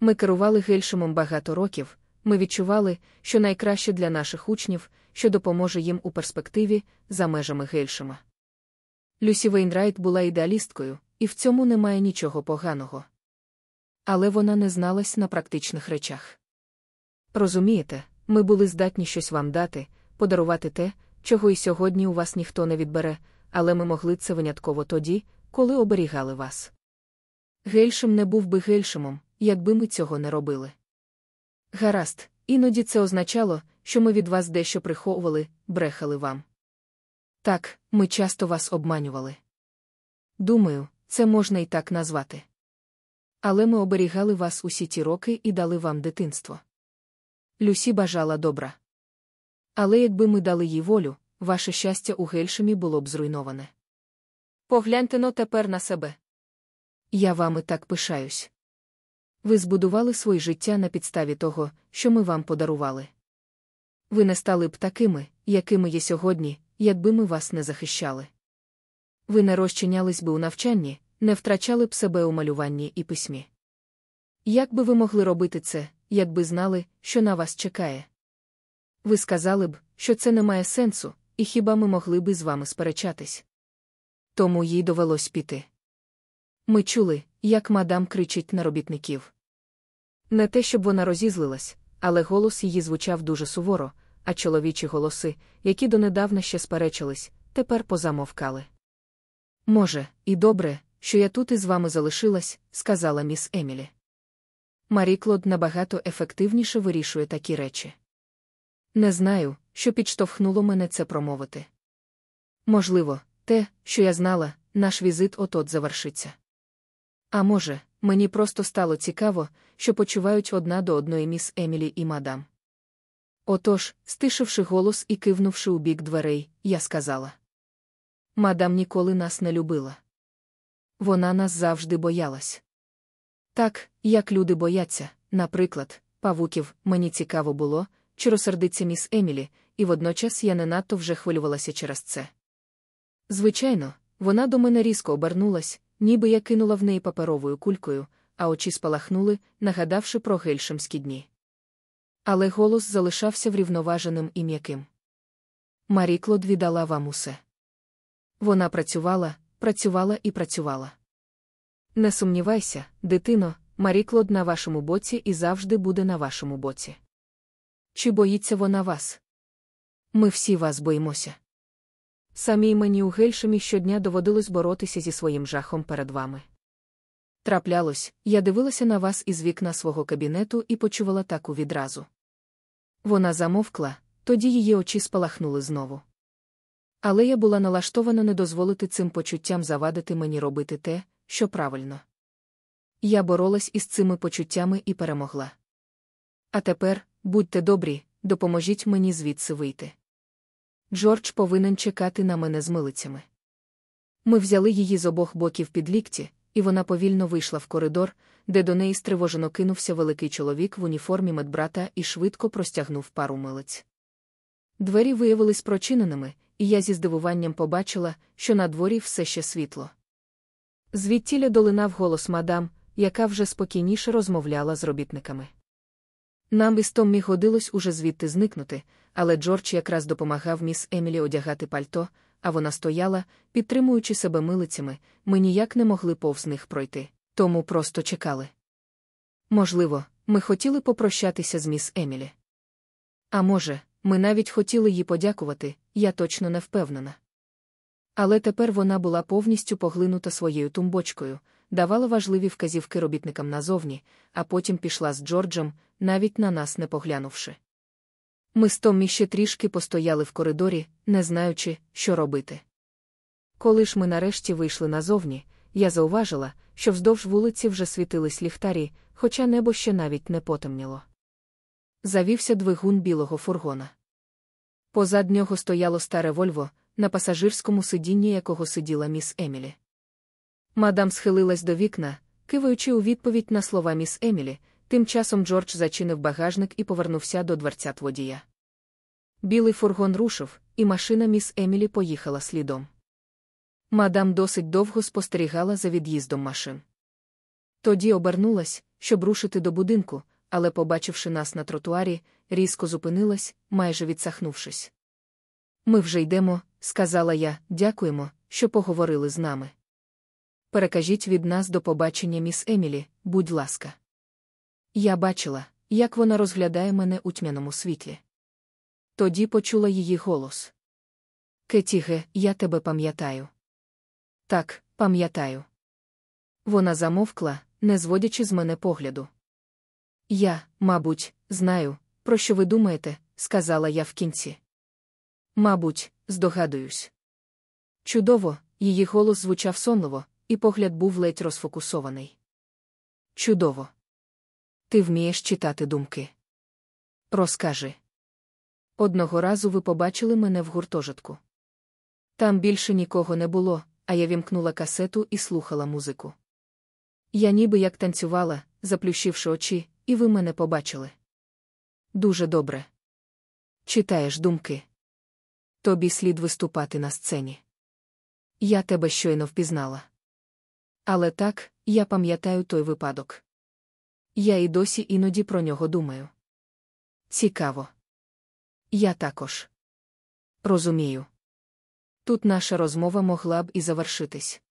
[SPEAKER 1] Ми керували Гельшемом багато років, ми відчували, що найкраще для наших учнів, що допоможе їм у перспективі за межами Гельшема. Люсі Вейнрайт була ідеалісткою, і в цьому немає нічого поганого. Але вона не зналась на практичних речах. Розумієте, ми були здатні щось вам дати, подарувати те, чого і сьогодні у вас ніхто не відбере, але ми могли це винятково тоді, коли оберігали вас. Гельшем не був би гельшемом, якби ми цього не робили. Гаразд, іноді це означало, що ми від вас дещо приховували, брехали вам. Так, ми часто вас обманювали. Думаю, це можна і так назвати. Але ми оберігали вас усі ті роки і дали вам дитинство. Люсі бажала добра. Але якби ми дали їй волю, ваше щастя у гельшемі було б зруйноване. Погляньте но тепер на себе. Я вами так пишаюсь. Ви збудували своє життя на підставі того, що ми вам подарували. Ви не стали б такими, якими є сьогодні, якби ми вас не захищали. Ви не розчинялись би у навчанні, не втрачали б себе у малюванні і письмі. Як би ви могли робити це, якби знали, що на вас чекає? Ви сказали б, що це не має сенсу, і хіба ми могли би з вами сперечатись? Тому їй довелось піти. Ми чули, як мадам кричить на робітників. Не те, щоб вона розізлилась, але голос її звучав дуже суворо, а чоловічі голоси, які донедавна ще сперечились, тепер позамовкали. Може, і добре, що я тут із вами залишилась, сказала міс Емілі. Марі Клод набагато ефективніше вирішує такі речі. Не знаю, що підштовхнуло мене це промовити. Можливо, те, що я знала, наш візит от-от завершиться. А може, мені просто стало цікаво, що почувають одна до одної міс Емілі і мадам. Отож, стишивши голос і кивнувши у бік дверей, я сказала: Мадам ніколи нас не любила. Вона нас завжди боялась. Так, як люди бояться, наприклад, павуків, мені цікаво було, чи розсердиться міс Емілі, і водночас я не надто вже хвилювалася через це. Звичайно, вона до мене різко обернулась, ніби я кинула в неї паперовою кулькою, а очі спалахнули, нагадавши про гельшемські дні. Але голос залишався врівноваженим і м'яким. Марі Клод віддала вам усе. Вона працювала, працювала і працювала. Не сумнівайся, дитино, Марі Клод на вашому боці і завжди буде на вашому боці. Чи боїться вона вас? Ми всі вас боїмося. Самій мені у Гельшемі щодня доводилось боротися зі своїм жахом перед вами. Траплялось, я дивилася на вас із вікна свого кабінету і почувала таку відразу. Вона замовкла, тоді її очі спалахнули знову. Але я була налаштована не дозволити цим почуттям завадити мені робити те, що правильно. Я боролась із цими почуттями і перемогла. А тепер, будьте добрі, допоможіть мені звідси вийти. Джордж повинен чекати на мене з милицями. Ми взяли її з обох боків під лікті, і вона повільно вийшла в коридор, де до неї стривожено кинувся великий чоловік в уніформі медбрата і швидко простягнув пару милиць. Двері виявились прочиненими, і я зі здивуванням побачила, що на дворі все ще світло. Звідтіля долинав голос мадам, яка вже спокійніше розмовляла з робітниками. Нам із Томмі годилось уже звідти зникнути, але Джордж якраз допомагав міс Емілі одягати пальто, а вона стояла, підтримуючи себе милицями, ми ніяк не могли повз них пройти, тому просто чекали. Можливо, ми хотіли попрощатися з міс Емілі. А може, ми навіть хотіли їй подякувати, я точно не впевнена. Але тепер вона була повністю поглинута своєю тумбочкою, давала важливі вказівки робітникам назовні, а потім пішла з Джорджем, навіть на нас не поглянувши. Ми з Томмі ще трішки постояли в коридорі, не знаючи, що робити. Коли ж ми нарешті вийшли назовні, я зауважила, що вздовж вулиці вже світились ліхтарі, хоча небо ще навіть не потемніло. Завівся двигун білого фургона. Позад нього стояло старе Вольво, на пасажирському сидінні якого сиділа міс Емілі. Мадам схилилась до вікна, киваючи у відповідь на слова міс Емілі, тим часом Джордж зачинив багажник і повернувся до дверцят водія. Білий фургон рушив, і машина міс Емілі поїхала слідом. Мадам досить довго спостерігала за від'їздом машин. Тоді обернулась, щоб рушити до будинку, але, побачивши нас на тротуарі, різко зупинилась, майже відсахнувшись. Ми вже йдемо, сказала я, дякуємо, що поговорили з нами. Перекажіть від нас до побачення міс Емілі, будь ласка. Я бачила, як вона розглядає мене у тьмяному світлі. Тоді почула її голос. Кетіге, я тебе пам'ятаю. Так, пам'ятаю. Вона замовкла, не зводячи з мене погляду. Я, мабуть, знаю, про що ви думаєте, сказала я в кінці. Мабуть, здогадуюсь. Чудово, її голос звучав сонливо, і погляд був ледь розфокусований. Чудово. Ти вмієш читати думки. Розкажи. Одного разу ви побачили мене в гуртожитку. Там більше нікого не було, а я вімкнула касету і слухала музику. Я ніби як танцювала, заплющивши очі, і ви мене побачили. Дуже добре. Читаєш думки. Тобі слід виступати на сцені. Я тебе щойно впізнала. Але так, я пам'ятаю той випадок. Я і досі іноді про нього думаю. Цікаво. Я також. Розумію. Тут наша розмова могла б і завершитись.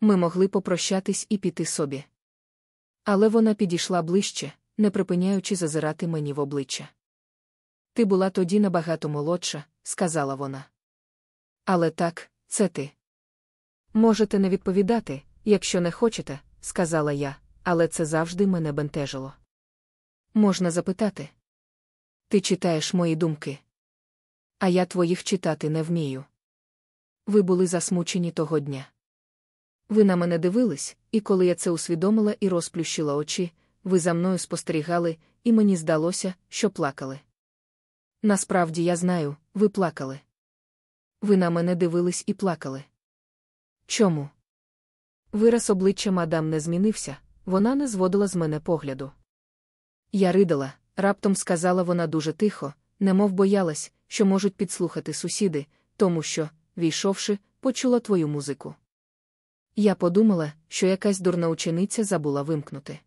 [SPEAKER 1] Ми могли попрощатись і піти собі. Але вона підійшла ближче, не припиняючи зазирати мені в обличчя. Ти була тоді набагато молодша, сказала вона. Але так, це ти. Можете не відповідати, якщо не хочете, сказала я, але це завжди мене бентежило. Можна запитати. Ти читаєш мої думки. А я твоїх читати не вмію. Ви були засмучені того дня. Ви на мене дивились, і коли я це усвідомила і розплющила очі, ви за мною спостерігали, і мені здалося, що плакали. Насправді я знаю, ви плакали. Ви на мене дивились і плакали. Чому? Вираз обличчя мадам не змінився, вона не зводила з мене погляду. Я ридала, раптом сказала вона дуже тихо, немов боялась, що можуть підслухати сусіди, тому що, війшовши, почула твою музику. Я подумала, що якась дурна учениця забула вимкнути.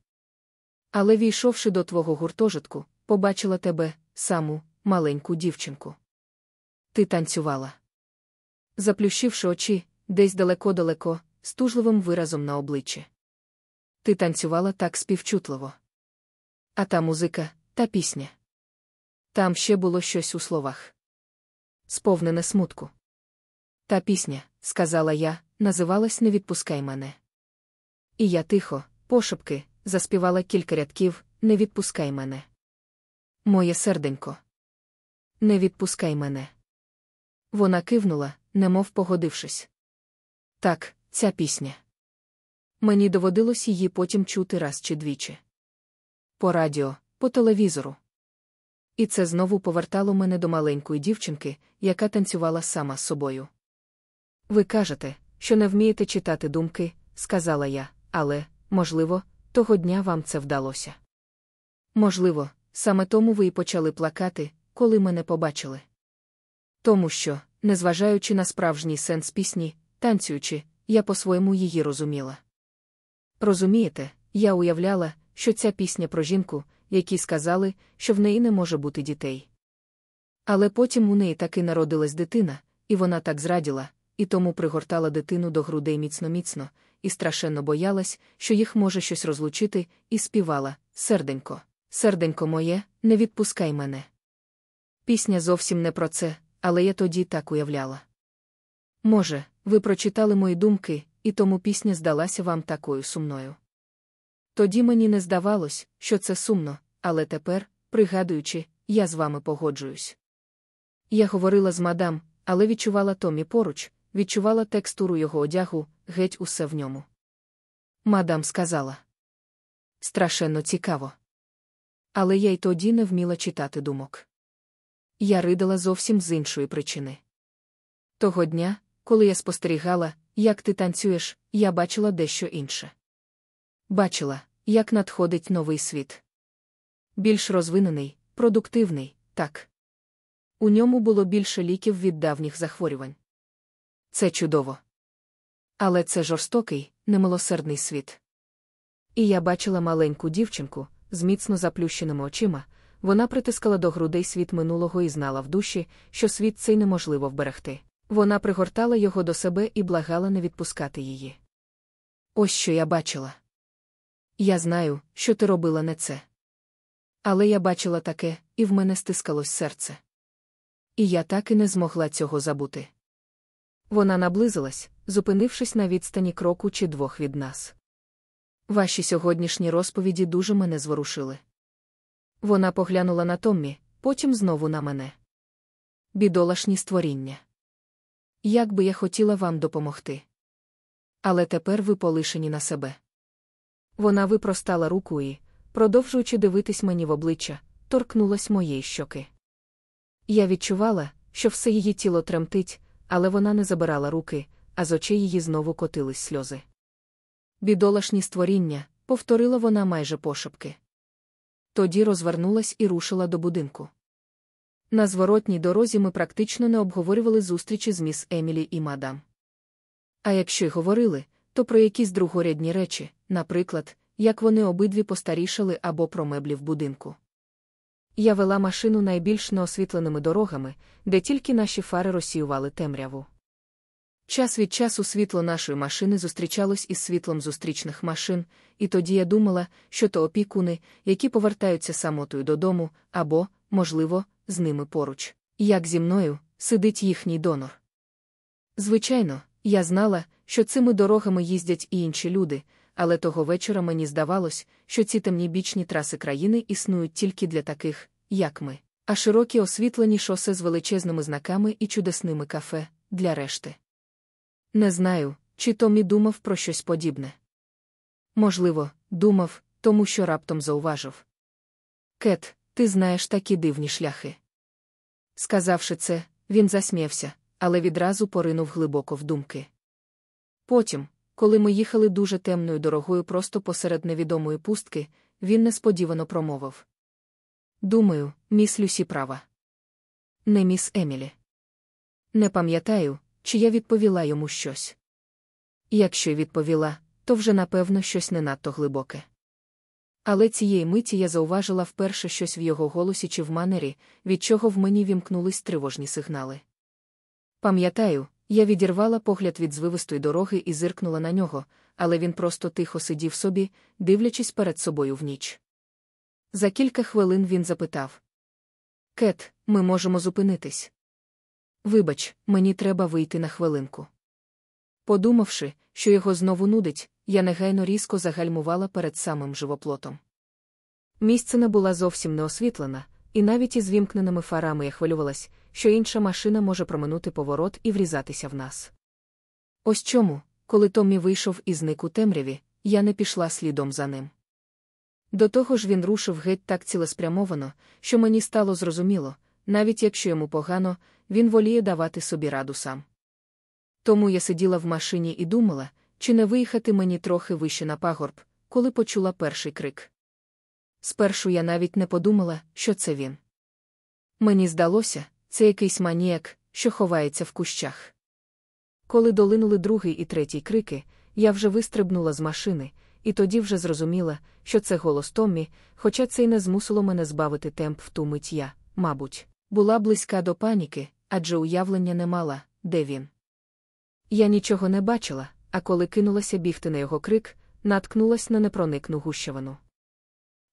[SPEAKER 1] Але війшовши до твого гуртожитку, побачила тебе, саму, маленьку дівчинку. Ти танцювала. Заплющивши очі, десь далеко-далеко, з тужливим виразом на обличчі. Ти танцювала так співчутливо. А та музика, та пісня. Там ще було щось у словах. Сповнене смутку. Та пісня, сказала я, називалась Не відпускай мене. І я тихо, пошепки, заспівала кілька рядків Не відпускай мене. Моє серденько. Не відпускай мене. Вона кивнула, немов погодившись. Так, ця пісня. Мені доводилось її потім чути раз чи двічі. По радіо, по телевізору. І це знову повертало мене до маленької дівчинки, яка танцювала сама з собою. Ви кажете, що не вмієте читати думки, сказала я, але, можливо, того дня вам це вдалося. Можливо, саме тому ви і почали плакати, коли мене побачили. Тому що, незважаючи на справжній сенс пісні, танцюючи, я по-своєму її розуміла. Розумієте, я уявляла, що ця пісня про жінку, якій сказали, що в неї не може бути дітей. Але потім у неї таки народилась дитина, і вона так зраділа, і тому пригортала дитину до грудей міцно-міцно, і страшенно боялась, що їх може щось розлучити, і співала Серденько, серденько моє, не відпускай мене. Пісня зовсім не про це, але я тоді так уявляла. Може, ви прочитали мої думки, і тому пісня здалася вам такою сумною. Тоді мені не здавалось, що це сумно, але тепер, пригадуючи, я з вами погоджуюсь. Я говорила з мадам, але відчувала Томі поруч, відчувала текстуру його одягу, геть усе в ньому. Мадам сказала. Страшенно цікаво. Але я й тоді не вміла читати думок. Я ридала зовсім з іншої причини. Того дня, коли я спостерігала, як ти танцюєш, я бачила дещо інше. Бачила, як надходить новий світ. Більш розвинений, продуктивний, так. У ньому було більше ліків від давніх захворювань. Це чудово. Але це жорстокий, немилосердний світ. І я бачила маленьку дівчинку з міцно заплющеними очима. Вона притискала до грудей світ минулого і знала в душі, що світ цей неможливо вберегти. Вона пригортала його до себе і благала не відпускати її. Ось що я бачила. Я знаю, що ти робила не це. Але я бачила таке, і в мене стискалось серце. І я так і не змогла цього забути. Вона наблизилась, зупинившись на відстані кроку чи двох від нас. Ваші сьогоднішні розповіді дуже мене зворушили. Вона поглянула на Томмі, потім знову на мене. Бідолашні створіння. Як би я хотіла вам допомогти. Але тепер ви полишені на себе. Вона випростала руку і, продовжуючи дивитись мені в обличчя, торкнулась моєї щоки. Я відчувала, що все її тіло тремтить, але вона не забирала руки, а з очей її знову котились сльози. Бідолашні створіння, повторила вона майже пошепки. Тоді розвернулась і рушила до будинку. На зворотній дорозі ми практично не обговорювали зустрічі з міс Емілі і мадам. А якщо й говорили, то про якісь другорядні речі, наприклад, як вони обидві постарішали або про меблі в будинку. Я вела машину найбільш неосвітленими дорогами, де тільки наші фари розсіювали темряву. Час від часу світло нашої машини зустрічалось із світлом зустрічних машин, і тоді я думала, що то опікуни, які повертаються самотою додому, або, можливо, з ними поруч. Як зі мною, сидить їхній донор. Звичайно, я знала, що цими дорогами їздять і інші люди, але того вечора мені здавалось, що ці темні бічні траси країни існують тільки для таких, як ми, а широкі освітлені шосе з величезними знаками і чудесними кафе для решти. Не знаю, чи Томі думав про щось подібне. Можливо, думав, тому що раптом зауважив. Кет, ти знаєш такі дивні шляхи. Сказавши це, він засміявся, але відразу поринув глибоко в думки. Потім, коли ми їхали дуже темною дорогою просто посеред невідомої пустки, він несподівано промовив. Думаю, міс Люсі права. Не міс Емілі. Не пам'ятаю, чи я відповіла йому щось. Якщо й відповіла, то вже напевно щось не надто глибоке. Але цієї миті я зауважила вперше щось в його голосі чи в манері, від чого в мені вімкнулись тривожні сигнали. Пам'ятаю, я відірвала погляд від звивистої дороги і зиркнула на нього, але він просто тихо сидів собі, дивлячись перед собою в ніч. За кілька хвилин він запитав: Кет, ми можемо зупинитись. Вибач, мені треба вийти на хвилинку. Подумавши, що його знову нудить, я негайно різко загальмувала перед самим живоплотом. Місцина була зовсім не освітлена, і навіть із вімкненими фарами я хвилювалась, що інша машина може проминути поворот і врізатися в нас. Ось чому, коли Томмі вийшов і зник у темряві, я не пішла слідом за ним. До того ж він рушив геть так цілеспрямовано, що мені стало зрозуміло, навіть якщо йому погано, він воліє давати собі раду сам. Тому я сиділа в машині і думала, чи не виїхати мені трохи вище на пагорб, коли почула перший крик. Спершу я навіть не подумала, що це він. Мені здалося, це якийсь маніяк, що ховається в кущах. Коли долинули другий і третій крики, я вже вистрибнула з машини, і тоді вже зрозуміла, що це голос Томмі, хоча це й не змусило мене збавити темп в ту мить я, мабуть, була близька до паніки, адже уявлення не мала, де він. Я нічого не бачила, а коли кинулася бігти на його крик, наткнулась на непроникну гущавину.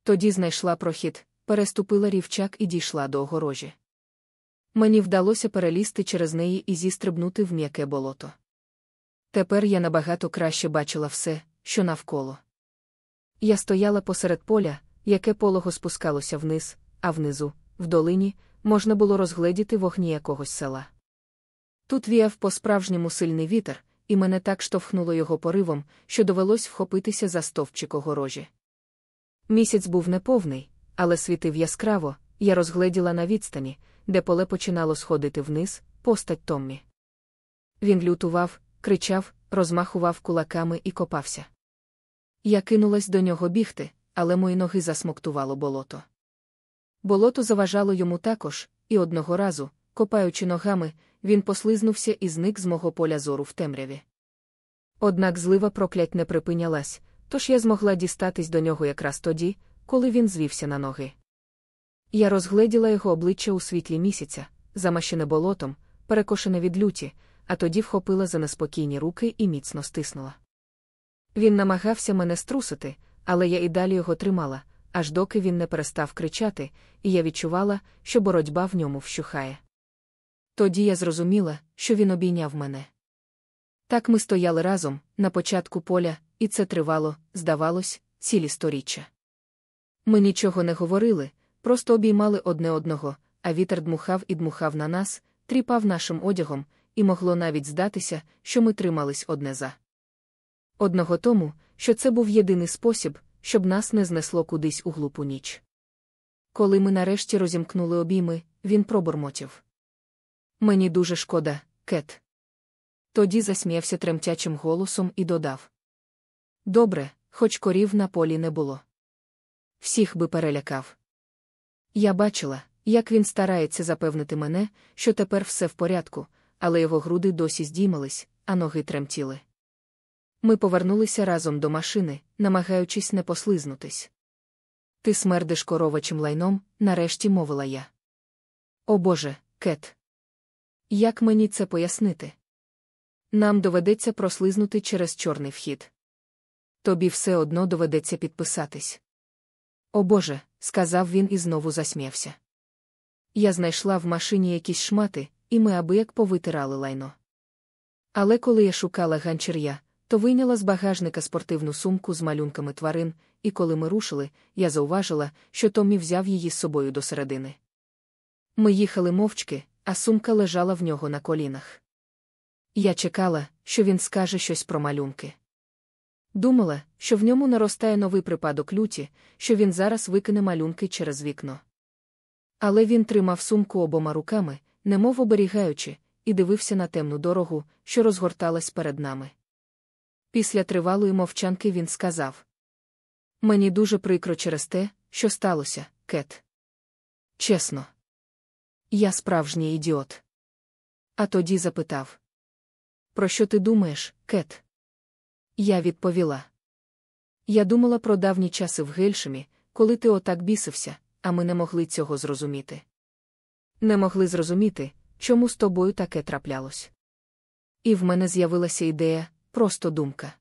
[SPEAKER 1] Тоді знайшла прохід, переступила рівчак і дійшла до огорожі. Мені вдалося перелізти через неї і зістрибнути в м'яке болото. Тепер я набагато краще бачила все, що навколо. Я стояла посеред поля, яке полого спускалося вниз, а внизу, в долині, можна було розгледіти вогні якогось села. Тут віяв по-справжньому сильний вітер, і мене так штовхнуло його поривом, що довелось вхопитися за стовпчик огорожі. Місяць був неповний, але світив яскраво, я розгледіла на відстані, де поле починало сходити вниз, постать Томмі. Він лютував, кричав, розмахував кулаками і копався. Я кинулась до нього бігти, але мої ноги засмоктувало болото. Болото заважало йому також, і одного разу, копаючи ногами, він послизнувся і зник з мого поля зору в темряві. Однак злива проклять не припинялась, тож я змогла дістатись до нього якраз тоді, коли він звівся на ноги. Я розгледіла його обличчя у світлі місяця, замащене болотом, перекошене від люті, а тоді вхопила за неспокійні руки і міцно стиснула. Він намагався мене струсити, але я і далі його тримала, аж доки він не перестав кричати, і я відчувала, що боротьба в ньому вщухає. Тоді я зрозуміла, що він обійняв мене. Так ми стояли разом, на початку поля, і це тривало, здавалось, цілі сторіччя. Ми нічого не говорили, просто обіймали одне одного, а вітер дмухав і дмухав на нас, тріпав нашим одягом, і могло навіть здатися, що ми тримались одне за. Одного тому, що це був єдиний спосіб, щоб нас не знесло кудись у глупу ніч. Коли ми нарешті розімкнули обійми, він пробурмотів. Мені дуже шкода, Кет. Тоді засміявся тремтячим голосом і додав: Добре, хоч корів на полі не було. Всіх би перелякав. Я бачила, як він старається запевнити мене, що тепер все в порядку, але його груди досі здіймались, а ноги тремтіли. Ми повернулися разом до машини, намагаючись не послизнутись. Ти смердиш коровачим лайном, нарешті мовила я. О Боже, Кет. Як мені це пояснити? Нам доведеться прослизнути через чорний вхід. Тобі все одно доведеться підписатись. О Боже, сказав він і знову засміявся. Я знайшла в машині якісь шмати, і ми аби як повитирали лайно. Але коли я шукала ганчір'я, то вийняла з багажника спортивну сумку з малюнками тварин, і коли ми рушили, я зауважила, що Томмі взяв її з собою до середини. Ми їхали мовчки, а сумка лежала в нього на колінах. Я чекала, що він скаже щось про малюнки. Думала, що в ньому наростає новий припадок люті, що він зараз викине малюнки через вікно. Але він тримав сумку обома руками, немов оберігаючи, і дивився на темну дорогу, що розгорталась перед нами. Після тривалої мовчанки він сказав: Мені дуже прикро через те, що сталося, Кет. Чесно, я справжній ідіот. А тоді запитав: Про що ти думаєш, Кет? Я відповіла. Я думала про давні часи в Гельшемі, коли ти отак бісився, а ми не могли цього зрозуміти. Не могли зрозуміти, чому з тобою таке траплялось. І в мене з'явилася ідея, просто думка.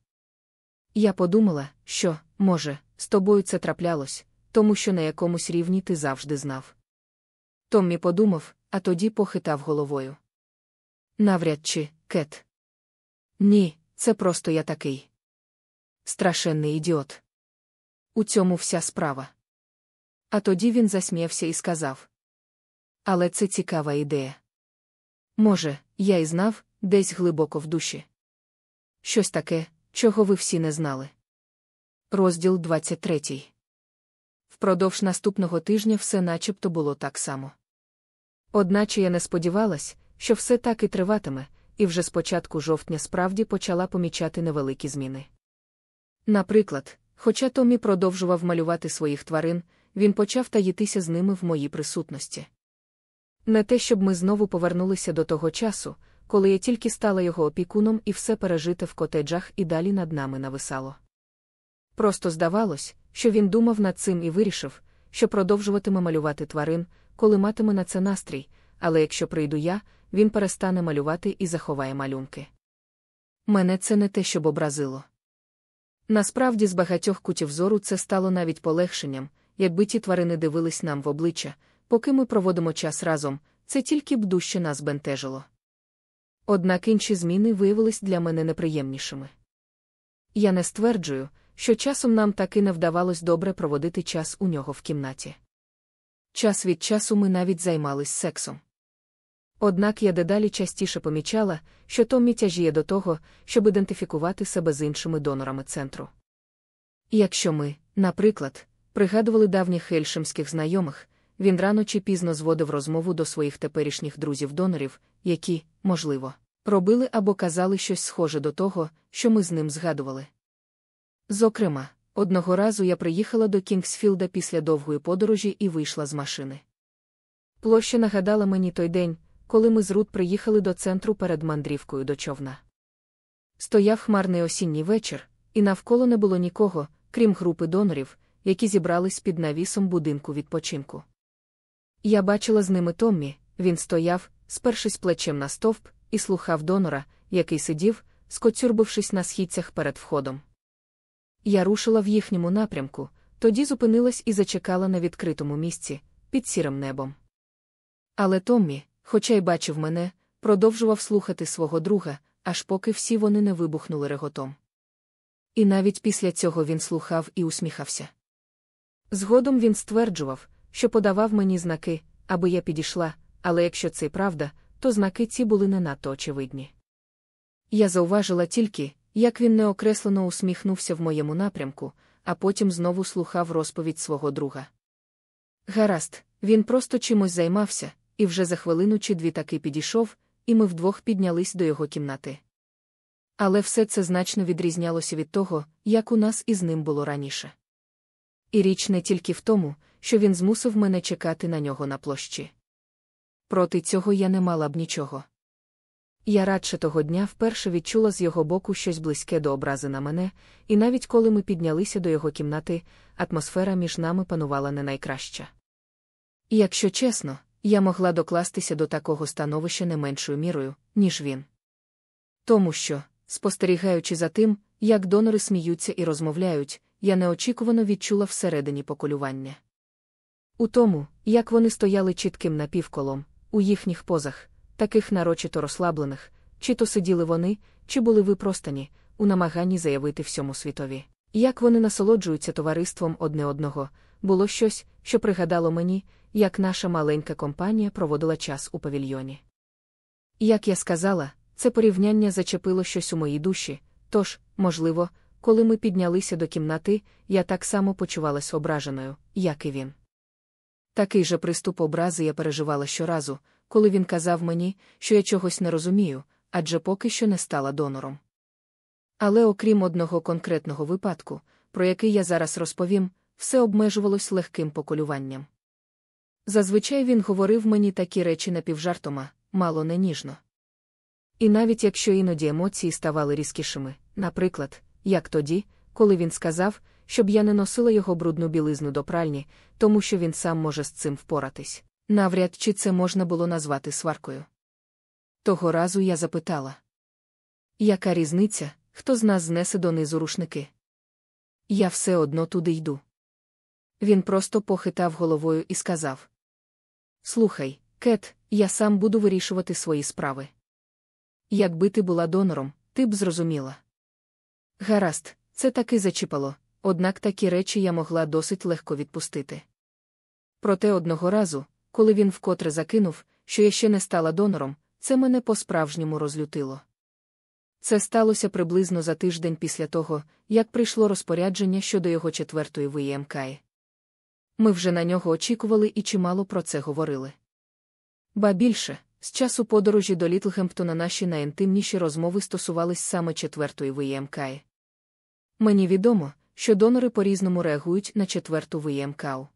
[SPEAKER 1] Я подумала, що, може, з тобою це траплялось, тому що на якомусь рівні ти завжди знав. Томмі подумав, а тоді похитав головою. Навряд чи, Кет. Ні, це просто я такий. Страшенний ідіот. У цьому вся справа. А тоді він засміявся і сказав: Але це цікава ідея. Може, я і знав, десь глибоко в душі. Щось таке, чого ви всі не знали. Розділ 23 Впродовж наступного тижня все начебто було так само. Одначе я не сподівалась, що все так і триватиме, і вже з початку жовтня справді почала помічати невеликі зміни. Наприклад, хоча Томі продовжував малювати своїх тварин, він почав таїтися з ними в моїй присутності. Не те, щоб ми знову повернулися до того часу, коли я тільки стала його опікуном і все пережите в котеджах і далі над нами нависало. Просто здавалось, що він думав над цим і вирішив, що продовжуватиме малювати тварин, коли матиме на це настрій, але якщо прийду я, він перестане малювати і заховає малюнки. Мене це не те, щоб образило. Насправді, з багатьох кутів зору це стало навіть полегшенням, якби ті тварини дивились нам в обличчя, поки ми проводимо час разом, це тільки б дужче нас бентежило. Однак інші зміни виявились для мене неприємнішими. Я не стверджую, що часом нам таки не вдавалось добре проводити час у нього в кімнаті. Час від часу ми навіть займались сексом. Однак я дедалі частіше помічала, що Томмі тяжіє до того, щоб ідентифікувати себе з іншими донорами центру. Якщо ми, наприклад, пригадували давніх хельшемських знайомих, він рано чи пізно зводив розмову до своїх теперішніх друзів-донорів, які, можливо, робили або казали щось схоже до того, що ми з ним згадували. Зокрема, одного разу я приїхала до Кінгсфілда після довгої подорожі і вийшла з машини. Площа нагадала мені той день, коли ми з Рут приїхали до центру перед мандрівкою до човна. Стояв хмарний осінній вечір, і навколо не було нікого, крім групи донорів, які зібрались під навісом будинку відпочинку. Я бачила з ними Томмі, він стояв, спершись плечем на стовп, і слухав донора, який сидів, скоцюрбившись на східцях перед входом. Я рушила в їхньому напрямку, тоді зупинилась і зачекала на відкритому місці, під сірим небом. Але Томмі, хоча й бачив мене, продовжував слухати свого друга, аж поки всі вони не вибухнули реготом. І навіть після цього він слухав і усміхався. Згодом він стверджував, що подавав мені знаки, аби я підійшла, але якщо це правда, то знаки ці були не надто очевидні. Я зауважила тільки, як він неокреслено усміхнувся в моєму напрямку, а потім знову слухав розповідь свого друга. Гаразд, він просто чимось займався, і вже за хвилину чи дві таки підійшов, і ми вдвох піднялись до його кімнати. Але все це значно відрізнялося від того, як у нас із ним було раніше. І річ не тільки в тому, що він змусив мене чекати на нього на площі. Проти цього я не мала б нічого. Я радше того дня вперше відчула з його боку щось близьке до образи на мене, і навіть коли ми піднялися до його кімнати, атмосфера між нами панувала не найкраща. І якщо чесно, я могла докластися до такого становища не меншою мірою, ніж він. Тому що, спостерігаючи за тим, як донори сміються і розмовляють, я неочікувано відчула всередині поколювання. У тому, як вони стояли чітким напівколом, у їхніх позах, таких нарочито розслаблених, чи то сиділи вони, чи були випростані, у намаганні заявити всьому світові. Як вони насолоджуються товариством одне одного, було щось, що пригадало мені, як наша маленька компанія проводила час у павільйоні. Як я сказала, це порівняння зачепило щось у моїй душі, тож, можливо, коли ми піднялися до кімнати, я так само почувалась ображеною, як і він. Такий же приступ образи я переживала щоразу, коли він казав мені, що я чогось не розумію, адже поки що не стала донором. Але окрім одного конкретного випадку, про який я зараз розповім, все обмежувалось легким поколюванням. Зазвичай він говорив мені такі речі напівжартома, мало не ніжно. І навіть якщо іноді емоції ставали різкішими, наприклад, як тоді, коли він сказав, щоб я не носила його брудну білизну до пральні, тому що він сам може з цим впоратись. Навряд чи це можна було назвати сваркою. Того разу я запитала, яка різниця, хто з нас знесе донизу рушники? Я все одно туди йду. Він просто похитав головою і сказав: Слухай, Кет, я сам буду вирішувати свої справи. Якби ти була донором, ти б зрозуміла. Гаразд, це таки зачіпало, однак такі речі я могла досить легко відпустити. Проте одного разу, коли він вкотре закинув, що я ще не стала донором, це мене по-справжньому розлютило. Це сталося приблизно за тиждень після того, як прийшло розпорядження щодо його четвертої виємкаї. Ми вже на нього очікували і чимало про це говорили. Ба більше, з часу подорожі до Літлгемптона наші найінтимніші розмови стосувались саме четвертої виємкаї. Мені відомо, що донори по-різному реагують на четверту виємкау.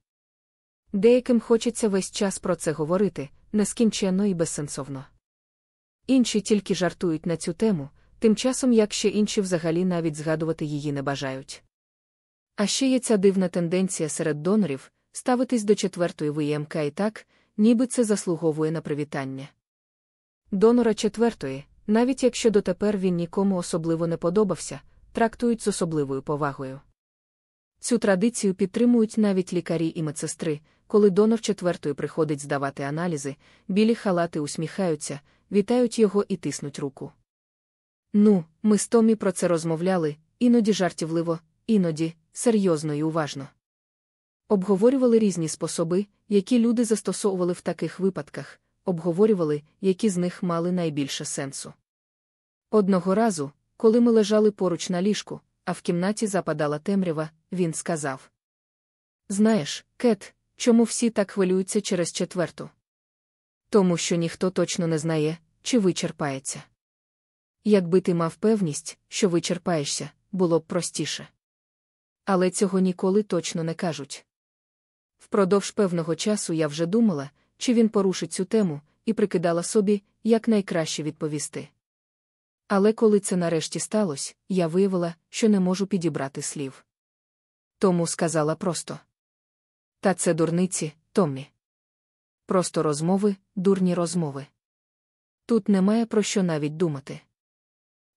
[SPEAKER 1] Деяким хочеться весь час про це говорити, нескінченно і безсенсовно. Інші тільки жартують на цю тему, тим часом як ще інші взагалі навіть згадувати її не бажають. А ще є ця дивна тенденція серед донорів ставитись до четвертої ВІМК і так, ніби це заслуговує на привітання. Донора четвертої, навіть якщо дотепер він нікому особливо не подобався, трактують з особливою повагою. Цю традицію підтримують навіть лікарі і медсестри, коли донор четвертої приходить здавати аналізи, білі халати усміхаються, вітають його і тиснуть руку. Ну, ми з Томі про це розмовляли, іноді жартівливо, іноді серйозно і уважно. Обговорювали різні способи, які люди застосовували в таких випадках, обговорювали, які з них мали найбільше сенсу. Одного разу, коли ми лежали поруч на ліжку, а в кімнаті западала темрява, він сказав: Знаєш, Кет, чому всі так хвилюються через четверту? Тому що ніхто точно не знає, чи вичерпається. Якби ти мав певність, що вичерпаєшся, було б простіше. Але цього ніколи точно не кажуть. Впродовж певного часу я вже думала, чи він порушить цю тему, і прикидала собі, як найкраще відповісти. Але коли це нарешті сталося, я виявила, що не можу підібрати слів. Тому сказала просто. Та це дурниці, Томмі. Просто розмови, дурні розмови. Тут немає про що навіть думати.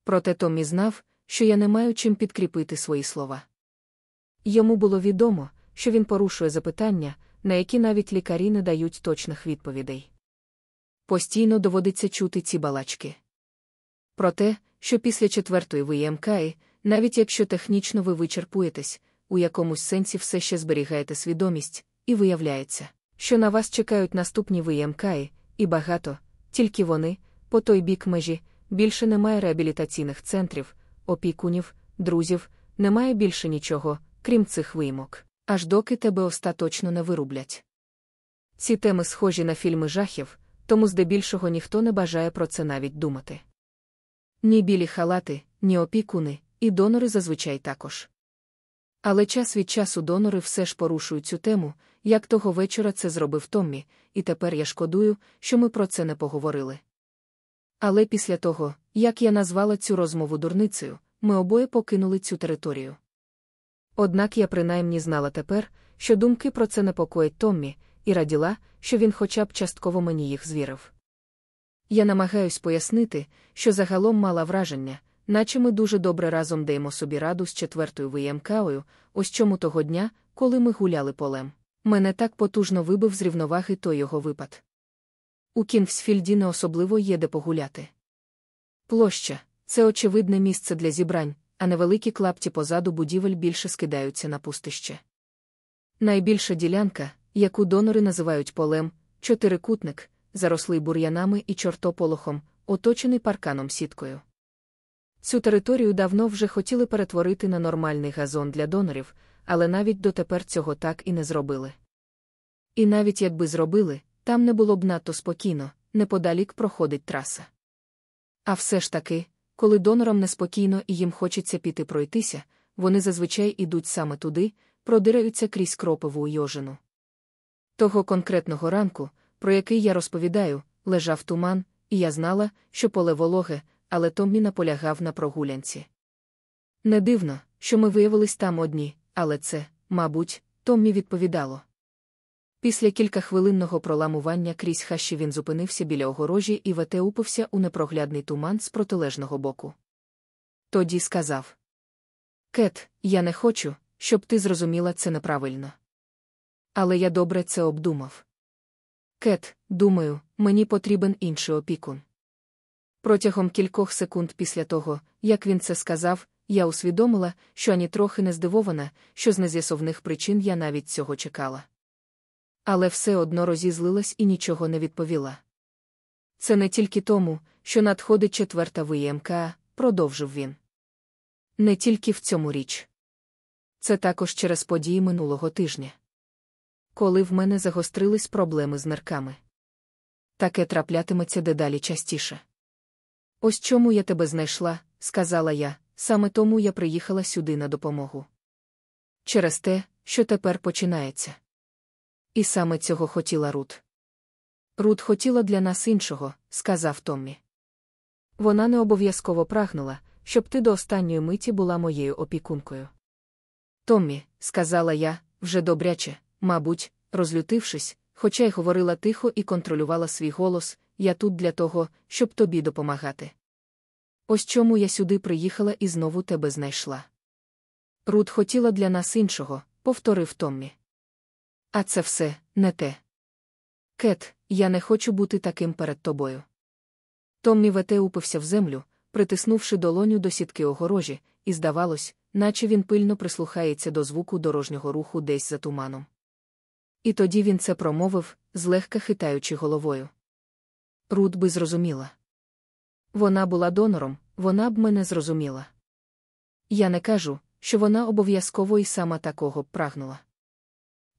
[SPEAKER 1] Проте Томмі знав, що я не маю чим підкріпити свої слова. Йому було відомо, що він порушує запитання, на які навіть лікарі не дають точних відповідей. Постійно доводиться чути ці балачки. Про те, що після четвертої ВІМКІ, навіть якщо технічно ви вичерпуєтесь, у якомусь сенсі все ще зберігаєте свідомість, і виявляється, що на вас чекають наступні ВІМКІ, і багато, тільки вони, по той бік межі, більше немає реабілітаційних центрів, опікунів, друзів, немає більше нічого, крім цих виймок, аж доки тебе остаточно не вирублять. Ці теми схожі на фільми жахів, тому здебільшого ніхто не бажає про це навіть думати. Ні білі халати, ні опікуни, і донори зазвичай також. Але час від часу донори все ж порушують цю тему, як того вечора це зробив Томмі, і тепер я шкодую, що ми про це не поговорили. Але після того, як я назвала цю розмову дурницею, ми обоє покинули цю територію. Однак я принаймні знала тепер, що думки про це непокоїть Томмі, і раділа, що він хоча б частково мені їх звірив. Я намагаюсь пояснити, що загалом мала враження, наче ми дуже добре разом даємо собі раду з четвертою виємкаою, ось чому того дня, коли ми гуляли полем. Мене так потужно вибив з рівноваги той його випад. У Кінгсфільді не особливо є де погуляти. Площа це очевидне місце для зібрань, а невеликі клапті позаду будівель більше скидаються на пустище. Найбільша ділянка, яку донори називають полем, чотирикутник, зарослий бур'янами і чортополохом, оточений парканом сіткою. Цю територію давно вже хотіли перетворити на нормальний газон для донорів, але навіть дотепер цього так і не зробили. І навіть якби зробили, там не було б надто спокійно, неподалік проходить траса. А все ж таки, коли донорам неспокійно і їм хочеться піти пройтися, вони зазвичай ідуть саме туди, продираються крізь кропиву йожину. Того конкретного ранку, про який я розповідаю, лежав туман, і я знала, що поле вологе, але Томмі наполягав на прогулянці. Не дивно, що ми виявились там одні, але це, мабуть, Томмі відповідало. Після кількахвилинного проламування крізь хащі він зупинився біля огорожі і ветеупився у непроглядний туман з протилежного боку. Тоді сказав: Кет, я не хочу, щоб ти зрозуміла це неправильно. Але я добре це обдумав. Кет, думаю, мені потрібен інший опікун. Протягом кількох секунд після того, як він це сказав, я усвідомила, що ані трохи не здивована, що з нез'ясовних причин я навіть цього чекала. Але все одно розізлилась і нічого не відповіла. Це не тільки тому, що надходить четверта ВІМК, продовжив він. Не тільки в цьому річ. Це також через події минулого тижня. Коли в мене загострились проблеми з нирками. Таке траплятиметься дедалі частіше. Ось чому я тебе знайшла, сказала я, саме тому я приїхала сюди на допомогу. Через те, що тепер починається. І саме цього хотіла Рут. Рут хотіла для нас іншого, сказав Томмі. Вона не обов'язково прагнула, щоб ти до останньої миті була моєю опікункою. Томмі, сказала я, вже добряче, мабуть, розлютившись, хоча й говорила тихо і контролювала свій голос, я тут для того, щоб тобі допомагати. Ось чому я сюди приїхала і знову тебе знайшла. Рут хотіла для нас іншого, повторив Томмі. А це все не те. Кет, я не хочу бути таким перед тобою. Томмі вете упився в землю, притиснувши долоню до сітки огорожі, і здавалось, наче він пильно прислухається до звуку дорожнього руху десь за туманом. І тоді він це промовив, злегка хитаючи головою. Рут би зрозуміла. Вона була донором, вона б мене зрозуміла. Я не кажу, що вона обов'язково і сама такого б прагнула.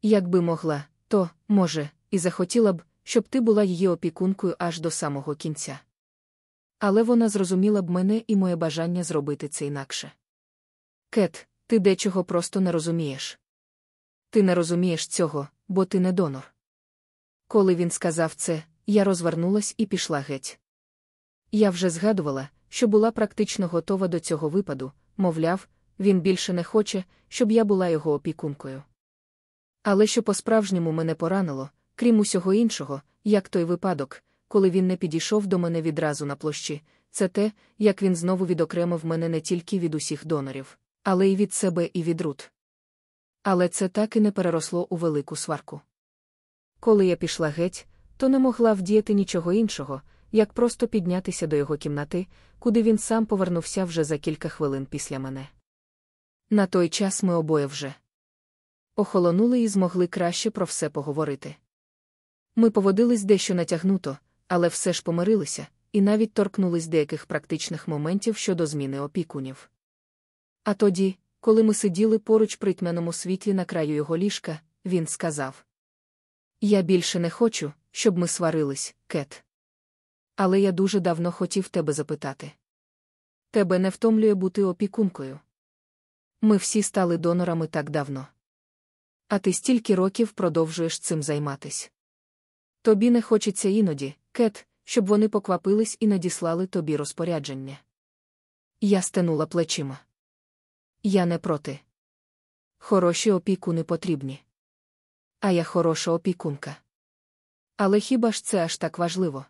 [SPEAKER 1] Якби могла, то, може, і захотіла б, щоб ти була її опікункою аж до самого кінця. Але вона зрозуміла б мене і моє бажання зробити це інакше. Кет, ти дечого просто не розумієш. Ти не розумієш цього, бо ти не донор. Коли він сказав це, я розвернулась і пішла геть. Я вже згадувала, що була практично готова до цього випаду, мовляв, він більше не хоче, щоб я була його опікункою. Але що по-справжньому мене поранило, крім усього іншого, як той випадок, коли він не підійшов до мене відразу на площі, це те, як він знову відокремив мене не тільки від усіх донорів, але й від себе і від Рут. Але це так і не переросло у велику сварку. Коли я пішла геть, то не могла вдіяти нічого іншого, як просто піднятися до його кімнати, куди він сам повернувся вже за кілька хвилин після мене. На той час ми обоє вже охолонули і змогли краще про все поговорити. Ми поводились дещо натягнуто, але все ж помирилися, і навіть торкнулись деяких практичних моментів щодо зміни опікунів. А тоді, коли ми сиділи поруч при тьмяному світлі на краю його ліжка, він сказав: Я більше не хочу, щоб ми сварились, Кет. Але я дуже давно хотів тебе запитати. Тебе не втомлює бути опікункою. Ми всі стали донорами так давно. А ти стільки років продовжуєш цим займатись. Тобі не хочеться іноді, Кет, щоб вони поквапились і надіслали тобі розпорядження. Я стенула плечима. Я не проти. Хороші опікуни потрібні. А я хороша опікунка. Але хіба ж це аж так важливо?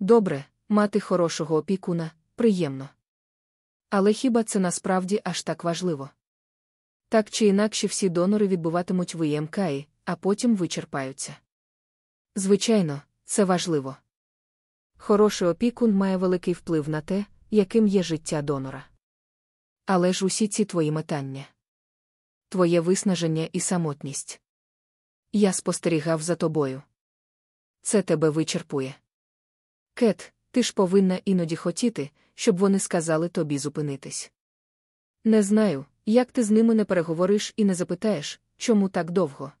[SPEAKER 1] Добре, мати хорошого опікуна приємно. Але хіба це насправді аж так важливо? Так чи інакше всі донори відбуватимуть в ІМКІ, а потім вичерпаються. Звичайно, це важливо. Хороший опікун має великий вплив на те, яким є життя донора. Але ж усі ці твої метання, твоє виснаження і самотність. Я спостерігав за тобою. Це тебе вичерпує. Кет, ти ж повинна іноді хотіти, щоб вони сказали тобі зупинитись. Не знаю, як ти з ними не переговориш і не запитаєш, чому так довго.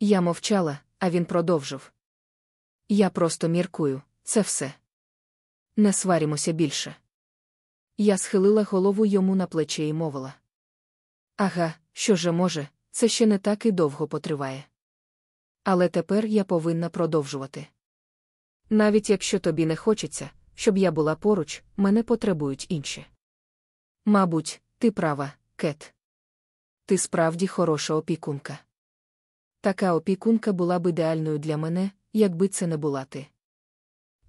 [SPEAKER 1] Я мовчала, а він продовжив. Я просто міркую, це все. Не сварімося більше. Я схилила голову йому на плече і мовила. Ага, що же може, це ще не так і довго потриває. Але тепер я повинна продовжувати. Навіть якщо тобі не хочеться, щоб я була поруч, мене потребують інші. Мабуть, ти права, Кет. Ти справді хороша опікунка. Така опікунка була б ідеальною для мене, якби це не була ти.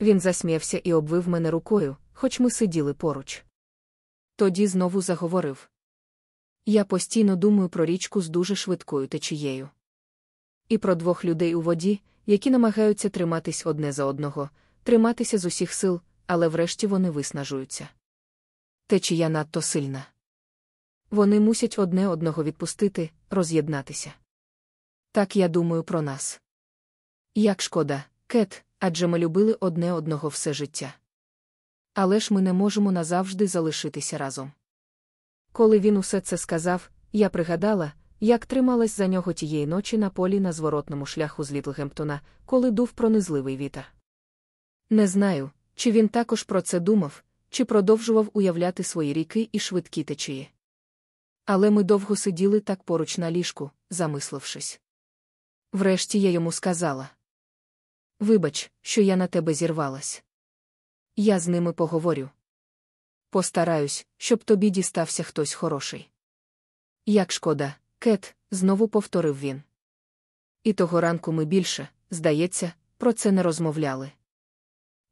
[SPEAKER 1] Він засміявся і обвив мене рукою, хоч ми сиділи поруч. Тоді знову заговорив. Я постійно думаю про річку з дуже швидкою течією. І про двох людей у воді, які намагаються триматись одне за одного, триматися з усіх сил, але врешті вони виснажуються. Течія надто сильна. Вони мусять одне одного відпустити, роз'єднатися. Так я думаю про нас. Як шкода, Кет, адже ми любили одне одного все життя. Але ж ми не можемо назавжди залишитися разом. Коли він усе це сказав, я пригадала, як трималась за нього тієї ночі на полі на зворотному шляху з Літлгемптона, коли дув пронизливий вітер. Не знаю, чи він також про це думав, чи продовжував уявляти свої ріки і швидкі течії. Але ми довго сиділи так поруч на ліжку, замислившись. Врешті я йому сказала: Вибач, що я на тебе зірвалась. Я з ними поговорю. Постараюсь, щоб тобі дістався хтось хороший. Як шкода, Кет, знову повторив він. І того ранку ми більше, здається, про це не розмовляли.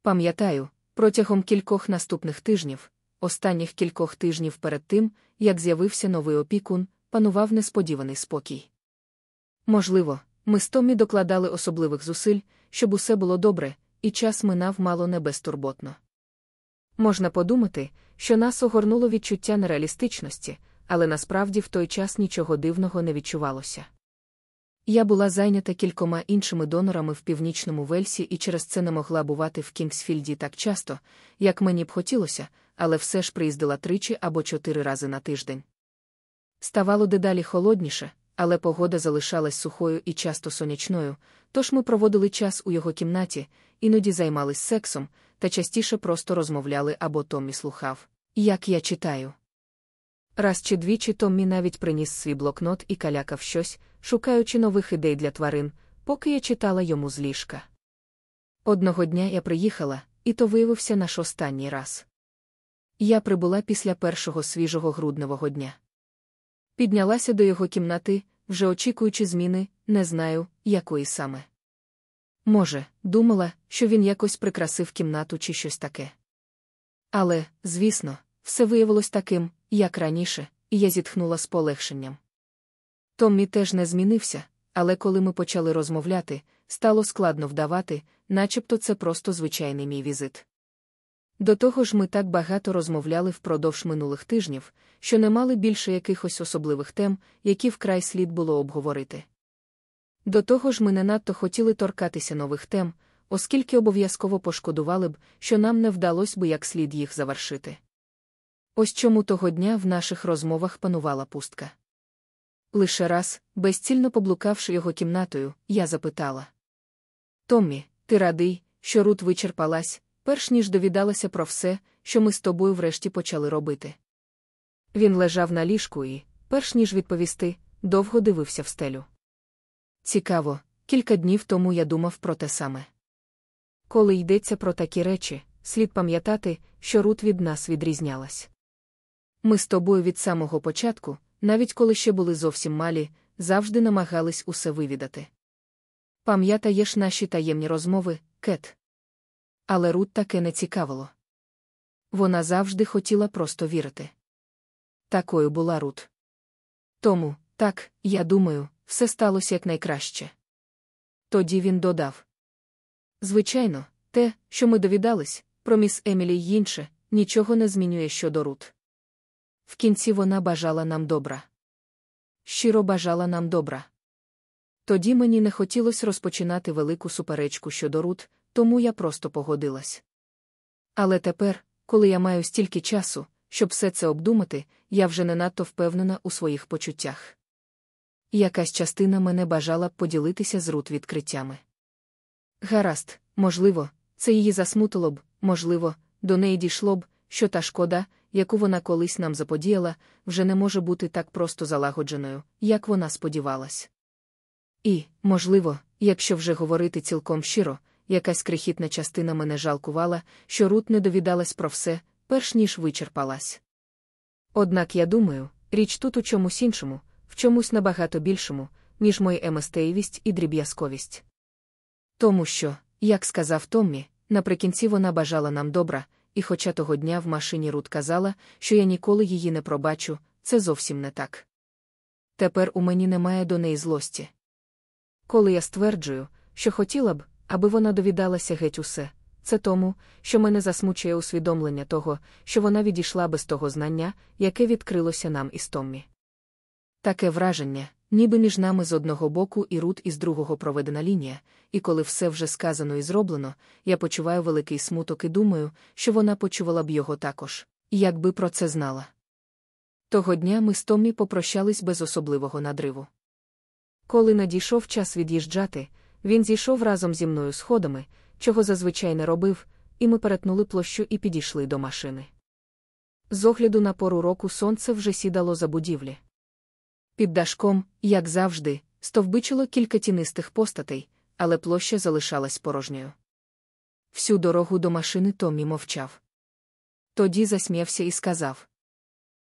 [SPEAKER 1] Пам'ятаю, протягом кількох наступних тижнів, останніх кількох тижнів перед тим, як з'явився новий опікун, панував несподіваний спокій. Можливо, ми з Томмі докладали особливих зусиль, щоб усе було добре, і час минав мало не безтурботно. Можна подумати, що нас огорнуло відчуття нереалістичності, але насправді в той час нічого дивного не відчувалося. Я була зайнята кількома іншими донорами в північному Вельсі і через це не могла бувати в Кінгсфільді так часто, як мені б хотілося, але все ж приїздила тричі або чотири рази на тиждень. Ставало дедалі холодніше, але погода залишалась сухою і часто сонячною, тож ми проводили час у його кімнаті, іноді займались сексом, та частіше просто розмовляли або Томмі слухав, як я читаю. Раз чи двічі Томмі навіть приніс свій блокнот і калякав щось, шукаючи нових ідей для тварин, поки я читала йому з ліжка. Одного дня я приїхала, і то виявився наш останній раз. Я прибула після першого свіжого грудневого дня. Піднялася до його кімнати, вже очікуючи зміни, не знаю, якої саме. Може, думала, що він якось прикрасив кімнату чи щось таке. Але, звісно, все виявилось таким, як раніше, і я зітхнула з полегшенням. Томмі теж не змінився, але коли ми почали розмовляти, стало складно вдавати, начебто це просто звичайний мій візит. До того ж, ми так багато розмовляли впродовж минулих тижнів, що не мали більше якихось особливих тем, які вкрай слід було обговорити. До того ж, ми не надто хотіли торкатися нових тем, оскільки обов'язково пошкодували б, що нам не вдалося би як слід їх завершити. Ось чому того дня в наших розмовах панувала пустка. Лише раз, безцільно поблукавши його кімнатою, я запитала: Томмі, ти радий, що Рут вичерпалась, перш ніж довідалася про все, що ми з тобою врешті почали робити. Він лежав на ліжку і, перш ніж відповісти, довго дивився в стелю. Цікаво, кілька днів тому я думав про те саме. Коли йдеться про такі речі, слід пам'ятати, що Рут від нас відрізнялась. Ми з тобою від самого початку, навіть коли ще були зовсім малі, завжди намагались усе вивідати. Пам'ятаєш наші таємні розмови, Кет. Але Рут таке не цікавило. Вона завжди хотіла просто вірити. Такою була Рут. Тому, так, я думаю, все сталося якнайкраще. Тоді він додав. Звичайно, те, що ми довідались, про міс Емілі й інше, нічого не змінює щодо Рут. В кінці вона бажала нам добра. Щиро бажала нам добра. Тоді мені не хотілося розпочинати велику суперечку щодо Рут, тому я просто погодилась. Але тепер, коли я маю стільки часу, щоб все це обдумати, я вже не надто впевнена у своїх почуттях. Якась частина мене бажала б поділитися з Рут відкриттями. Гаразд, можливо, це її засмутило б, можливо, до неї дійшло б, що та шкода, яку вона колись нам заподіяла, вже не може бути так просто залагодженою, як вона сподівалась. І, можливо, якщо вже говорити цілком щиро, якась крихітна частина мене жалкувала, що Рут не довідалась про все, перш ніж вичерпалась. Однак я думаю, річ тут у чомусь іншому, в чомусь набагато більшому, ніж моя еместеєвість і дріб'язковість. Тому що, як сказав Томмі, наприкінці вона бажала нам добра, і хоча того дня в машині Рут казала, що я ніколи її не пробачу, це зовсім не так. Тепер у мені немає до неї злості. Коли я стверджую, що хотіла б, аби вона довідалася геть усе, це тому, що мене засмучує усвідомлення того, що вона відійшла без того знання, яке відкрилося нам із Томмі. Таке враження, ніби між нами з одного боку і Рут із другого проведена лінія, і коли все вже сказано і зроблено, я почуваю великий смуток і думаю, що вона почувала б його також, якби про це знала. Того дня ми з Томмі попрощались без особливого надриву. Коли надійшов час від'їжджати, він зійшов разом зі мною сходами, чого зазвичай не робив, і ми перетнули площу і підійшли до машини. З огляду на пору року сонце вже сідало за будівлі. Під дашком, як завжди, стовбичило кілька тінистих постатей, але площа залишалась порожньою. Всю дорогу до машини Томмі мовчав. Тоді засміявся і сказав: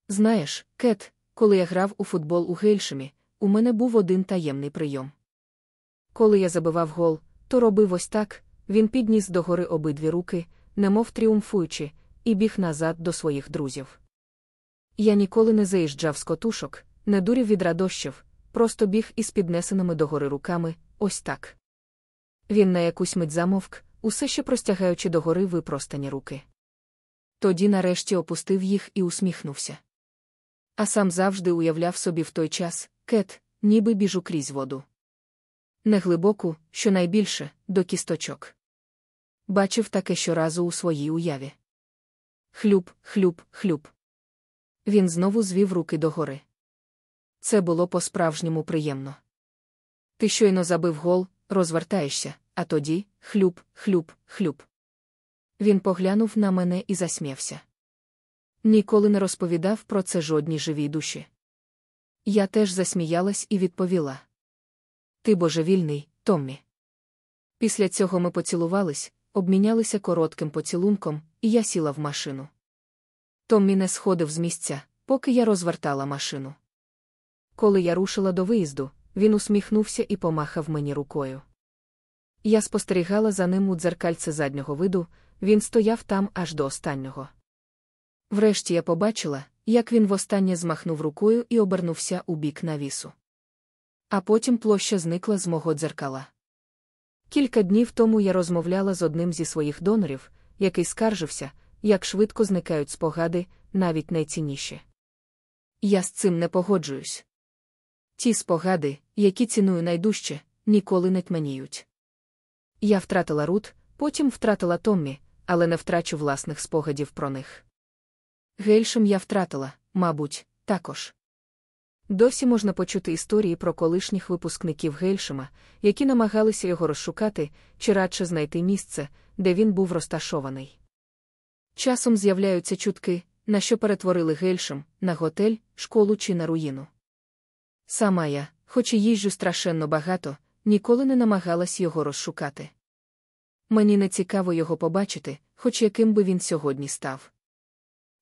[SPEAKER 1] Знаєш, Кет, коли я грав у футбол у Гельшемі, у мене був один таємний прийом. Коли я забивав гол, то робив ось так він підніс догори обидві руки, немов тріумфуючи, і біг назад до своїх друзів. Я ніколи не заїжджав з котушок, не дурів від радощів, просто біг із піднесеними догори руками, ось так. Він на якусь мить замовк, усе ще простягаючи догори випростані руки. Тоді нарешті опустив їх і усміхнувся. А сам завжди уявляв собі в той час кет, ніби біжу крізь воду. Не глибоку, що найбільше, до кісточок. Бачив таке щоразу у своїй уяві. Хлюб, хлюб, хлюб. Він знову звів руки догори. Це було по-справжньому приємно. Ти щойно забив гол, розвертаєшся, а тоді хлюб, хлюб, хлюб. Він поглянув на мене і засміявся. Ніколи не розповідав про це жодній живій душі. Я теж засміялась і відповіла: Ти божевільний, Томмі. Після цього ми поцілувались, обмінялися коротким поцілунком, і я сіла в машину. Томмі не сходив з місця, поки я розвертала машину. Коли я рушила до виїзду, він усміхнувся і помахав мені рукою. Я спостерігала за ним у дзеркальце заднього виду, він стояв там аж до останнього. Врешті я побачила, як він востаннє змахнув рукою і обернувся у бік навісу. А потім площа зникла з мого дзеркала. Кілька днів тому я розмовляла з одним зі своїх донорів, який скаржився, як швидко зникають спогади, навіть найцінніші. Я з цим не погоджуюсь. Ті спогади, які ціную найдужче, ніколи не тьманіють. Я втратила Рут, потім втратила Томмі, але не втрачу власних спогадів про них. Гельшем я втратила, мабуть, також. Досі можна почути історії про колишніх випускників Гельшема, які намагалися його розшукати чи радше знайти місце, де він був розташований. Часом з'являються чутки, на що перетворили Гельшем, на готель, школу чи на руїну. Сама я, хоч і їжджу страшенно багато, ніколи не намагалась його розшукати. Мені не цікаво його побачити, хоч яким би він сьогодні став.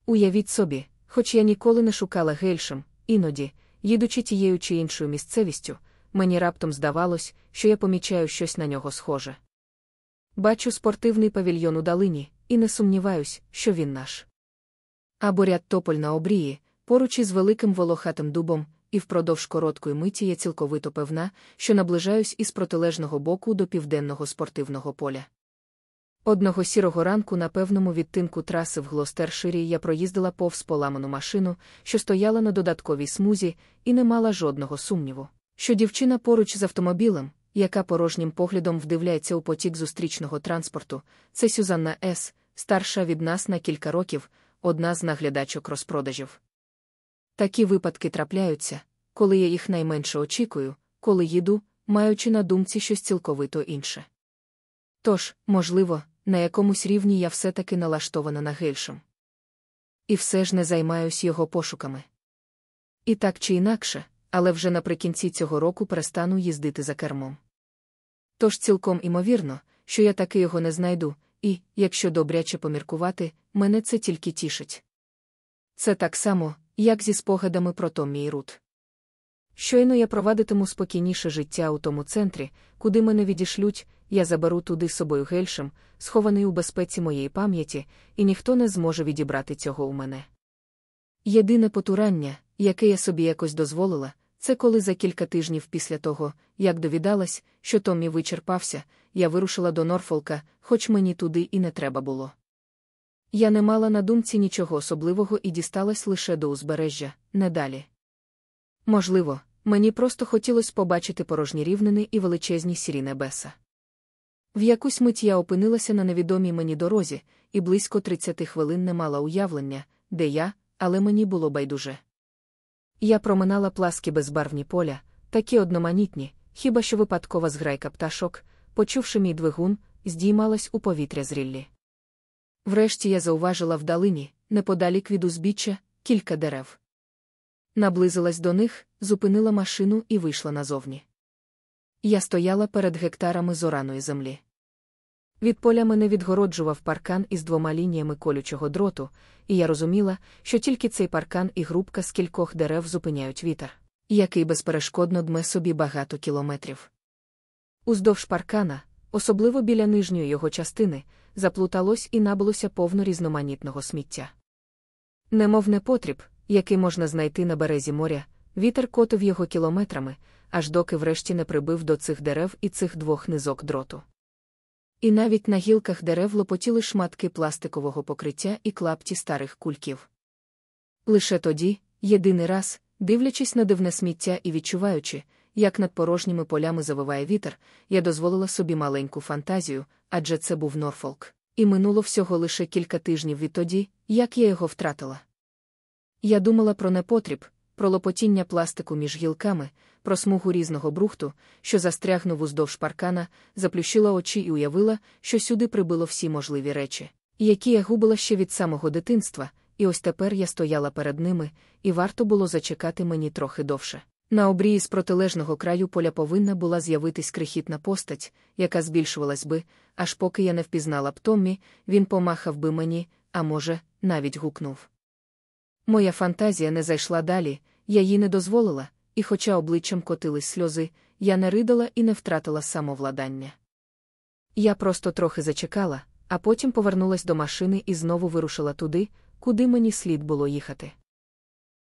[SPEAKER 1] Уявіть собі, хоч я ніколи не шукала гельшем, іноді, їдучи тією чи іншою місцевістю, мені раптом здавалось, що я помічаю щось на нього схоже. Бачу спортивний павільйон у далині, і не сумніваюсь, що він наш. Або ряд тополь на обрії, поруч із великим волохатим дубом, і впродовж короткої миті я цілковито певна, що наближаюсь із протилежного боку до південного спортивного поля. Одного сірого ранку на певному відтинку траси в Глостерширі я проїздила повз поламану машину, що стояла на додатковій смузі, і не мала жодного сумніву, що дівчина поруч з автомобілем, яка порожнім поглядом вдивляється у потік зустрічного транспорту, це Сюзанна С., старша від нас на кілька років, одна з наглядачок розпродажів. Такі випадки трапляються, коли я їх найменше очікую, коли їду, маючи на думці щось цілковито інше. Тож, можливо, на якомусь рівні я все-таки налаштована на гельшем. І все ж не займаюсь його пошуками. І так чи інакше, але вже наприкінці цього року перестану їздити за кермом. Тож цілком імовірно, що я таки його не знайду, і, якщо добряче поміркувати, мене це тільки тішить. Це так само, як зі спогадами про Томмі і Рут. Щойно я провадитиму спокійніше життя у тому центрі, куди мене відішлють, я заберу туди з собою гельшем, схований у безпеці моєї пам'яті, і ніхто не зможе відібрати цього у мене. Єдине потурання, яке я собі якось дозволила, це коли за кілька тижнів після того, як довідалась, що Томмі вичерпався, я вирушила до Норфолка, хоч мені туди і не треба було. Я не мала на думці нічого особливого і дісталась лише до узбережжя, не далі. Можливо, мені просто хотілося побачити порожні рівнини і величезні сірі небеса. В якусь мить я опинилася на невідомій мені дорозі, і близько 30 хвилин не мала уявлення, де я, але мені було байдуже. Я проминала пласкі безбарвні поля, такі одноманітні, хіба що випадкова зграйка пташок, почувши мій двигун, здіймалась у повітря зріллі. Врешті я зауважила вдалині, неподалік від узбіччя, кілька дерев. Наблизилась до них, зупинила машину і вийшла назовні. Я стояла перед гектарами зораної землі. Від поля мене відгороджував паркан із двома лініями колючого дроту, і я розуміла, що тільки цей паркан і грубка з кількох дерев зупиняють вітер, який безперешкодно дме собі багато кілометрів. Уздовж паркана, особливо біля нижньої його частини, заплуталось і набилося повно різноманітного сміття. Немов непотріб, який можна знайти на березі моря, вітер котив його кілометрами, аж доки врешті не прибив до цих дерев і цих двох низок дроту. І навіть на гілках дерев лопотіли шматки пластикового покриття і клапті старих кульків. Лише тоді, єдиний раз, дивлячись на дивне сміття і відчуваючи, як над порожніми полями завиває вітер, я дозволила собі маленьку фантазію, адже це був Норфолк, і минуло всього лише кілька тижнів відтоді, як я його втратила. Я думала про непотріб, про лопотіння пластику між гілками, про смугу різного брухту, що застрягнув уздовж паркана, заплющила очі і уявила, що сюди прибило всі можливі речі, які я губила ще від самого дитинства, і ось тепер я стояла перед ними, і варто було зачекати мені трохи довше. На обрії з протилежного краю поля повинна була з'явитись крихітна постать, яка збільшувалась би, аж поки я не впізнала б Томмі, він помахав би мені, а може, навіть гукнув. Моя фантазія не зайшла далі, я їй не дозволила, і, хоча обличчям котились сльози, я не ридала і не втратила самовладання. Я просто трохи зачекала, а потім повернулась до машини і знову вирушила туди, куди мені слід було їхати.